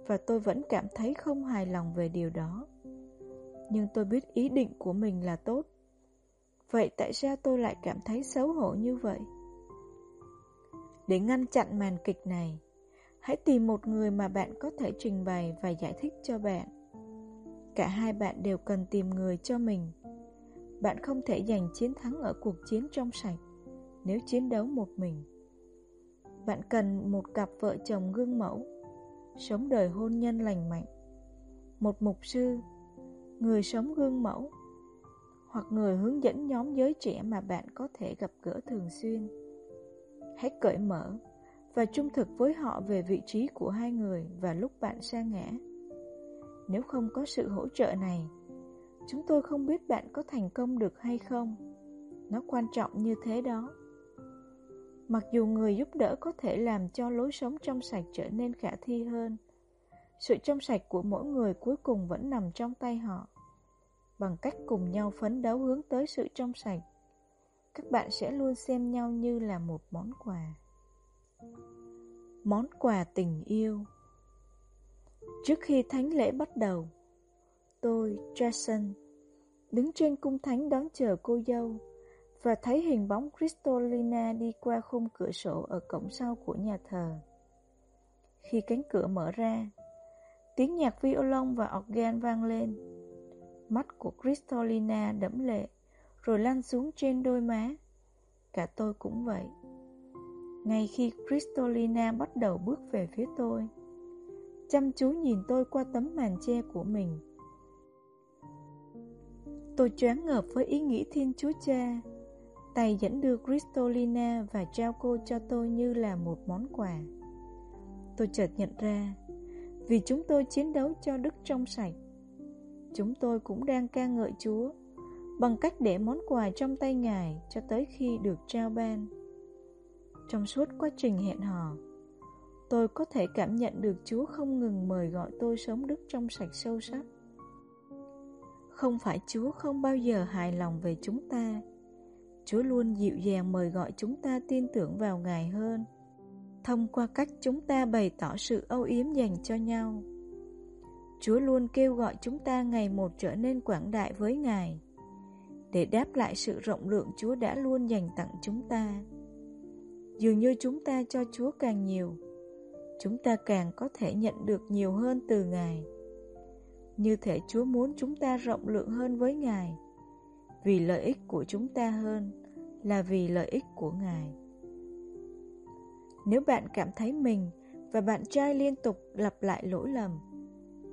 và tôi vẫn cảm thấy không hài lòng về điều đó. Nhưng tôi biết ý định của mình là tốt. Vậy tại sao tôi lại cảm thấy xấu hổ như vậy? Để ngăn chặn màn kịch này, hãy tìm một người mà bạn có thể trình bày và giải thích cho bạn. Cả hai bạn đều cần tìm người cho mình. Bạn không thể giành chiến thắng ở cuộc chiến trong sạch nếu chiến đấu một mình. Bạn cần một cặp vợ chồng gương mẫu, sống đời hôn nhân lành mạnh, một mục sư, người sống gương mẫu, hoặc người hướng dẫn nhóm giới trẻ mà bạn có thể gặp gỡ thường xuyên. Hãy cởi mở và trung thực với họ về vị trí của hai người và lúc bạn sa ngã. Nếu không có sự hỗ trợ này, chúng tôi không biết bạn có thành công được hay không. Nó quan trọng như thế đó. Mặc dù người giúp đỡ có thể làm cho lối sống trong sạch trở nên khả thi hơn, sự trong sạch của mỗi người cuối cùng vẫn nằm trong tay họ. Bằng cách cùng nhau phấn đấu hướng tới sự trong sạch, các bạn sẽ luôn xem nhau như là một món quà. Món quà tình yêu Trước khi thánh lễ bắt đầu, tôi, Jason, đứng trên cung thánh đón chờ cô dâu và thấy hình bóng Cristolina đi qua khung cửa sổ ở cổng sau của nhà thờ. Khi cánh cửa mở ra, tiếng nhạc violon và organ vang lên. Mắt của Cristolina đẫm lệ, rồi lăn xuống trên đôi má. Cả tôi cũng vậy. Ngay khi Cristolina bắt đầu bước về phía tôi, chăm chú nhìn tôi qua tấm màn che của mình. Tôi choáng ngợp với ý nghĩ Thiên Chúa Cha Tay dẫn đưa Cristolina và trao cô cho tôi như là một món quà. Tôi chợt nhận ra, vì chúng tôi chiến đấu cho Đức trong sạch, chúng tôi cũng đang ca ngợi Chúa bằng cách để món quà trong tay Ngài cho tới khi được trao ban. Trong suốt quá trình hẹn hò, tôi có thể cảm nhận được Chúa không ngừng mời gọi tôi sống Đức trong sạch sâu sắc. Không phải Chúa không bao giờ hài lòng về chúng ta, Chúa luôn dịu dàng mời gọi chúng ta tin tưởng vào Ngài hơn thông qua cách chúng ta bày tỏ sự âu yếm dành cho nhau. Chúa luôn kêu gọi chúng ta ngày một trở nên quảng đại với Ngài để đáp lại sự rộng lượng Chúa đã luôn dành tặng chúng ta. Dường như chúng ta cho Chúa càng nhiều, chúng ta càng có thể nhận được nhiều hơn từ Ngài. Như thể Chúa muốn chúng ta rộng lượng hơn với Ngài, vì lợi ích của chúng ta hơn là vì lợi ích của Ngài. Nếu bạn cảm thấy mình và bạn trai liên tục lặp lại lỗi lầm,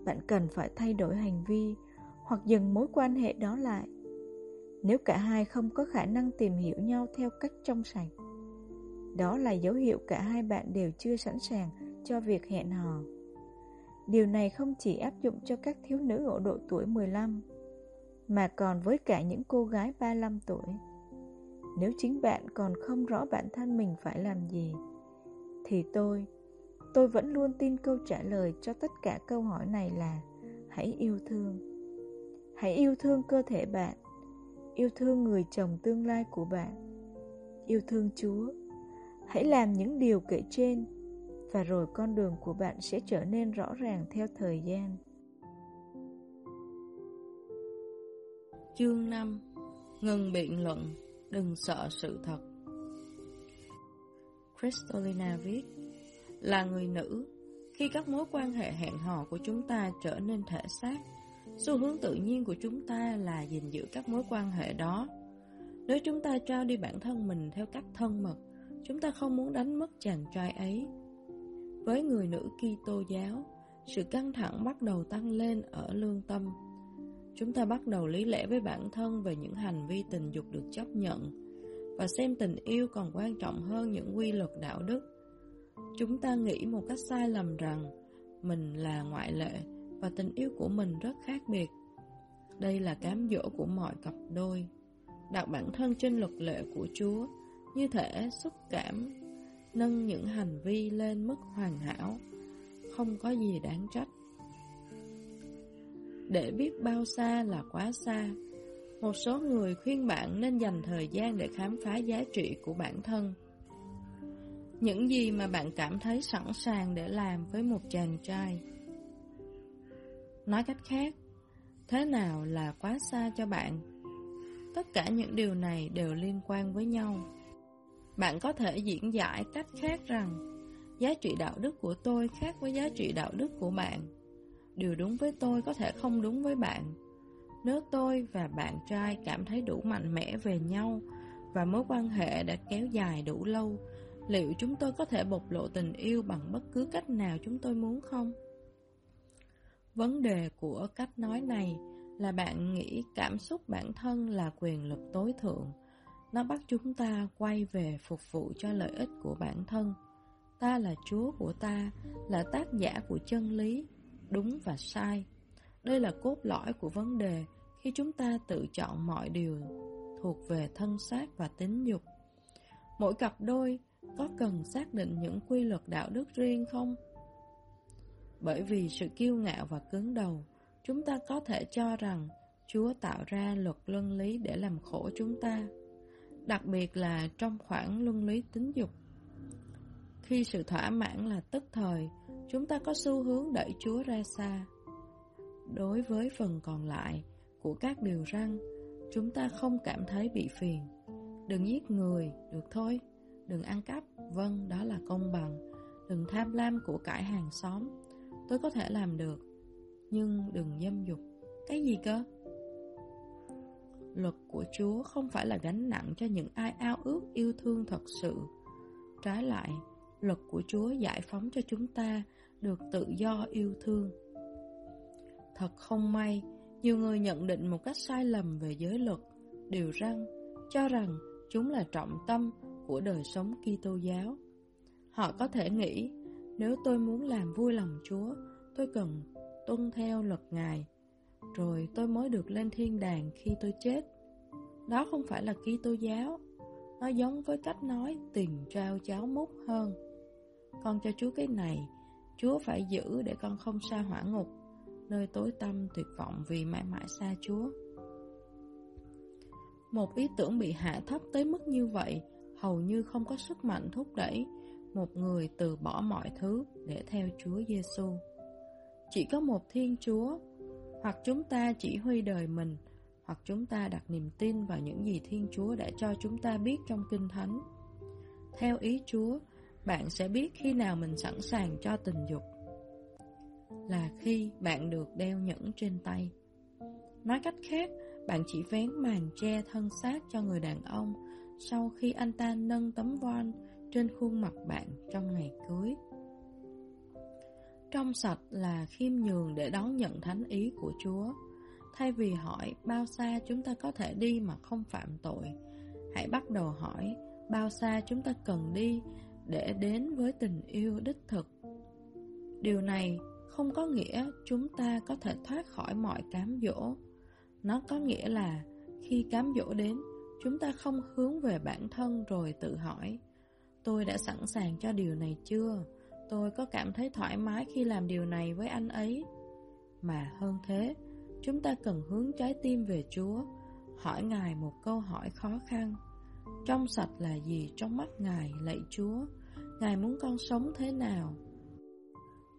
bạn cần phải thay đổi hành vi hoặc dừng mối quan hệ đó lại. Nếu cả hai không có khả năng tìm hiểu nhau theo cách trong sạch, đó là dấu hiệu cả hai bạn đều chưa sẵn sàng cho việc hẹn hò. Điều này không chỉ áp dụng cho các thiếu nữ ở độ tuổi 15, mà còn với cả những cô gái 35 tuổi. Nếu chính bạn còn không rõ bản thân mình phải làm gì, thì tôi, tôi vẫn luôn tin câu trả lời cho tất cả câu hỏi này là hãy yêu thương. Hãy yêu thương cơ thể bạn, yêu thương người chồng tương lai của bạn, yêu thương Chúa. Hãy làm những điều kể trên và rồi con đường của bạn sẽ trở nên rõ ràng theo thời gian. Chương 5 Ngừng biện luận, Đừng sợ sự thật Cristolina viết, Là người nữ, Khi các mối quan hệ hẹn hò của chúng ta trở nên thể xác, Xu hướng tự nhiên của chúng ta là gìn giữ các mối quan hệ đó Nếu chúng ta trao đi bản thân mình theo cách thân mật, chúng ta không muốn đánh mất chàng trai ấy. Với người nữ Kitô giáo, sự căng thẳng bắt đầu tăng lên ở lương tâm. Chúng ta bắt đầu lý lẽ với bản thân về những hành vi tình dục được chấp nhận và xem tình yêu còn quan trọng hơn những quy luật đạo đức. Chúng ta nghĩ một cách sai lầm rằng mình là ngoại lệ và tình yêu của mình rất khác biệt. Đây là cám dỗ của mọi cặp đôi. Đặt bản thân trên luật lệ của Chúa, như thể xúc cảm, nâng những hành vi lên mức hoàn hảo, không có gì đáng trách. Để biết bao xa là quá xa, một số người khuyên bạn nên dành thời gian để khám phá giá trị của bản thân. Những gì mà bạn cảm thấy sẵn sàng để làm với một chàng trai. Nói cách khác, thế nào là quá xa cho bạn? Tất cả những điều này đều liên quan với nhau. Bạn có thể diễn giải cách khác rằng giá trị đạo đức của tôi khác với giá trị đạo đức của bạn. Điều đúng với tôi có thể không đúng với bạn. Nếu tôi và bạn trai cảm thấy đủ mạnh mẽ về nhau và mối quan hệ đã kéo dài đủ lâu, liệu chúng tôi có thể bộc lộ tình yêu bằng bất cứ cách nào chúng tôi muốn không? Vấn đề của cách nói này là bạn nghĩ cảm xúc bản thân là quyền lực tối thượng. Nó bắt chúng ta quay về phục vụ cho lợi ích của bản thân. Ta là Chúa của ta, là tác giả của chân lý, đúng và sai. Đây là cốt lõi của vấn đề khi chúng ta tự chọn mọi điều thuộc về thân xác và tính dục. Mỗi cặp đôi có cần xác định những quy luật đạo đức riêng không? Bởi vì sự kiêu ngạo và cứng đầu, chúng ta có thể cho rằng Chúa tạo ra luật luân lý để làm khổ chúng ta, đặc biệt là trong khoảng luân lý tính dục. Khi sự thỏa mãn là tức thời, chúng ta có xu hướng đẩy Chúa ra xa. Đối với phần còn lại của các điều răn, chúng ta không cảm thấy bị phiền. Đừng giết người, được thôi. Đừng ăn cắp, vâng, đó là công bằng. Đừng tham lam của cải hàng xóm, tôi có thể làm được. Nhưng đừng dâm dục. Cái gì cơ? Luật của Chúa không phải là gánh nặng cho những ai ao ước yêu thương thật sự. Trái lại, luật của Chúa giải phóng cho chúng ta được tự do yêu thương. Thật không may, nhiều người nhận định một cách sai lầm về giới luật, điều răng, cho rằng chúng là trọng tâm của đời sống Kitô giáo. Họ có thể nghĩ, nếu tôi muốn làm vui lòng Chúa, tôi cần tuân theo luật Ngài, rồi tôi mới được lên thiên đàng khi tôi chết. Đó không phải là ký tô giáo, nó giống với cách nói tiền trao cháo múc hơn. Con cho Chúa cái này, Chúa phải giữ để con không xa hỏa ngục, nơi tối tâm tuyệt vọng vì mãi mãi xa Chúa. Một ý tưởng bị hạ thấp tới mức như vậy hầu như không có sức mạnh thúc đẩy một người từ bỏ mọi thứ để theo Chúa Giêsu. Chỉ có một Thiên Chúa, hoặc chúng ta chỉ huy đời mình, hoặc chúng ta đặt niềm tin vào những gì Thiên Chúa đã cho chúng ta biết trong Kinh Thánh. Theo ý Chúa, bạn sẽ biết khi nào mình sẵn sàng cho tình dục. Là khi bạn được đeo nhẫn trên tay. Nói cách khác, bạn chỉ vén màn che thân xác cho người đàn ông sau khi anh ta nâng tấm voan trên khuôn mặt bạn trong ngày cưới. Trong sạch là khiêm nhường để đón nhận thánh ý của Chúa. Thay vì hỏi bao xa chúng ta có thể đi mà không phạm tội, hãy bắt đầu hỏi bao xa chúng ta cần đi để đến với tình yêu đích thực. Điều này không có nghĩa chúng ta có thể thoát khỏi mọi cám dỗ. Nó có nghĩa là khi cám dỗ đến, chúng ta không hướng về bản thân rồi tự hỏi Tôi đã sẵn sàng cho điều này chưa? Tôi có cảm thấy thoải mái khi làm điều này với anh ấy? Mà hơn thế, chúng ta cần hướng trái tim về Chúa, hỏi Ngài một câu hỏi khó khăn. Trong sạch là gì trong mắt Ngài, lạy Chúa? Ngài muốn con sống thế nào?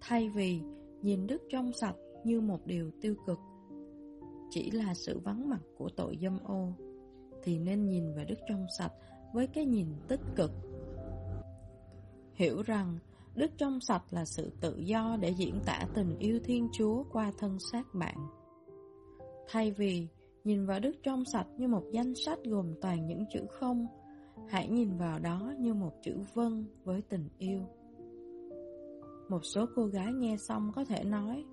Thay vì nhìn đức trong sạch như một điều tiêu cực, chỉ là sự vắng mặt của tội dâm ô, thì nên nhìn về đức trong sạch với cái nhìn tích cực Hiểu rằng đức trong sạch là sự tự do để diễn tả tình yêu Thiên Chúa qua thân xác bạn. Thay vì nhìn vào đức trong sạch như một danh sách gồm toàn những chữ không, Hãy nhìn vào đó như một chữ vân với tình yêu. Một số cô gái nghe xong có thể nói,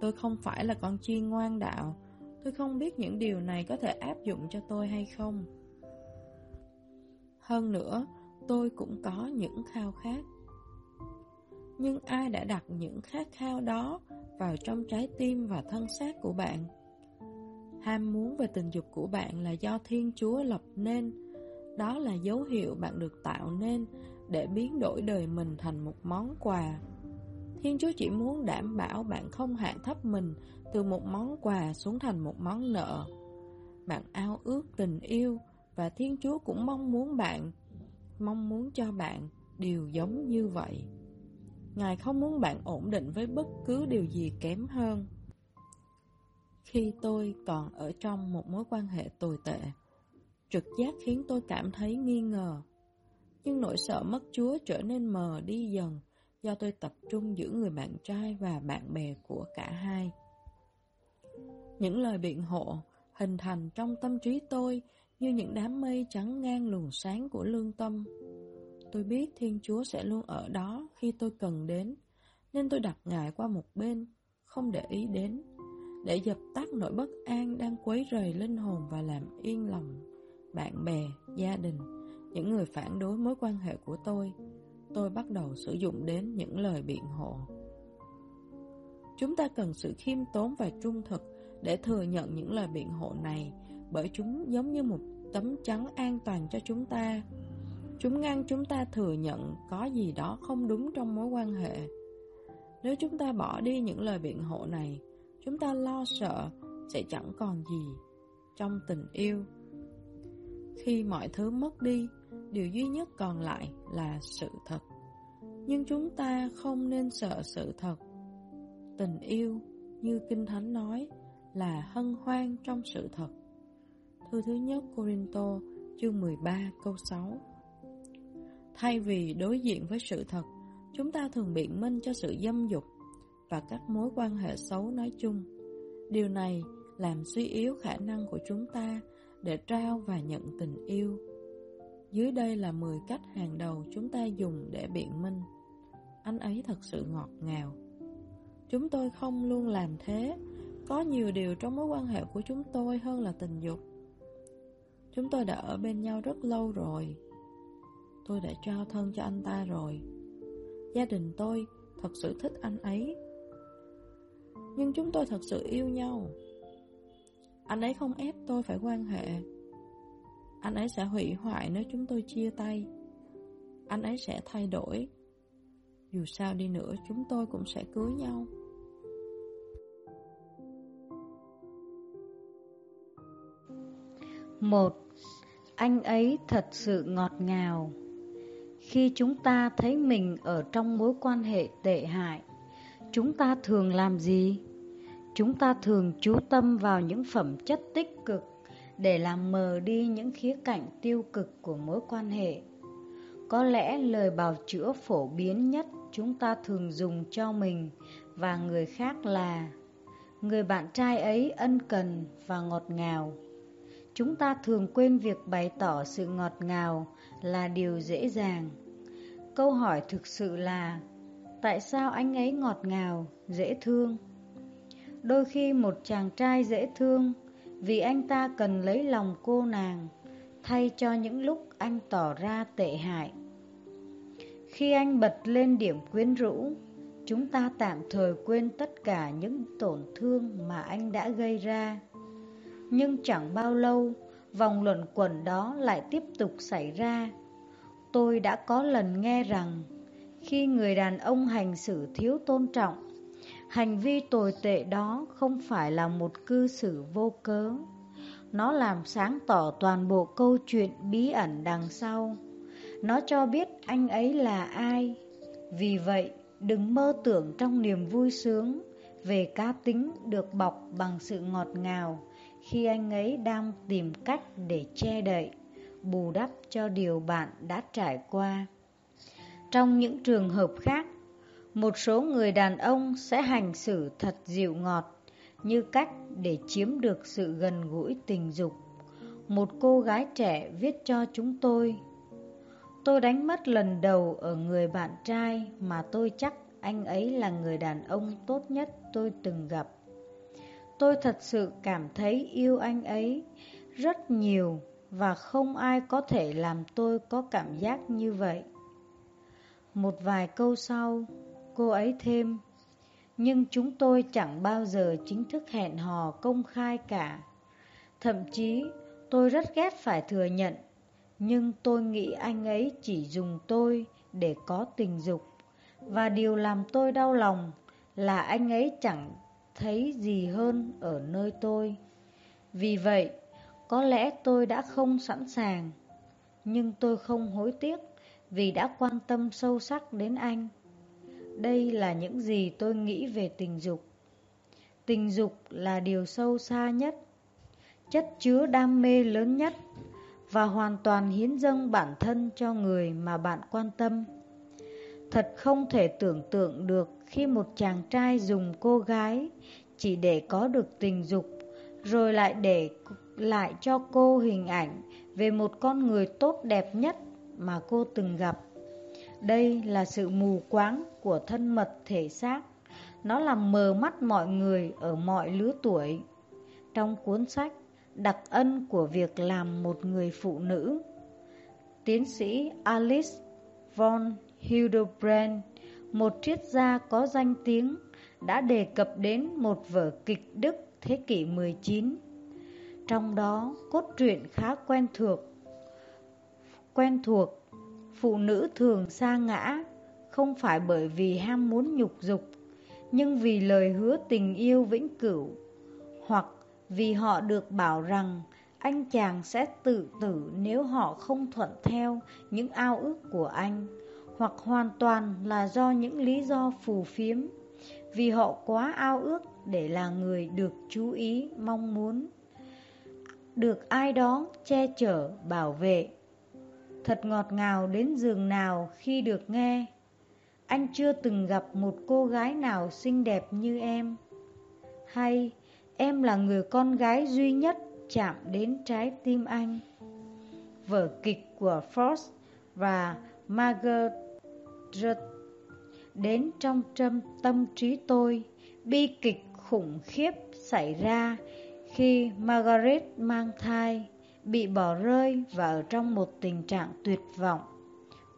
tôi không phải là con chiên ngoan đạo, tôi không biết những điều này có thể áp dụng cho tôi hay không. Hơn nữa, tôi cũng có những khao khát. Nhưng ai đã đặt những khát khao đó vào trong trái tim và thân xác của bạn? Ham muốn về tình dục của bạn là do Thiên Chúa lập nên. Đó là dấu hiệu bạn được tạo nên để biến đổi đời mình thành một món quà. Thiên Chúa chỉ muốn đảm bảo bạn không hạ thấp mình từ một món quà xuống thành một món nợ. Bạn ao ước tình yêu và Thiên Chúa cũng mong muốn bạn, mong muốn cho bạn điều giống như vậy. Ngài không muốn bạn ổn định với bất cứ điều gì kém hơn. Khi tôi còn ở trong một mối quan hệ tồi tệ, trực giác khiến tôi cảm thấy nghi ngờ. Nhưng nỗi sợ mất Chúa trở nên mờ đi dần do tôi tập trung giữ người bạn trai và bạn bè của cả hai. Những lời biện hộ hình thành trong tâm trí tôi như những đám mây trắng ngang luồng sáng của lương tâm. Tôi biết Thiên Chúa sẽ luôn ở đó khi tôi cần đến, nên tôi đặt Ngài qua một bên, không để ý đến, để dập tắt nỗi bất an đang quấy rầy linh hồn và làm yên lòng bạn bè, gia đình, những người phản đối mối quan hệ của tôi. Tôi bắt đầu sử dụng đến những lời biện hộ. Chúng ta cần sự khiêm tốn và trung thực để thừa nhận những lời biện hộ này bởi chúng giống như một tấm chắn an toàn cho chúng ta. Chúng ngăn chúng ta thừa nhận có gì đó không đúng trong mối quan hệ. Nếu chúng ta bỏ đi những lời biện hộ này, chúng ta lo sợ sẽ chẳng còn gì trong tình yêu. Khi mọi thứ mất đi, điều duy nhất còn lại là sự thật. Nhưng chúng ta không nên sợ sự thật. Tình yêu, như Kinh Thánh nói, là hân hoan trong sự thật. Thư thứ nhất Corinto chương 13 câu 6 Thay vì đối diện với sự thật, chúng ta thường biện minh cho sự dâm dục và các mối quan hệ xấu nói chung. Điều này làm suy yếu khả năng của chúng ta để trao và nhận tình yêu. Dưới đây là 10 cách hàng đầu chúng ta dùng để biện minh. Anh ấy thật sự ngọt ngào. Chúng tôi không luôn làm thế. Có nhiều điều trong mối quan hệ của chúng tôi hơn là tình dục. Chúng tôi đã ở bên nhau rất lâu rồi. Tôi đã trao thân cho anh ta rồi. Gia đình tôi thật sự thích anh ấy. Nhưng chúng tôi thật sự yêu nhau. Anh ấy không ép tôi phải quan hệ. Anh ấy sẽ hủy hoại nếu chúng tôi chia tay. Anh ấy sẽ thay đổi. Dù sao đi nữa chúng tôi cũng sẽ cưới nhau. Một, anh ấy thật sự ngọt ngào. Khi chúng ta thấy mình ở trong mối quan hệ tệ hại, chúng ta thường làm gì? Chúng ta thường chú tâm vào những phẩm chất tích cực để làm mờ đi những khía cạnh tiêu cực của mối quan hệ. Có lẽ lời bào chữa phổ biến nhất chúng ta thường dùng cho mình và người khác là Người bạn trai ấy ân cần và ngọt ngào. Chúng ta thường quên việc bày tỏ sự ngọt ngào là điều dễ dàng. Câu hỏi thực sự là Tại sao anh ấy ngọt ngào, dễ thương? Đôi khi một chàng trai dễ thương vì anh ta cần lấy lòng cô nàng thay cho những lúc anh tỏ ra tệ hại. Khi anh bật lên điểm quyến rũ, chúng ta tạm thời quên tất cả những tổn thương mà anh đã gây ra. Nhưng chẳng bao lâu, vòng luẩn quẩn đó lại tiếp tục xảy ra. Tôi đã có lần nghe rằng, khi người đàn ông hành xử thiếu tôn trọng, Hành vi tồi tệ đó không phải là một cư xử vô cớ. Nó làm sáng tỏ toàn bộ câu chuyện bí ẩn đằng sau. Nó cho biết anh ấy là ai. Vì vậy, đừng mơ tưởng trong niềm vui sướng về cá tính được bọc bằng sự ngọt ngào khi anh ấy đang tìm cách để che đậy, bù đắp cho điều bạn đã trải qua. Trong những trường hợp khác, một số người đàn ông sẽ hành xử thật dịu ngọt như cách để chiếm được sự gần gũi tình dục. Một cô gái trẻ viết cho chúng tôi, Tôi đánh mất lần đầu ở người bạn trai mà tôi chắc anh ấy là người đàn ông tốt nhất tôi từng gặp. Tôi thật sự cảm thấy yêu anh ấy rất nhiều và không ai có thể làm tôi có cảm giác như vậy. Một vài câu sau, cô ấy thêm, nhưng chúng tôi chẳng bao giờ chính thức hẹn hò công khai cả. Thậm chí tôi rất ghét phải thừa nhận, nhưng tôi nghĩ anh ấy chỉ dùng tôi để có tình dục. Và điều làm tôi đau lòng là anh ấy chẳng thấy gì hơn ở nơi tôi. Vì vậy, có lẽ tôi đã không sẵn sàng, nhưng tôi không hối tiếc vì đã quan tâm sâu sắc đến anh. Đây là những gì tôi nghĩ về tình dục. Tình dục là điều sâu xa nhất, chất chứa đam mê lớn nhất và hoàn toàn hiến dâng bản thân cho người mà bạn quan tâm. Thật không thể tưởng tượng được khi một chàng trai dùng cô gái chỉ để có được tình dục, rồi lại để lại cho cô hình ảnh về một con người tốt đẹp nhất mà cô từng gặp. Đây là sự mù quáng của thân mật thể xác. Nó làm mờ mắt mọi người ở mọi lứa tuổi. Trong cuốn sách Đặc ân của việc làm một người phụ nữ, tiến sĩ Alice von Hildebrand, một triết gia có danh tiếng, đã đề cập đến một vở kịch Đức thế kỷ 19. Trong đó, cốt truyện khá quen thuộc. Quen thuộc, phụ nữ thường sa ngã, không phải bởi vì ham muốn nhục dục, nhưng vì lời hứa tình yêu vĩnh cửu, hoặc vì họ được bảo rằng anh chàng sẽ tự tử nếu họ không thuận theo những ao ước của anh, hoặc hoàn toàn là do những lý do phù phiếm, vì họ quá ao ước để là người được chú ý mong muốn, được ai đó che chở bảo vệ. Thật ngọt ngào đến giường nào khi được nghe. Anh chưa từng gặp một cô gái nào xinh đẹp như em. Hay em là người con gái duy nhất chạm đến trái tim anh. Vở kịch của Frost và Margaret Đến trong trâm tâm trí tôi Bi kịch khủng khiếp xảy ra khi Margaret mang thai bị bỏ rơi và ở trong một tình trạng tuyệt vọng.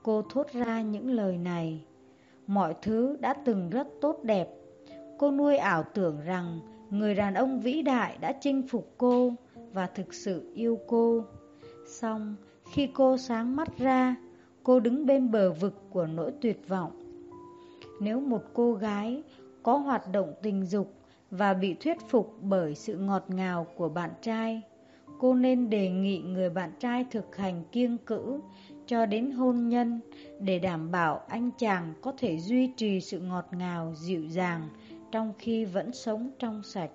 Cô thốt ra những lời này. Mọi thứ đã từng rất tốt đẹp. Cô nuôi ảo tưởng rằng người đàn ông vĩ đại đã chinh phục cô và thực sự yêu cô. Xong, khi cô sáng mắt ra, cô đứng bên bờ vực của nỗi tuyệt vọng. Nếu một cô gái có hoạt động tình dục và bị thuyết phục bởi sự ngọt ngào của bạn trai, cô nên đề nghị người bạn trai thực hành kiêng cữ cho đến hôn nhân để đảm bảo anh chàng có thể duy trì sự ngọt ngào, dịu dàng trong khi vẫn sống trong sạch.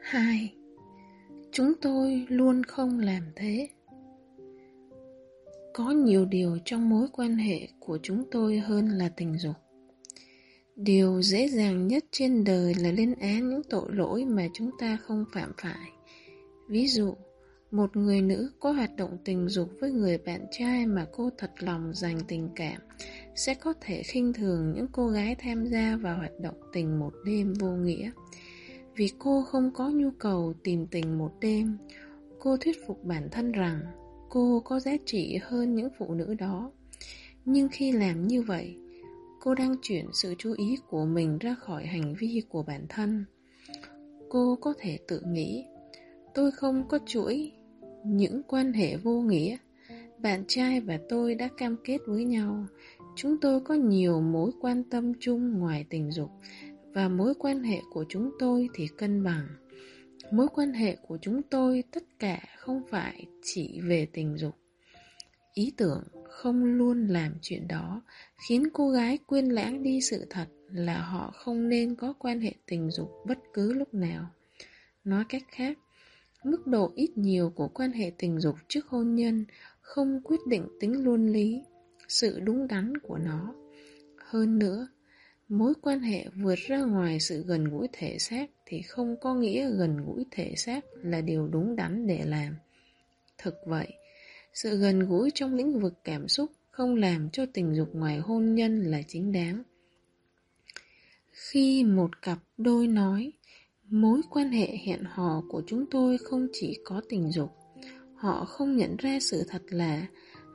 Hai, chúng tôi luôn không làm thế. Có nhiều điều trong mối quan hệ của chúng tôi hơn là tình dục. Điều dễ dàng nhất trên đời là lên án những tội lỗi mà chúng ta không phạm phải. Ví dụ, một người nữ có hoạt động tình dục với người bạn trai mà cô thật lòng dành tình cảm sẽ có thể khinh thường những cô gái tham gia vào hoạt động tình một đêm vô nghĩa. Vì cô không có nhu cầu tìm tình một đêm, cô thuyết phục bản thân rằng cô có giá trị hơn những phụ nữ đó. Nhưng khi làm như vậy, cô đang chuyển sự chú ý của mình ra khỏi hành vi của bản thân. Cô có thể tự nghĩ, tôi không có chuỗi những quan hệ vô nghĩa. Bạn trai và tôi đã cam kết với nhau. Chúng tôi có nhiều mối quan tâm chung ngoài tình dục và mối quan hệ của chúng tôi thì cân bằng. Mối quan hệ của chúng tôi tất cả không phải chỉ về tình dục. Ý tưởng không luôn làm chuyện đó khiến cô gái quên lãng đi sự thật là họ không nên có quan hệ tình dục bất cứ lúc nào. Nói cách khác, mức độ ít nhiều của quan hệ tình dục trước hôn nhân không quyết định tính luân lý, sự đúng đắn của nó. Hơn nữa, Mối quan hệ vượt ra ngoài sự gần gũi thể xác thì không có nghĩa gần gũi thể xác là điều đúng đắn để làm. Thực vậy, sự gần gũi trong lĩnh vực cảm xúc không làm cho tình dục ngoài hôn nhân là chính đáng. Khi một cặp đôi nói, mối quan hệ hẹn hò của chúng tôi không chỉ có tình dục, họ không nhận ra sự thật là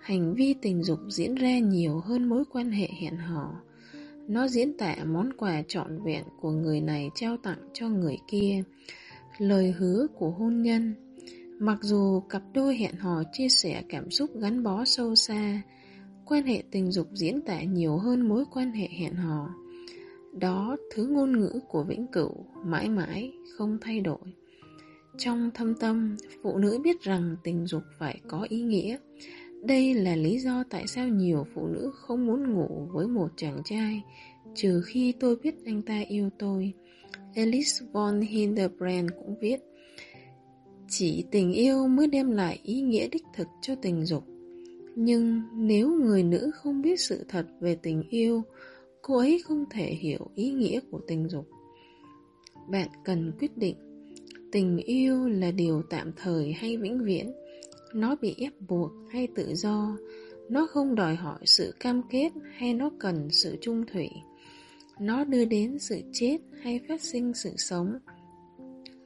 hành vi tình dục diễn ra nhiều hơn mối quan hệ hẹn hò. Nó diễn tả món quà trọn vẹn của người này trao tặng cho người kia, lời hứa của hôn nhân. Mặc dù cặp đôi hẹn hò chia sẻ cảm xúc gắn bó sâu xa, quan hệ tình dục diễn tả nhiều hơn mối quan hệ hẹn hò. Đó thứ ngôn ngữ của vĩnh cửu, mãi mãi, không thay đổi. Trong thâm tâm, phụ nữ biết rằng tình dục phải có ý nghĩa. Đây là lý do tại sao nhiều phụ nữ không muốn ngủ với một chàng trai, trừ khi tôi biết anh ta yêu tôi. Alice von Hinderbrand cũng viết, chỉ tình yêu mới đem lại ý nghĩa đích thực cho tình dục. Nhưng nếu người nữ không biết sự thật về tình yêu, cô ấy không thể hiểu ý nghĩa của tình dục. Bạn cần quyết định, tình yêu là điều tạm thời hay vĩnh viễn, nó bị ép buộc hay tự do, nó không đòi hỏi sự cam kết hay nó cần sự trung thủy. Nó đưa đến sự chết hay phát sinh sự sống.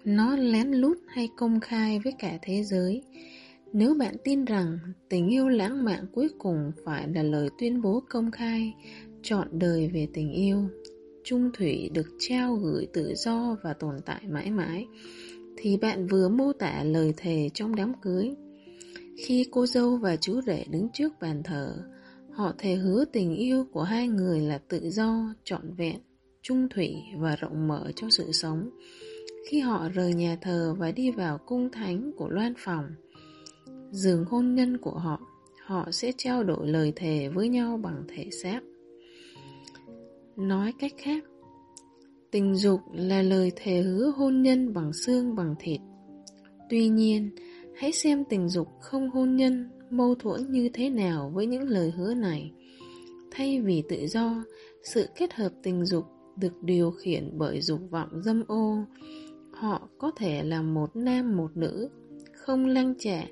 Nó lén lút hay công khai với cả thế giới. Nếu bạn tin rằng tình yêu lãng mạn cuối cùng phải là lời tuyên bố công khai, chọn đời về tình yêu, trung thủy được trao gửi tự do và tồn tại mãi mãi, thì bạn vừa mô tả lời thề trong đám cưới. Khi cô dâu và chú rể đứng trước bàn thờ, họ thề hứa tình yêu của hai người là tự do, trọn vẹn, trung thủy và rộng mở cho sự sống. Khi họ rời nhà thờ và đi vào cung thánh của loan phòng, giường hôn nhân của họ, họ sẽ trao đổi lời thề với nhau bằng thể xác. Nói cách khác, tình dục là lời thề hứa hôn nhân bằng xương bằng thịt. Tuy nhiên, hãy xem tình dục không hôn nhân mâu thuẫn như thế nào với những lời hứa này. Thay vì tự do, sự kết hợp tình dục được điều khiển bởi dục vọng dâm ô. Họ có thể là một nam một nữ, không lăng trẻ,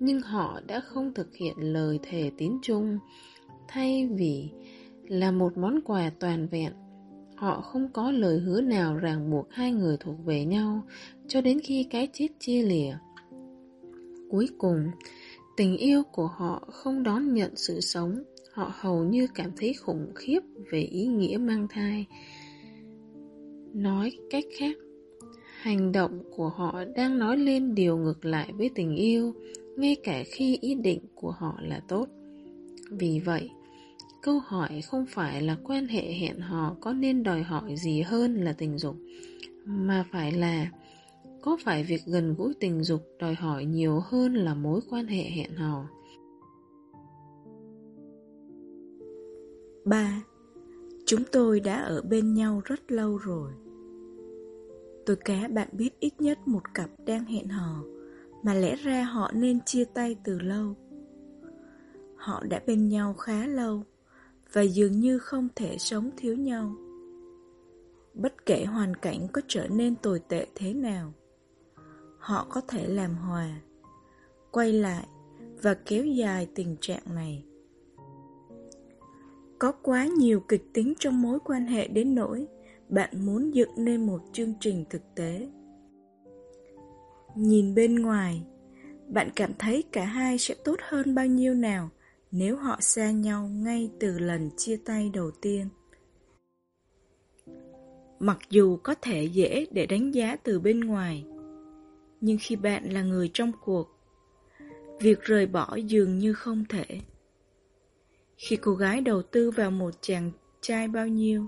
nhưng họ đã không thực hiện lời thề tín chung. Thay vì là một món quà toàn vẹn, họ không có lời hứa nào ràng buộc hai người thuộc về nhau cho đến khi cái chết chia lìa. Cuối cùng, tình yêu của họ không đón nhận sự sống, họ hầu như cảm thấy khủng khiếp về ý nghĩa mang thai. Nói cách khác, hành động của họ đang nói lên điều ngược lại với tình yêu, ngay cả khi ý định của họ là tốt. Vì vậy, câu hỏi không phải là quan hệ hẹn hò có nên đòi hỏi gì hơn là tình dục, mà phải là có phải việc gần gũi tình dục đòi hỏi nhiều hơn là mối quan hệ hẹn hò? 3. Chúng tôi đã ở bên nhau rất lâu rồi. Tôi cá bạn biết ít nhất một cặp đang hẹn hò, mà lẽ ra họ nên chia tay từ lâu. Họ đã bên nhau khá lâu, và dường như không thể sống thiếu nhau. Bất kể hoàn cảnh có trở nên tồi tệ thế nào, họ có thể làm hòa, quay lại và kéo dài tình trạng này. Có quá nhiều kịch tính trong mối quan hệ đến nỗi bạn muốn dựng nên một chương trình thực tế. Nhìn bên ngoài, bạn cảm thấy cả hai sẽ tốt hơn bao nhiêu nào nếu họ xa nhau ngay từ lần chia tay đầu tiên. Mặc dù có thể dễ để đánh giá từ bên ngoài, nhưng khi bạn là người trong cuộc, việc rời bỏ dường như không thể. Khi cô gái đầu tư vào một chàng trai bao nhiêu,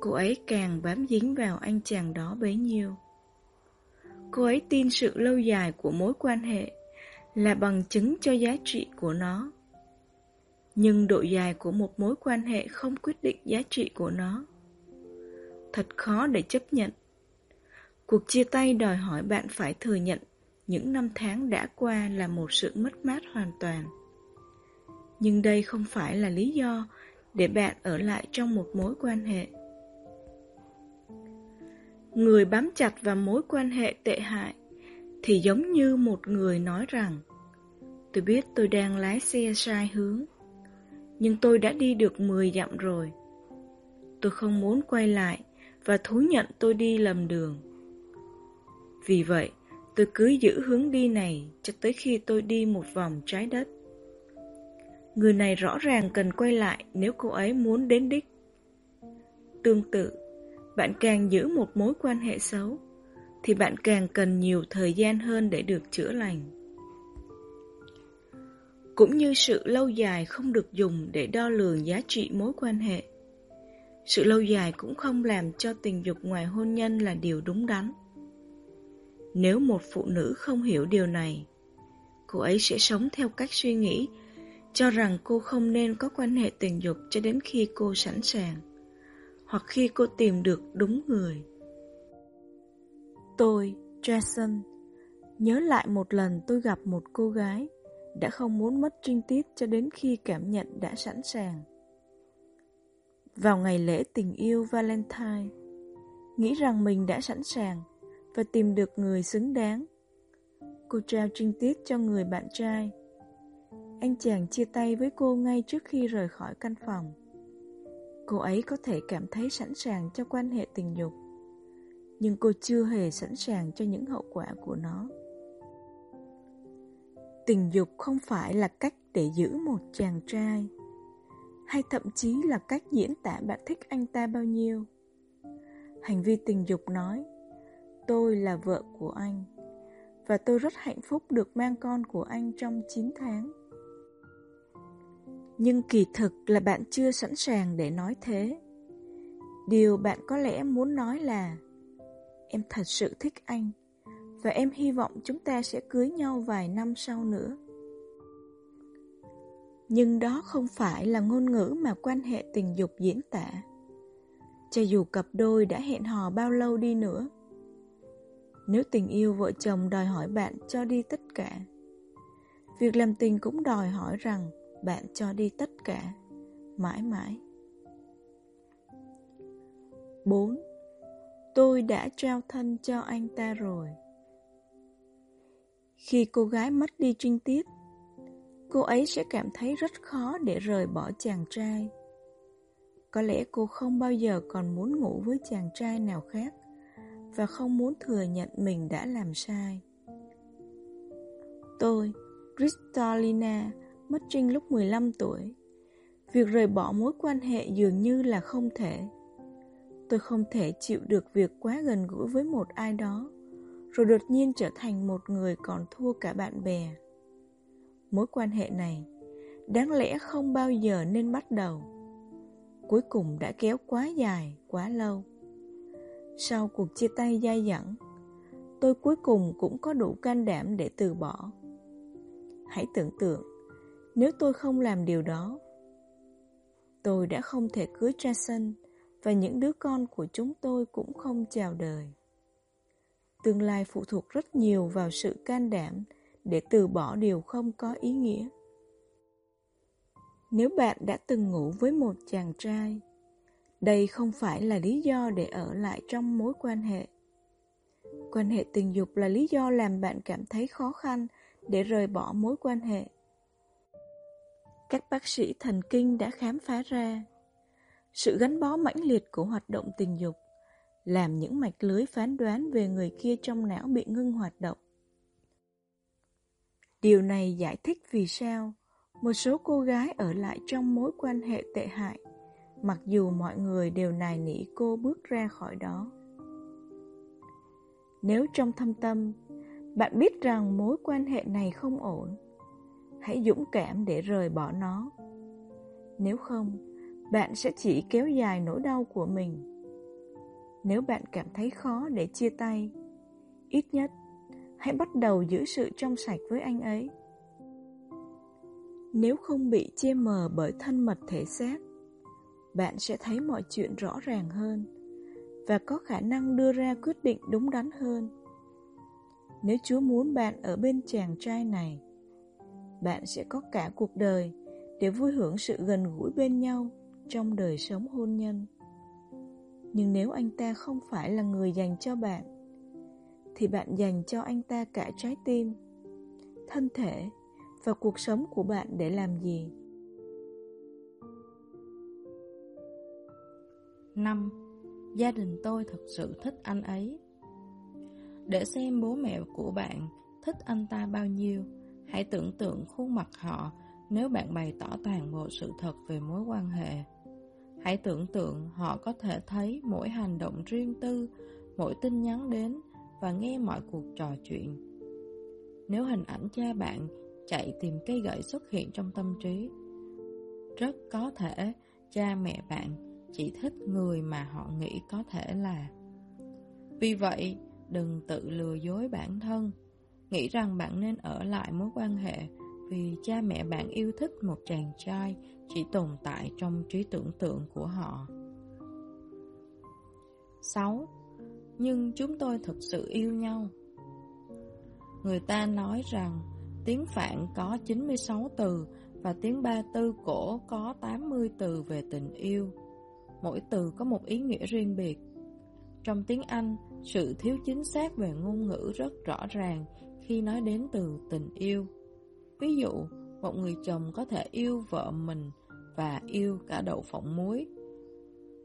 cô ấy càng bám dính vào anh chàng đó bấy nhiêu. Cô ấy tin sự lâu dài của mối quan hệ là bằng chứng cho giá trị của nó. Nhưng độ dài của một mối quan hệ không quyết định giá trị của nó. Thật khó để chấp nhận. Cuộc chia tay đòi hỏi bạn phải thừa nhận những năm tháng đã qua là một sự mất mát hoàn toàn. Nhưng đây không phải là lý do để bạn ở lại trong một mối quan hệ. Người bám chặt vào mối quan hệ tệ hại thì giống như một người nói rằng Tôi biết tôi đang lái xe sai hướng, nhưng tôi đã đi được 10 dặm rồi. Tôi không muốn quay lại và thú nhận tôi đi lầm đường. Vì vậy, tôi cứ giữ hướng đi này cho tới khi tôi đi một vòng trái đất. Người này rõ ràng cần quay lại nếu cô ấy muốn đến đích. Tương tự, bạn càng giữ một mối quan hệ xấu, thì bạn càng cần nhiều thời gian hơn để được chữa lành. Cũng như sự lâu dài không được dùng để đo lường giá trị mối quan hệ. Sự lâu dài cũng không làm cho tình dục ngoài hôn nhân là điều đúng đắn. Nếu một phụ nữ không hiểu điều này, cô ấy sẽ sống theo cách suy nghĩ cho rằng cô không nên có quan hệ tình dục cho đến khi cô sẵn sàng, hoặc khi cô tìm được đúng người. Tôi, Jason, nhớ lại một lần tôi gặp một cô gái đã không muốn mất trinh tiết cho đến khi cảm nhận đã sẵn sàng. Vào ngày lễ tình yêu Valentine, nghĩ rằng mình đã sẵn sàng và tìm được người xứng đáng. Cô trao trinh tiết cho người bạn trai. Anh chàng chia tay với cô ngay trước khi rời khỏi căn phòng. Cô ấy có thể cảm thấy sẵn sàng cho quan hệ tình dục, nhưng cô chưa hề sẵn sàng cho những hậu quả của nó. Tình dục không phải là cách để giữ một chàng trai, hay thậm chí là cách diễn tả bạn thích anh ta bao nhiêu. Hành vi tình dục nói, tôi là vợ của anh, và tôi rất hạnh phúc được mang con của anh trong 9 tháng. Nhưng kỳ thực là bạn chưa sẵn sàng để nói thế. Điều bạn có lẽ muốn nói là Em thật sự thích anh Và em hy vọng chúng ta sẽ cưới nhau vài năm sau nữa Nhưng đó không phải là ngôn ngữ mà quan hệ tình dục diễn tả Cho dù cặp đôi đã hẹn hò bao lâu đi nữa nếu tình yêu vợ chồng đòi hỏi bạn cho đi tất cả Việc làm tình cũng đòi hỏi rằng bạn cho đi tất cả, mãi mãi. 4. Tôi đã trao thân cho anh ta rồi. Khi cô gái mất đi trinh tiết, cô ấy sẽ cảm thấy rất khó để rời bỏ chàng trai. Có lẽ cô không bao giờ còn muốn ngủ với chàng trai nào khác và không muốn thừa nhận mình đã làm sai. Tôi, Kristalina, mất trinh lúc 15 tuổi. Việc rời bỏ mối quan hệ dường như là không thể. Tôi không thể chịu được việc quá gần gũi với một ai đó, rồi đột nhiên trở thành một người còn thua cả bạn bè. Mối quan hệ này đáng lẽ không bao giờ nên bắt đầu. Cuối cùng đã kéo quá dài, quá lâu. Sau cuộc chia tay dai dẳng, tôi cuối cùng cũng có đủ can đảm để từ bỏ. Hãy tưởng tượng, nếu tôi không làm điều đó, tôi đã không thể cưới Jason và những đứa con của chúng tôi cũng không chào đời. Tương lai phụ thuộc rất nhiều vào sự can đảm để từ bỏ điều không có ý nghĩa. Nếu bạn đã từng ngủ với một chàng trai, đây không phải là lý do để ở lại trong mối quan hệ. Quan hệ tình dục là lý do làm bạn cảm thấy khó khăn để rời bỏ mối quan hệ. Các bác sĩ thần kinh đã khám phá ra sự gắn bó mãnh liệt của hoạt động tình dục làm những mạch lưới phán đoán về người kia trong não bị ngưng hoạt động. Điều này giải thích vì sao một số cô gái ở lại trong mối quan hệ tệ hại, mặc dù mọi người đều nài nỉ cô bước ra khỏi đó. Nếu trong thâm tâm, bạn biết rằng mối quan hệ này không ổn, hãy dũng cảm để rời bỏ nó. Nếu không, bạn sẽ chỉ kéo dài nỗi đau của mình. Nếu bạn cảm thấy khó để chia tay, ít nhất hãy bắt đầu giữ sự trong sạch với anh ấy. Nếu không bị che mờ bởi thân mật thể xác, bạn sẽ thấy mọi chuyện rõ ràng hơn và có khả năng đưa ra quyết định đúng đắn hơn. Nếu Chúa muốn bạn ở bên chàng trai này, bạn sẽ có cả cuộc đời để vui hưởng sự gần gũi bên nhau trong đời sống hôn nhân. Nhưng nếu anh ta không phải là người dành cho bạn, thì bạn dành cho anh ta cả trái tim, thân thể và cuộc sống của bạn để làm gì? 5. Gia đình tôi thật sự thích anh ấy Để xem bố mẹ của bạn thích anh ta bao nhiêu Hãy tưởng tượng khuôn mặt họ nếu bạn bày tỏ toàn bộ sự thật về mối quan hệ. Hãy tưởng tượng họ có thể thấy mỗi hành động riêng tư, mỗi tin nhắn đến và nghe mọi cuộc trò chuyện. Nếu hình ảnh cha bạn chạy tìm cây gậy xuất hiện trong tâm trí, rất có thể cha mẹ bạn chỉ thích người mà họ nghĩ có thể là. Vì vậy, đừng tự lừa dối bản thân, nghĩ rằng bạn nên ở lại mối quan hệ vì cha mẹ bạn yêu thích một chàng trai chỉ tồn tại trong trí tưởng tượng của họ. 6. Nhưng chúng tôi thực sự yêu nhau. Người ta nói rằng tiếng Phạn có 96 từ và tiếng Ba Tư cổ có 80 từ về tình yêu mỗi từ có một ý nghĩa riêng biệt. Trong tiếng Anh, sự thiếu chính xác về ngôn ngữ rất rõ ràng khi nói đến từ tình yêu. Ví dụ, một người chồng có thể yêu vợ mình và yêu cả đậu phộng muối.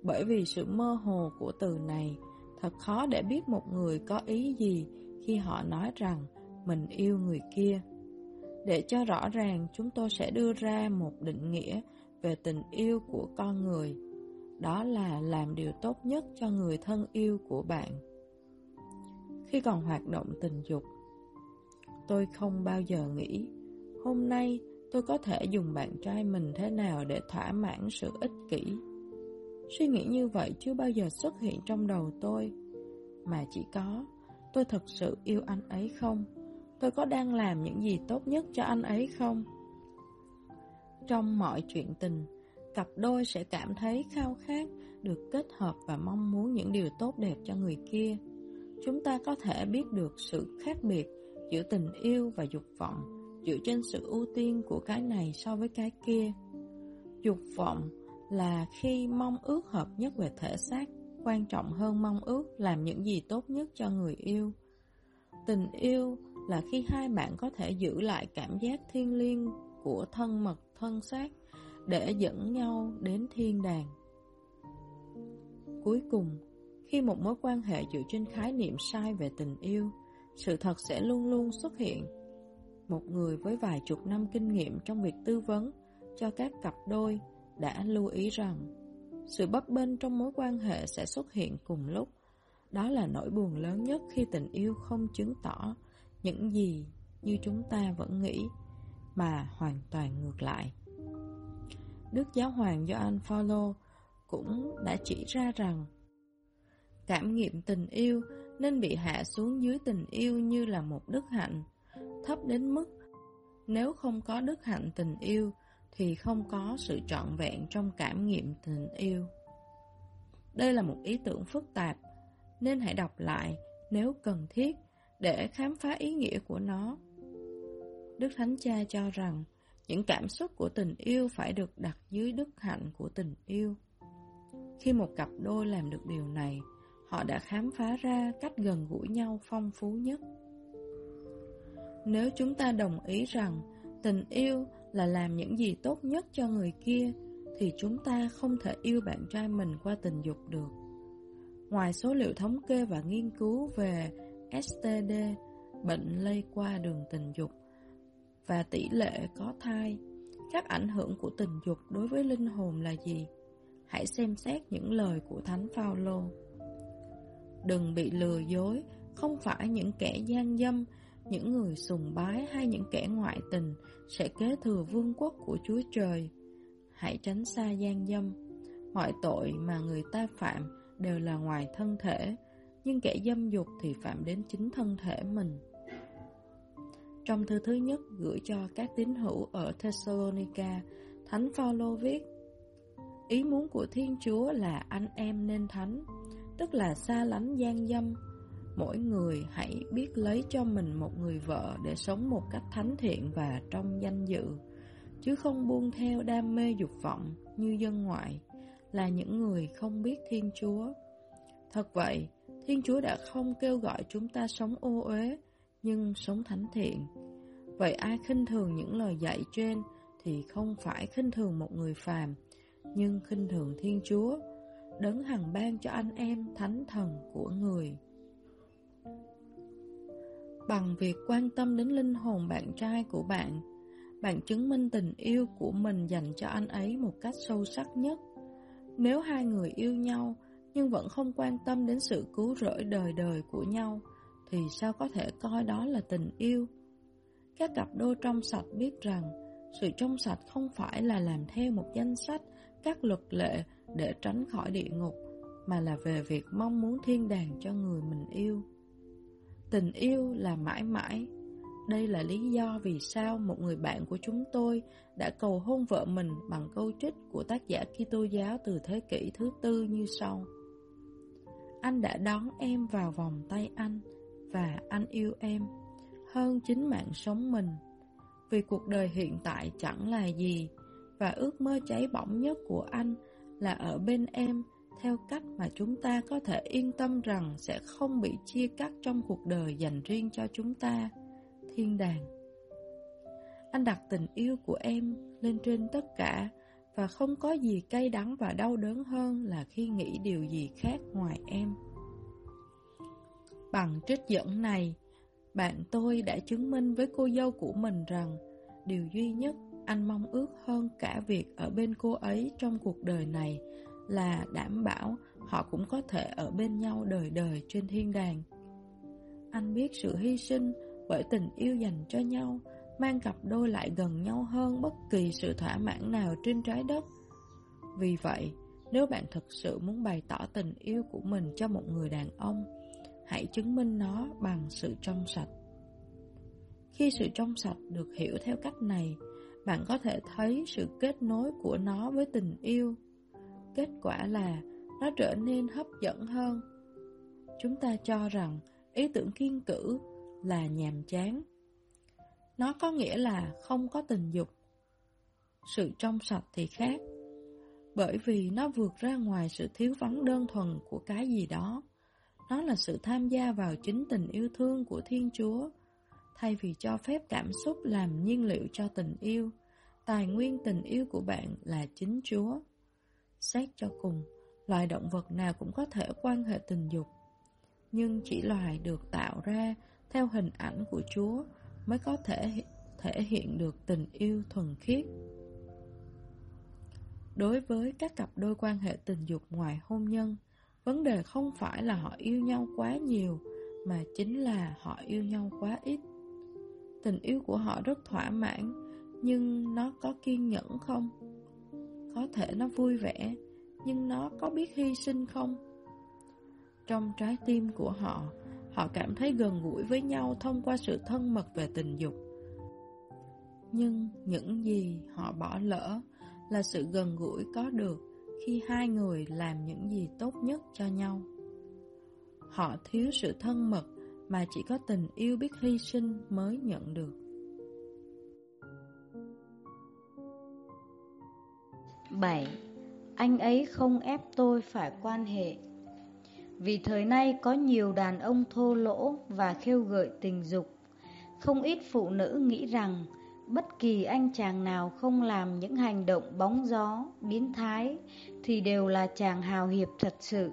Bởi vì sự mơ hồ của từ này, thật khó để biết một người có ý gì khi họ nói rằng mình yêu người kia. Để cho rõ ràng, chúng tôi sẽ đưa ra một định nghĩa về tình yêu của con người đó là làm điều tốt nhất cho người thân yêu của bạn. Khi còn hoạt động tình dục, tôi không bao giờ nghĩ, hôm nay tôi có thể dùng bạn trai mình thế nào để thỏa mãn sự ích kỷ. Suy nghĩ như vậy chưa bao giờ xuất hiện trong đầu tôi, mà chỉ có, tôi thật sự yêu anh ấy không? Tôi có đang làm những gì tốt nhất cho anh ấy không? Trong mọi chuyện tình, cặp đôi sẽ cảm thấy khao khát, được kết hợp và mong muốn những điều tốt đẹp cho người kia. Chúng ta có thể biết được sự khác biệt giữa tình yêu và dục vọng, dựa trên sự ưu tiên của cái này so với cái kia. Dục vọng là khi mong ước hợp nhất về thể xác, quan trọng hơn mong ước làm những gì tốt nhất cho người yêu. Tình yêu là khi hai bạn có thể giữ lại cảm giác thiêng liêng của thân mật, thân xác để dẫn nhau đến thiên đàng. Cuối cùng, khi một mối quan hệ dựa trên khái niệm sai về tình yêu, sự thật sẽ luôn luôn xuất hiện. Một người với vài chục năm kinh nghiệm trong việc tư vấn cho các cặp đôi đã lưu ý rằng sự bấp bênh trong mối quan hệ sẽ xuất hiện cùng lúc. Đó là nỗi buồn lớn nhất khi tình yêu không chứng tỏ những gì như chúng ta vẫn nghĩ, mà hoàn toàn ngược lại. Đức Giáo Hoàng Gioan Phaolô cũng đã chỉ ra rằng cảm nghiệm tình yêu nên bị hạ xuống dưới tình yêu như là một đức hạnh, thấp đến mức nếu không có đức hạnh tình yêu thì không có sự trọn vẹn trong cảm nghiệm tình yêu. Đây là một ý tưởng phức tạp, nên hãy đọc lại nếu cần thiết để khám phá ý nghĩa của nó. Đức Thánh Cha cho rằng những cảm xúc của tình yêu phải được đặt dưới đức hạnh của tình yêu. Khi một cặp đôi làm được điều này, họ đã khám phá ra cách gần gũi nhau phong phú nhất. Nếu chúng ta đồng ý rằng tình yêu là làm những gì tốt nhất cho người kia, thì chúng ta không thể yêu bạn trai mình qua tình dục được. Ngoài số liệu thống kê và nghiên cứu về STD, bệnh lây qua đường tình dục, và tỷ lệ có thai. Các ảnh hưởng của tình dục đối với linh hồn là gì? Hãy xem xét những lời của Thánh Phaolô. Đừng bị lừa dối, không phải những kẻ gian dâm, những người sùng bái hay những kẻ ngoại tình sẽ kế thừa vương quốc của Chúa Trời. Hãy tránh xa gian dâm. Mọi tội mà người ta phạm đều là ngoài thân thể, nhưng kẻ dâm dục thì phạm đến chính thân thể mình. Trong thư thứ nhất gửi cho các tín hữu ở Thessalonica, Thánh Phaolô viết: Ý muốn của Thiên Chúa là anh em nên thánh, tức là xa lánh gian dâm. Mỗi người hãy biết lấy cho mình một người vợ để sống một cách thánh thiện và trong danh dự, chứ không buông theo đam mê dục vọng như dân ngoại, là những người không biết Thiên Chúa. Thật vậy, Thiên Chúa đã không kêu gọi chúng ta sống ô uế, nhưng sống thánh thiện. Vậy ai khinh thường những lời dạy trên thì không phải khinh thường một người phàm, nhưng khinh thường Thiên Chúa, đấng hằng ban cho anh em thánh thần của người. Bằng việc quan tâm đến linh hồn bạn trai của bạn, bạn chứng minh tình yêu của mình dành cho anh ấy một cách sâu sắc nhất. Nếu hai người yêu nhau nhưng vẫn không quan tâm đến sự cứu rỗi đời đời của nhau, thì sao có thể coi đó là tình yêu? Các cặp đôi trong sạch biết rằng sự trong sạch không phải là làm theo một danh sách các luật lệ để tránh khỏi địa ngục, mà là về việc mong muốn thiên đàng cho người mình yêu. Tình yêu là mãi mãi. Đây là lý do vì sao một người bạn của chúng tôi đã cầu hôn vợ mình bằng câu trích của tác giả Kitô giáo từ thế kỷ thứ tư như sau. Anh đã đón em vào vòng tay anh và anh yêu em hơn chính mạng sống mình. Vì cuộc đời hiện tại chẳng là gì và ước mơ cháy bỏng nhất của anh là ở bên em theo cách mà chúng ta có thể yên tâm rằng sẽ không bị chia cắt trong cuộc đời dành riêng cho chúng ta, thiên đàng. Anh đặt tình yêu của em lên trên tất cả và không có gì cay đắng và đau đớn hơn là khi nghĩ điều gì khác ngoài em. Bằng trích dẫn này, bạn tôi đã chứng minh với cô dâu của mình rằng điều duy nhất anh mong ước hơn cả việc ở bên cô ấy trong cuộc đời này là đảm bảo họ cũng có thể ở bên nhau đời đời trên thiên đàng. Anh biết sự hy sinh bởi tình yêu dành cho nhau mang cặp đôi lại gần nhau hơn bất kỳ sự thỏa mãn nào trên trái đất. Vì vậy, nếu bạn thực sự muốn bày tỏ tình yêu của mình cho một người đàn ông, hãy chứng minh nó bằng sự trong sạch. Khi sự trong sạch được hiểu theo cách này, bạn có thể thấy sự kết nối của nó với tình yêu. Kết quả là nó trở nên hấp dẫn hơn. Chúng ta cho rằng ý tưởng kiên cử là nhàm chán. Nó có nghĩa là không có tình dục. Sự trong sạch thì khác, bởi vì nó vượt ra ngoài sự thiếu vắng đơn thuần của cái gì đó. Nó là sự tham gia vào chính tình yêu thương của Thiên Chúa. Thay vì cho phép cảm xúc làm nhiên liệu cho tình yêu, tài nguyên tình yêu của bạn là chính Chúa. Xét cho cùng, loài động vật nào cũng có thể quan hệ tình dục. Nhưng chỉ loài được tạo ra theo hình ảnh của Chúa mới có thể thể hiện được tình yêu thuần khiết. Đối với các cặp đôi quan hệ tình dục ngoài hôn nhân, vấn đề không phải là họ yêu nhau quá nhiều, mà chính là họ yêu nhau quá ít. Tình yêu của họ rất thỏa mãn, nhưng nó có kiên nhẫn không? Có thể nó vui vẻ, nhưng nó có biết hy sinh không? Trong trái tim của họ, họ cảm thấy gần gũi với nhau thông qua sự thân mật về tình dục. Nhưng những gì họ bỏ lỡ là sự gần gũi có được khi hai người làm những gì tốt nhất cho nhau. Họ thiếu sự thân mật mà chỉ có tình yêu biết hy sinh mới nhận được. 7. Anh ấy không ép tôi phải quan hệ Vì thời nay có nhiều đàn ông thô lỗ và khêu gợi tình dục, Không ít phụ nữ nghĩ rằng bất kỳ anh chàng nào không làm những hành động bóng gió, biến thái thì đều là chàng hào hiệp thật sự.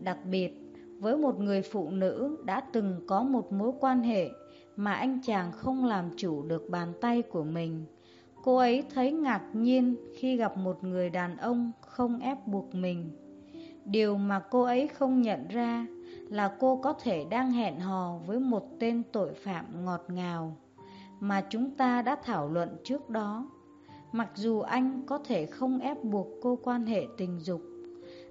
Đặc biệt, với một người phụ nữ đã từng có một mối quan hệ mà anh chàng không làm chủ được bàn tay của mình, cô ấy thấy ngạc nhiên khi gặp một người đàn ông không ép buộc mình. Điều mà cô ấy không nhận ra là cô có thể đang hẹn hò với một tên tội phạm ngọt ngào mà chúng ta đã thảo luận trước đó. Mặc dù anh có thể không ép buộc cô quan hệ tình dục,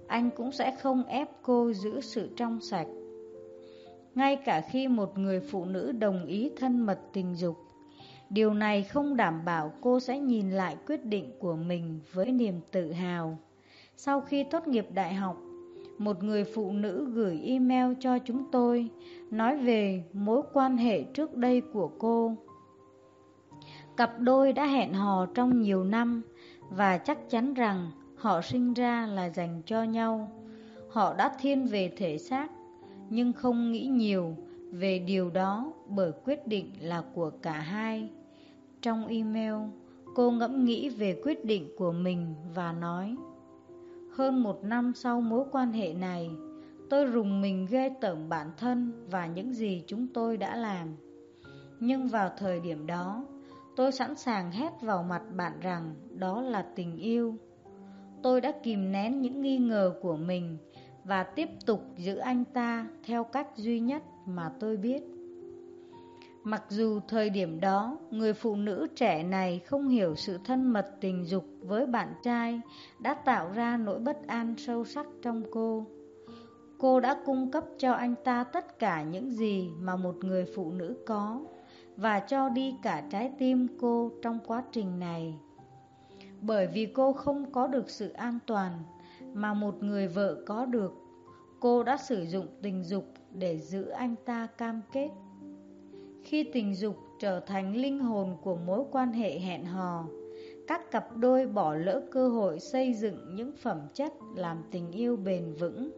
anh cũng sẽ không ép cô giữ sự trong sạch. Ngay cả khi một người phụ nữ đồng ý thân mật tình dục, điều này không đảm bảo cô sẽ nhìn lại quyết định của mình với niềm tự hào. Sau khi tốt nghiệp đại học, một người phụ nữ gửi email cho chúng tôi nói về mối quan hệ trước đây của cô. Cặp đôi đã hẹn hò trong nhiều năm và chắc chắn rằng họ sinh ra là dành cho nhau. Họ đã thiên về thể xác, nhưng không nghĩ nhiều về điều đó bởi quyết định là của cả hai. Trong email, cô ngẫm nghĩ về quyết định của mình và nói Hơn một năm sau mối quan hệ này, tôi rùng mình ghê tởm bản thân và những gì chúng tôi đã làm. Nhưng vào thời điểm đó, tôi sẵn sàng hét vào mặt bạn rằng đó là tình yêu. Tôi đã kìm nén những nghi ngờ của mình và tiếp tục giữ anh ta theo cách duy nhất mà tôi biết. Mặc dù thời điểm đó, người phụ nữ trẻ này không hiểu sự thân mật tình dục với bạn trai đã tạo ra nỗi bất an sâu sắc trong cô. Cô đã cung cấp cho anh ta tất cả những gì mà một người phụ nữ có và cho đi cả trái tim cô trong quá trình này. Bởi vì cô không có được sự an toàn mà một người vợ có được, cô đã sử dụng tình dục để giữ anh ta cam kết. Khi tình dục trở thành linh hồn của mối quan hệ hẹn hò, các cặp đôi bỏ lỡ cơ hội xây dựng những phẩm chất làm tình yêu bền vững.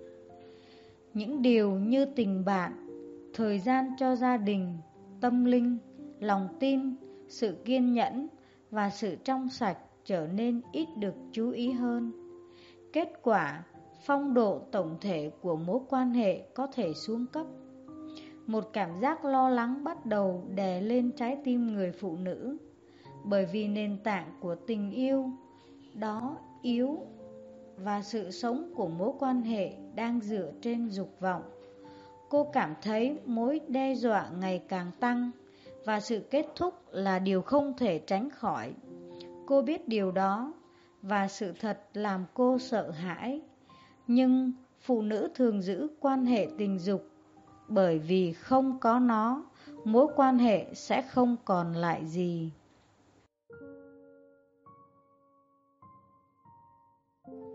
Những điều như tình bạn, thời gian cho gia đình, tâm linh, lòng tin, sự kiên nhẫn và sự trong sạch trở nên ít được chú ý hơn. Kết quả, phong độ tổng thể của mối quan hệ có thể xuống cấp. Một cảm giác lo lắng bắt đầu đè lên trái tim người phụ nữ, bởi vì nền tảng của tình yêu đó yếu và sự sống của mối quan hệ đang dựa trên dục vọng. Cô cảm thấy mối đe dọa ngày càng tăng và sự kết thúc là điều không thể tránh khỏi. Cô biết điều đó và sự thật làm cô sợ hãi. Nhưng phụ nữ thường giữ quan hệ tình dục bởi vì không có nó, mối quan hệ sẽ không còn lại gì.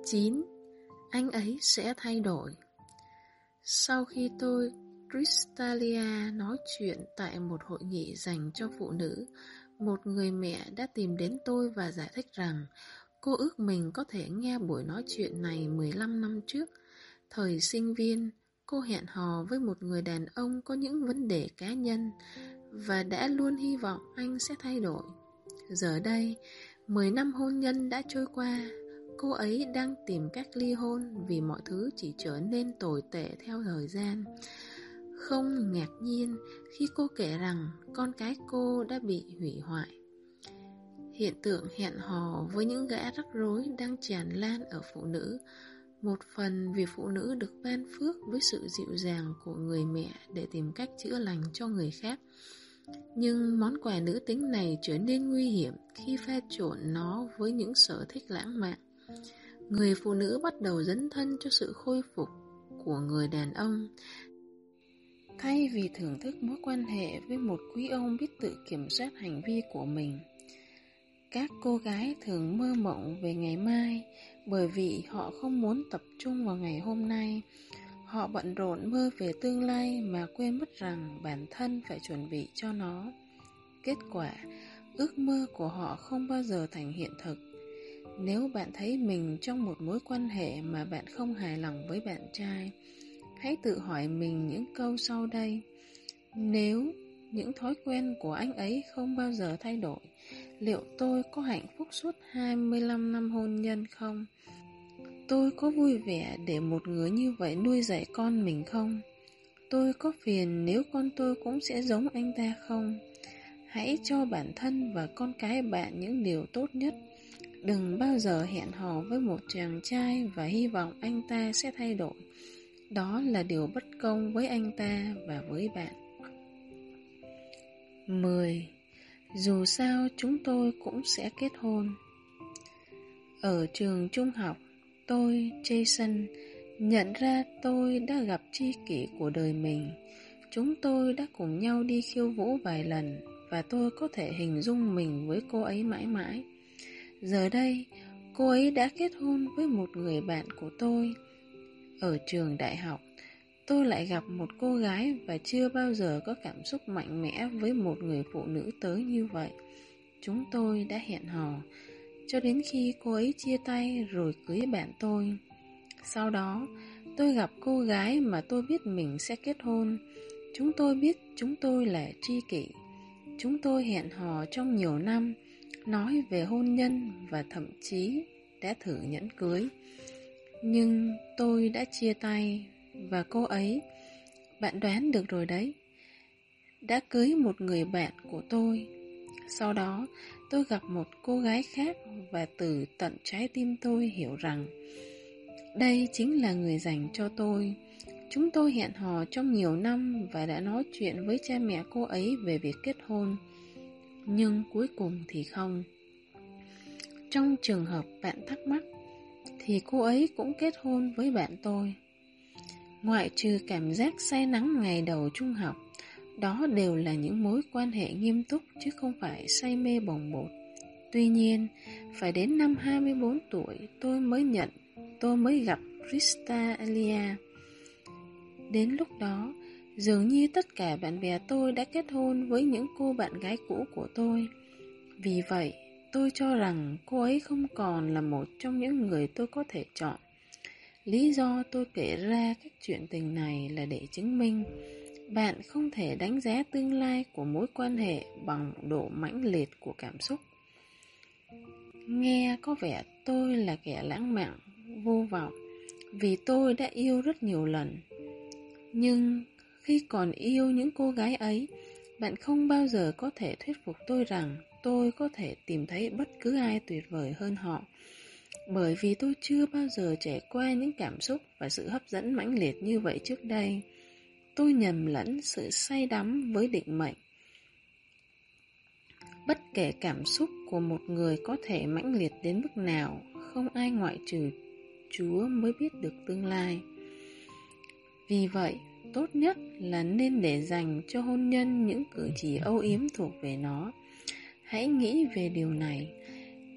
chín Anh ấy sẽ thay đổi Sau khi tôi Cristalia nói chuyện tại một hội nghị dành cho phụ nữ, một người mẹ đã tìm đến tôi và giải thích rằng cô ước mình có thể nghe buổi nói chuyện này 15 năm trước. Thời sinh viên, cô hẹn hò với một người đàn ông có những vấn đề cá nhân và đã luôn hy vọng anh sẽ thay đổi. Giờ đây, 10 năm hôn nhân đã trôi qua, cô ấy đang tìm cách ly hôn vì mọi thứ chỉ trở nên tồi tệ theo thời gian. Không ngạc nhiên khi cô kể rằng con cái cô đã bị hủy hoại. Hiện tượng hẹn hò với những gã rắc rối đang tràn lan ở phụ nữ, một phần vì phụ nữ được ban phước với sự dịu dàng của người mẹ để tìm cách chữa lành cho người khác. Nhưng món quà nữ tính này trở nên nguy hiểm khi pha trộn nó với những sở thích lãng mạn. Người phụ nữ bắt đầu dấn thân cho sự khôi phục của người đàn ông Thay vì thưởng thức mối quan hệ với một quý ông biết tự kiểm soát hành vi của mình, các cô gái thường mơ mộng về ngày mai bởi vì họ không muốn tập trung vào ngày hôm nay. Họ bận rộn mơ về tương lai mà quên mất rằng bản thân phải chuẩn bị cho nó. Kết quả, ước mơ của họ không bao giờ thành hiện thực. Nếu bạn thấy mình trong một mối quan hệ mà bạn không hài lòng với bạn trai, Hãy tự hỏi mình những câu sau đây. Nếu những thói quen của anh ấy không bao giờ thay đổi, liệu tôi có hạnh phúc suốt 25 năm hôn nhân không? Tôi có vui vẻ để một người như vậy nuôi dạy con mình không? Tôi có phiền nếu con tôi cũng sẽ giống anh ta không? Hãy cho bản thân và con cái bạn những điều tốt nhất. Đừng bao giờ hẹn hò với một chàng trai và hy vọng anh ta sẽ thay đổi. Đó là điều bất công với anh ta và với bạn. 10. Dù sao chúng tôi cũng sẽ kết hôn. Ở trường trung học Tôi, Jason Nhận ra tôi đã gặp tri kỷ của đời mình. Chúng tôi đã cùng nhau đi khiêu vũ vài lần Và tôi có thể hình dung mình với cô ấy mãi mãi. Giờ đây, cô ấy đã kết hôn với một người bạn của tôi ở trường đại học, tôi lại gặp một cô gái và chưa bao giờ có cảm xúc mạnh mẽ với một người phụ nữ tới như vậy. Chúng tôi đã hẹn hò, cho đến khi cô ấy chia tay rồi cưới bạn tôi. Sau đó, tôi gặp cô gái mà tôi biết mình sẽ kết hôn. Chúng tôi biết chúng tôi là tri kỷ. Chúng tôi hẹn hò trong nhiều năm, nói về hôn nhân và thậm chí đã thử nhẫn cưới. Nhưng tôi đã chia tay và cô ấy, bạn đoán được rồi đấy, đã cưới một người bạn của tôi. Sau đó, tôi gặp một cô gái khác và từ tận trái tim tôi hiểu rằng đây chính là người dành cho tôi. Chúng tôi hẹn hò trong nhiều năm và đã nói chuyện với cha mẹ cô ấy về việc kết hôn. Nhưng cuối cùng thì không. Trong trường hợp bạn thắc mắc, thì cô ấy cũng kết hôn với bạn tôi. Ngoại trừ cảm giác say nắng ngày đầu trung học, đó đều là những mối quan hệ nghiêm túc chứ không phải say mê bồng bột. Tuy nhiên, phải đến năm 24 tuổi tôi mới nhận, tôi mới gặp Krista Alia. Đến lúc đó, dường như tất cả bạn bè tôi đã kết hôn với những cô bạn gái cũ của tôi. Vì vậy, tôi cho rằng cô ấy không còn là một trong những người tôi có thể chọn. Lý do tôi kể ra các chuyện tình này là để chứng minh bạn không thể đánh giá tương lai của mối quan hệ bằng độ mãnh liệt của cảm xúc. Nghe có vẻ tôi là kẻ lãng mạn, vô vọng, vì tôi đã yêu rất nhiều lần. Nhưng khi còn yêu những cô gái ấy, bạn không bao giờ có thể thuyết phục tôi rằng tôi có thể tìm thấy bất cứ ai tuyệt vời hơn họ. Bởi vì tôi chưa bao giờ trải qua những cảm xúc và sự hấp dẫn mãnh liệt như vậy trước đây. Tôi nhầm lẫn sự say đắm với định mệnh. Bất kể cảm xúc của một người có thể mãnh liệt đến mức nào, không ai ngoại trừ Chúa mới biết được tương lai. Vì vậy, tốt nhất là nên để dành cho hôn nhân những cử chỉ âu yếm thuộc về nó. Hãy nghĩ về điều này.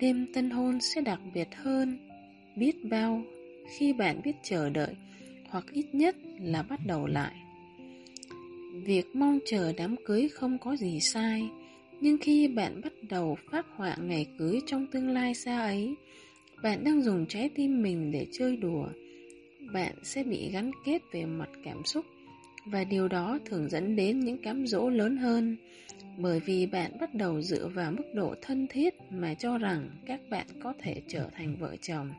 Đêm tân hôn sẽ đặc biệt hơn, biết bao khi bạn biết chờ đợi, hoặc ít nhất là bắt đầu lại. Việc mong chờ đám cưới không có gì sai, nhưng khi bạn bắt đầu phát họa ngày cưới trong tương lai xa ấy, bạn đang dùng trái tim mình để chơi đùa. Bạn sẽ bị gắn kết về mặt cảm xúc, và điều đó thường dẫn đến những cám dỗ lớn hơn, bởi vì bạn bắt đầu dựa vào mức độ thân thiết mà cho rằng các bạn có thể trở thành vợ chồng.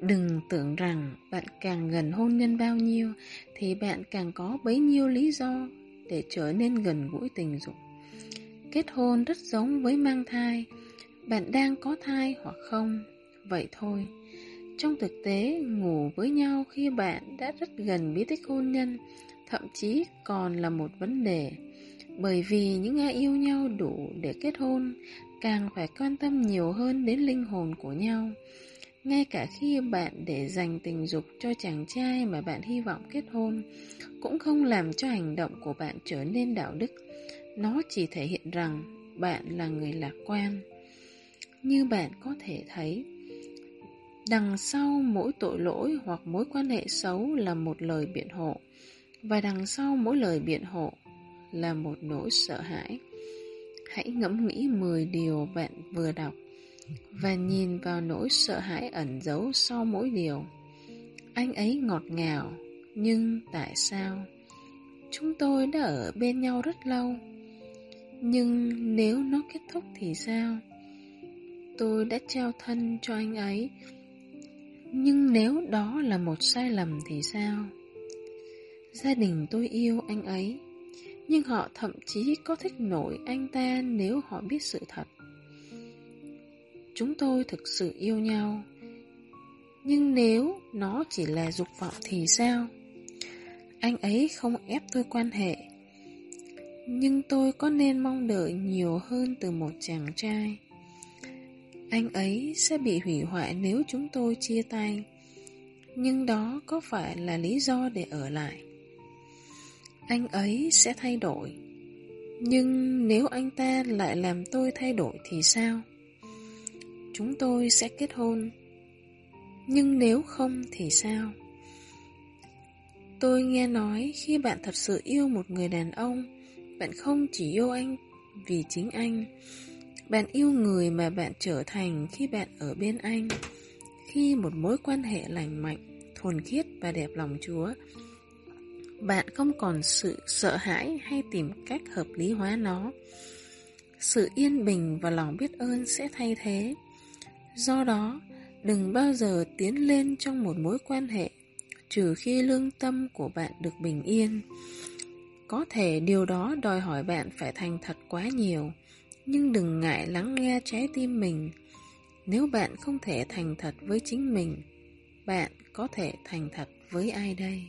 Đừng tưởng rằng bạn càng gần hôn nhân bao nhiêu thì bạn càng có bấy nhiêu lý do để trở nên gần gũi tình dục. Kết hôn rất giống với mang thai, bạn đang có thai hoặc không, vậy thôi. Trong thực tế, ngủ với nhau khi bạn đã rất gần bí tích hôn nhân, thậm chí còn là một vấn đề. Bởi vì những ai yêu nhau đủ để kết hôn, càng phải quan tâm nhiều hơn đến linh hồn của nhau. Ngay cả khi bạn để dành tình dục cho chàng trai mà bạn hy vọng kết hôn, cũng không làm cho hành động của bạn trở nên đạo đức. Nó chỉ thể hiện rằng bạn là người lạc quan. Như bạn có thể thấy, đằng sau mỗi tội lỗi hoặc mối quan hệ xấu là một lời biện hộ, và đằng sau mỗi lời biện hộ là một nỗi sợ hãi. Hãy ngẫm nghĩ 10 điều bạn vừa đọc và nhìn vào nỗi sợ hãi ẩn giấu sau mỗi điều. Anh ấy ngọt ngào, nhưng tại sao? Chúng tôi đã ở bên nhau rất lâu, nhưng nếu nó kết thúc thì sao? Tôi đã trao thân cho anh ấy, nhưng nếu đó là một sai lầm thì sao? Gia đình tôi yêu anh ấy, nhưng họ thậm chí có thích nổi anh ta nếu họ biết sự thật. Chúng tôi thực sự yêu nhau Nhưng nếu nó chỉ là dục vọng thì sao? Anh ấy không ép tôi quan hệ Nhưng tôi có nên mong đợi nhiều hơn từ một chàng trai anh ấy sẽ bị hủy hoại nếu chúng tôi chia tay Nhưng đó có phải là lý do để ở lại Anh ấy sẽ thay đổi Nhưng nếu anh ta lại làm tôi thay đổi thì sao? chúng tôi sẽ kết hôn. Nhưng nếu không thì sao? Tôi nghe nói khi bạn thật sự yêu một người đàn ông, bạn không chỉ yêu anh vì chính anh, bạn yêu người mà bạn trở thành khi bạn ở bên anh. Khi một mối quan hệ lành mạnh, thuần khiết và đẹp lòng Chúa, bạn không còn sự sợ hãi hay tìm cách hợp lý hóa nó. Sự yên bình và lòng biết ơn sẽ thay thế. Do đó, đừng bao giờ tiến lên trong một mối quan hệ trừ khi lương tâm của bạn được bình yên. Có thể điều đó đòi hỏi bạn phải thành thật quá nhiều, nhưng đừng ngại lắng nghe trái tim mình. Nếu bạn không thể thành thật với chính mình, bạn có thể thành thật với ai đây?